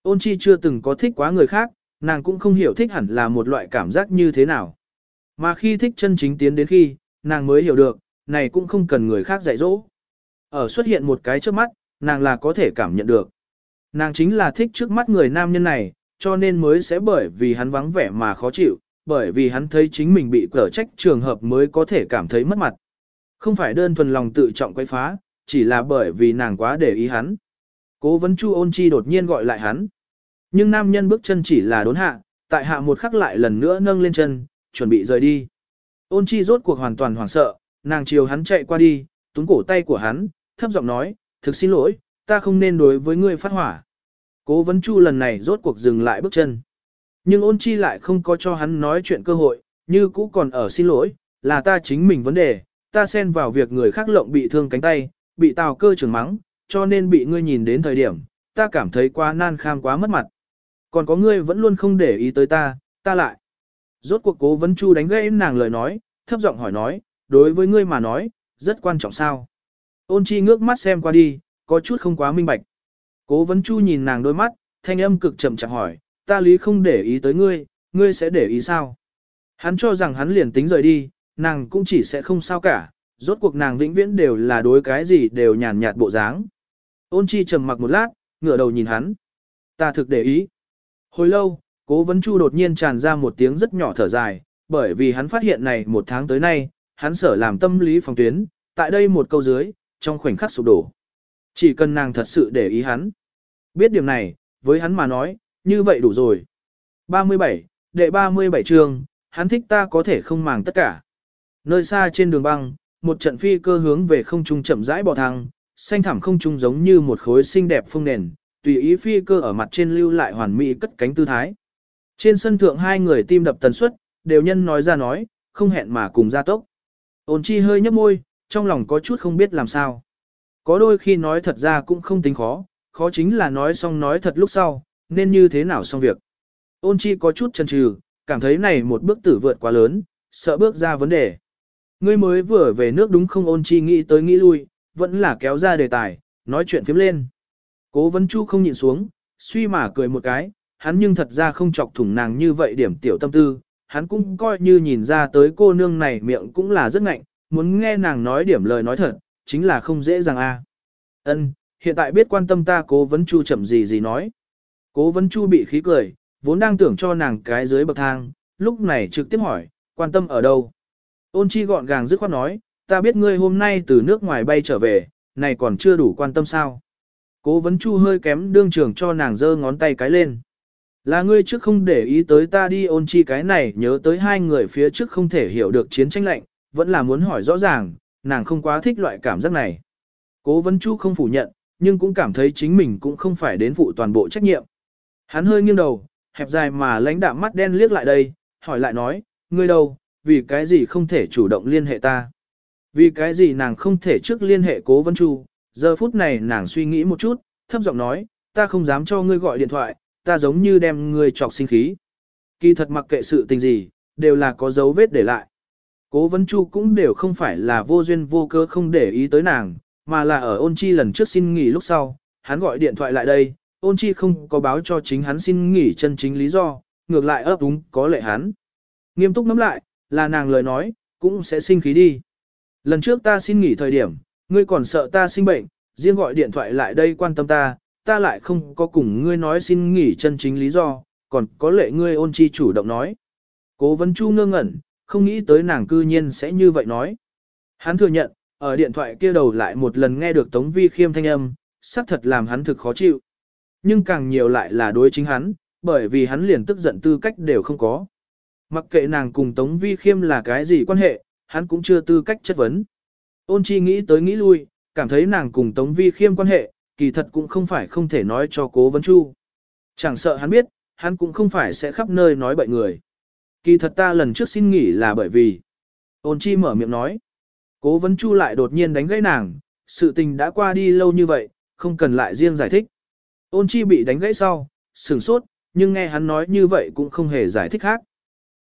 Ôn chi chưa từng có thích quá người khác, nàng cũng không hiểu thích hẳn là một loại cảm giác như thế nào. Mà khi thích chân chính tiến đến khi, nàng mới hiểu được, này cũng không cần người khác dạy dỗ. Ở xuất hiện một cái trước mắt, nàng là có thể cảm nhận được. Nàng chính là thích trước mắt người nam nhân này, cho nên mới sẽ bởi vì hắn vắng vẻ mà khó chịu, bởi vì hắn thấy chính mình bị cở trách trường hợp mới có thể cảm thấy mất mặt. Không phải đơn thuần lòng tự trọng quay phá, chỉ là bởi vì nàng quá để ý hắn. Cố vấn Chu ôn chi đột nhiên gọi lại hắn. Nhưng nam nhân bước chân chỉ là đốn hạ, tại hạ một khắc lại lần nữa nâng lên chân, chuẩn bị rời đi. Ôn chi rốt cuộc hoàn toàn hoảng sợ, nàng chiều hắn chạy qua đi, túm cổ tay của hắn, thấp giọng nói, thực xin lỗi, ta không nên đối với ngươi phát hỏa. Cố vấn chu lần này rốt cuộc dừng lại bước chân. Nhưng ôn chi lại không có cho hắn nói chuyện cơ hội, như cũ còn ở xin lỗi, là ta chính mình vấn đề, ta xen vào việc người khác lộng bị thương cánh tay, bị tào cơ trưởng mắng, cho nên bị ngươi nhìn đến thời điểm, ta cảm thấy quá nan kham quá mất mặt. Còn có ngươi vẫn luôn không để ý tới ta, ta lại. Rốt cuộc cố vấn chu đánh gãy nàng lời nói, thấp giọng hỏi nói, đối với ngươi mà nói, rất quan trọng sao. Ôn chi ngước mắt xem qua đi, có chút không quá minh bạch. Cố vấn chu nhìn nàng đôi mắt, thanh âm cực chậm chậm hỏi, ta lý không để ý tới ngươi, ngươi sẽ để ý sao? Hắn cho rằng hắn liền tính rời đi, nàng cũng chỉ sẽ không sao cả, rốt cuộc nàng vĩnh viễn đều là đối cái gì đều nhàn nhạt bộ dáng. Ôn chi trầm mặc một lát, ngửa đầu nhìn hắn. Ta thực để ý. Hồi lâu, cố vấn chu đột nhiên tràn ra một tiếng rất nhỏ thở dài, bởi vì hắn phát hiện này một tháng tới nay, hắn sở làm tâm lý phòng tuyến, tại đây một câu dưới, trong khoảnh khắc sụp đổ. Chỉ cần nàng thật sự để ý hắn. Biết điểm này, với hắn mà nói, như vậy đủ rồi. 37, đệ 37 trường, hắn thích ta có thể không màng tất cả. Nơi xa trên đường băng, một trận phi cơ hướng về không trung chậm rãi bò thang, xanh thẳm không trung giống như một khối xinh đẹp phương nền, tùy ý phi cơ ở mặt trên lưu lại hoàn mỹ cất cánh tư thái. Trên sân thượng hai người tim đập tần suất, đều nhân nói ra nói, không hẹn mà cùng ra tốc. Ôn chi hơi nhấp môi, trong lòng có chút không biết làm sao. Có đôi khi nói thật ra cũng không tính khó, khó chính là nói xong nói thật lúc sau, nên như thế nào xong việc. Ôn chi có chút chần chừ, cảm thấy này một bước tử vượt quá lớn, sợ bước ra vấn đề. Ngươi mới vừa về nước đúng không ôn chi nghĩ tới nghĩ lui, vẫn là kéo ra đề tài, nói chuyện phiếm lên. Cố vấn chu không nhịn xuống, suy mà cười một cái, hắn nhưng thật ra không chọc thủng nàng như vậy điểm tiểu tâm tư, hắn cũng coi như nhìn ra tới cô nương này miệng cũng là rất ngạnh, muốn nghe nàng nói điểm lời nói thật, chính là không dễ dàng a. Ân, hiện tại biết quan tâm ta cố vấn chu chậm gì gì nói. Cố vấn chu bị khí cười, vốn đang tưởng cho nàng cái dưới bậc thang, lúc này trực tiếp hỏi, quan tâm ở đâu. Ôn chi gọn gàng dứt khoát nói, ta biết ngươi hôm nay từ nước ngoài bay trở về, này còn chưa đủ quan tâm sao. Cố vấn chu hơi kém đương trưởng cho nàng giơ ngón tay cái lên. Là ngươi trước không để ý tới ta đi ôn chi cái này nhớ tới hai người phía trước không thể hiểu được chiến tranh lạnh, vẫn là muốn hỏi rõ ràng, nàng không quá thích loại cảm giác này. Cố vấn chu không phủ nhận, nhưng cũng cảm thấy chính mình cũng không phải đến phụ toàn bộ trách nhiệm. Hắn hơi nghiêng đầu, hẹp dài mà lãnh đạm mắt đen liếc lại đây, hỏi lại nói, ngươi đâu, vì cái gì không thể chủ động liên hệ ta? Vì cái gì nàng không thể trước liên hệ cố vân chu? Giờ phút này nàng suy nghĩ một chút, thấp giọng nói, ta không dám cho ngươi gọi điện thoại, ta giống như đem ngươi chọc sinh khí. Kỳ thật mặc kệ sự tình gì, đều là có dấu vết để lại. Cố vấn chu cũng đều không phải là vô duyên vô cơ không để ý tới nàng, mà là ở ôn chi lần trước xin nghỉ lúc sau, hắn gọi điện thoại lại đây, ôn chi không có báo cho chính hắn xin nghỉ chân chính lý do, ngược lại ấp úng có lệ hắn. Nghiêm túc nắm lại, là nàng lời nói, cũng sẽ sinh khí đi. Lần trước ta xin nghỉ thời điểm, ngươi còn sợ ta sinh bệnh, riêng gọi điện thoại lại đây quan tâm ta, ta lại không có cùng ngươi nói xin nghỉ chân chính lý do, còn có lệ ngươi ôn chi chủ động nói. Cố vấn chu ngơ ngẩn, không nghĩ tới nàng cư nhiên sẽ như vậy nói. Hắn thừa nhận, ở điện thoại kia đầu lại một lần nghe được Tống Vi Khiêm thanh âm, xác thật làm hắn thực khó chịu. Nhưng càng nhiều lại là đối chính hắn, bởi vì hắn liền tức giận tư cách đều không có. Mặc kệ nàng cùng Tống Vi Khiêm là cái gì quan hệ, hắn cũng chưa tư cách chất vấn. Ôn chi nghĩ tới nghĩ lui, cảm thấy nàng cùng Tống Vi Khiêm quan hệ, kỳ thật cũng không phải không thể nói cho cố vấn chu. Chẳng sợ hắn biết, hắn cũng không phải sẽ khắp nơi nói bậy người. Kỳ thật ta lần trước xin nghỉ là bởi vì. Ôn chi mở miệng nói. Cố vấn chu lại đột nhiên đánh gãy nàng, sự tình đã qua đi lâu như vậy, không cần lại riêng giải thích. Ôn chi bị đánh gãy sau, sửng sốt, nhưng nghe hắn nói như vậy cũng không hề giải thích khác.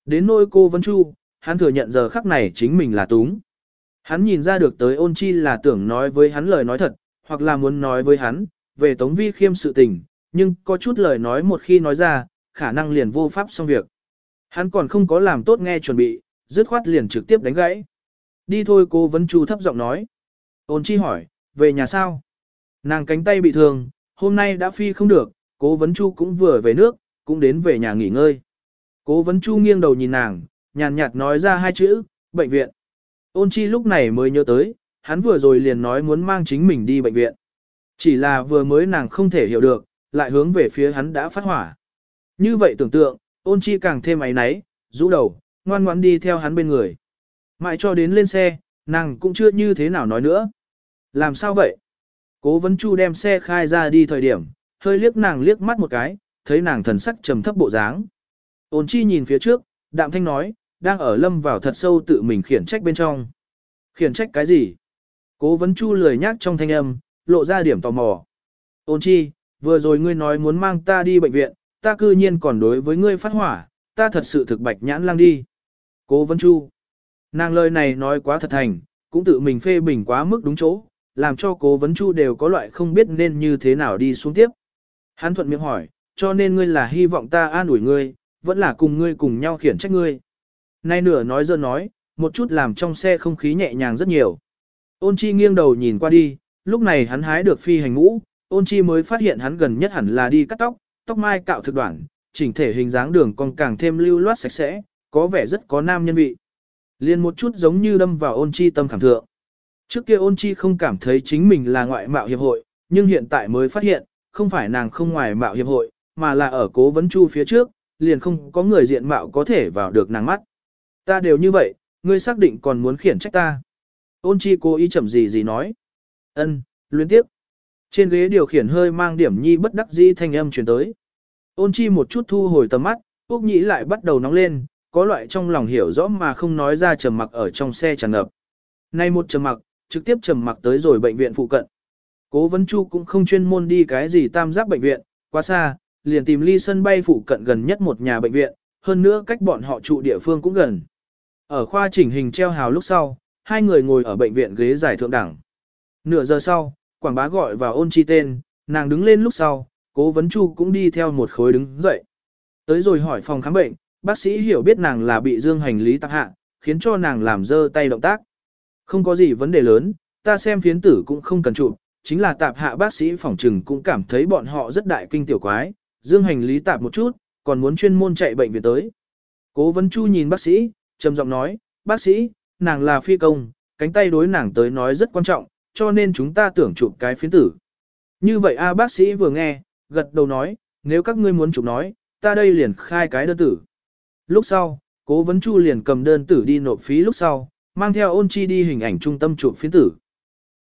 Đến nôi cô Vân chu, hắn thừa nhận giờ khắc này chính mình là túng. Hắn nhìn ra được tới ôn chi là tưởng nói với hắn lời nói thật, hoặc là muốn nói với hắn, về tống vi khiêm sự tình, nhưng có chút lời nói một khi nói ra, khả năng liền vô pháp xong việc. Hắn còn không có làm tốt nghe chuẩn bị, dứt khoát liền trực tiếp đánh gãy. Đi thôi cô Vân chu thấp giọng nói. Ôn chi hỏi, về nhà sao? Nàng cánh tay bị thương, hôm nay đã phi không được, cố vấn chu cũng vừa về nước, cũng đến về nhà nghỉ ngơi. Cố vấn chu nghiêng đầu nhìn nàng, nhàn nhạt nói ra hai chữ, bệnh viện. Ôn chi lúc này mới nhớ tới, hắn vừa rồi liền nói muốn mang chính mình đi bệnh viện. Chỉ là vừa mới nàng không thể hiểu được, lại hướng về phía hắn đã phát hỏa. Như vậy tưởng tượng, ôn chi càng thêm ấy náy, rũ đầu, ngoan ngoãn đi theo hắn bên người. Mãi cho đến lên xe, nàng cũng chưa như thế nào nói nữa. Làm sao vậy? Cố vấn chu đem xe khai ra đi thời điểm, hơi liếc nàng liếc mắt một cái, thấy nàng thần sắc trầm thấp bộ dáng. Ôn chi nhìn phía trước, đạm thanh nói, đang ở lâm vào thật sâu tự mình khiển trách bên trong. Khiển trách cái gì? Cố vấn chu lười nhác trong thanh âm, lộ ra điểm tò mò. Ôn chi, vừa rồi ngươi nói muốn mang ta đi bệnh viện, ta cư nhiên còn đối với ngươi phát hỏa, ta thật sự thực bạch nhãn lang đi. Cố vấn chu. Nàng lời này nói quá thật thành, cũng tự mình phê bình quá mức đúng chỗ, làm cho cố vấn chu đều có loại không biết nên như thế nào đi xuống tiếp. Hắn thuận miệng hỏi, cho nên ngươi là hy vọng ta an ủi ngươi, vẫn là cùng ngươi cùng nhau khiển trách ngươi. Nay nửa nói giờ nói, một chút làm trong xe không khí nhẹ nhàng rất nhiều. Ôn chi nghiêng đầu nhìn qua đi, lúc này hắn hái được phi hành ngũ, ôn chi mới phát hiện hắn gần nhất hẳn là đi cắt tóc, tóc mai cạo thực đoạn, chỉnh thể hình dáng đường còn càng thêm lưu loát sạch sẽ, có vẻ rất có nam nhân vị. Liên một chút giống như đâm vào ôn chi tâm khảm thượng. Trước kia ôn chi không cảm thấy chính mình là ngoại mạo hiệp hội, nhưng hiện tại mới phát hiện, không phải nàng không ngoại mạo hiệp hội, mà là ở cố vấn chu phía trước, liền không có người diện mạo có thể vào được nàng mắt. Ta đều như vậy, ngươi xác định còn muốn khiển trách ta. Ôn chi cố ý chậm gì gì nói. Ân, luyến tiếp. Trên ghế điều khiển hơi mang điểm nhi bất đắc dĩ thanh âm truyền tới. Ôn chi một chút thu hồi tầm mắt, Úc Nhĩ lại bắt đầu nóng lên, có loại trong lòng hiểu rõ mà không nói ra trầm mặc ở trong xe tràn ngập. Nay một trầm mặc, trực tiếp trầm mặc tới rồi bệnh viện phụ cận. Cố vấn chu cũng không chuyên môn đi cái gì tam giác bệnh viện, quá xa, liền tìm ly sân bay phụ cận gần nhất một nhà bệnh viện, hơn nữa cách bọn họ trụ địa phương cũng gần. Ở khoa chỉnh hình treo hào lúc sau, hai người ngồi ở bệnh viện ghế giải thượng đẳng. Nửa giờ sau, quảng bá gọi vào ôn chi tên, nàng đứng lên lúc sau, cố vấn chu cũng đi theo một khối đứng dậy. Tới rồi hỏi phòng khám bệnh, bác sĩ hiểu biết nàng là bị dương hành lý tạp hạ, khiến cho nàng làm dơ tay động tác. Không có gì vấn đề lớn, ta xem phiến tử cũng không cần chụp, chính là tạp hạ bác sĩ phòng trừng cũng cảm thấy bọn họ rất đại kinh tiểu quái, dương hành lý tạp một chút, còn muốn chuyên môn chạy bệnh viện tới. Cố vấn chu nhìn bác sĩ, trầm giọng nói, bác sĩ, nàng là phi công, cánh tay đối nàng tới nói rất quan trọng, cho nên chúng ta tưởng chụp cái phiến tử. Như vậy a bác sĩ vừa nghe, gật đầu nói, nếu các ngươi muốn chụp nói, ta đây liền khai cái đơn tử. Lúc sau, cố vấn chu liền cầm đơn tử đi nộp phí lúc sau, mang theo ôn chi đi hình ảnh trung tâm chụp phiến tử.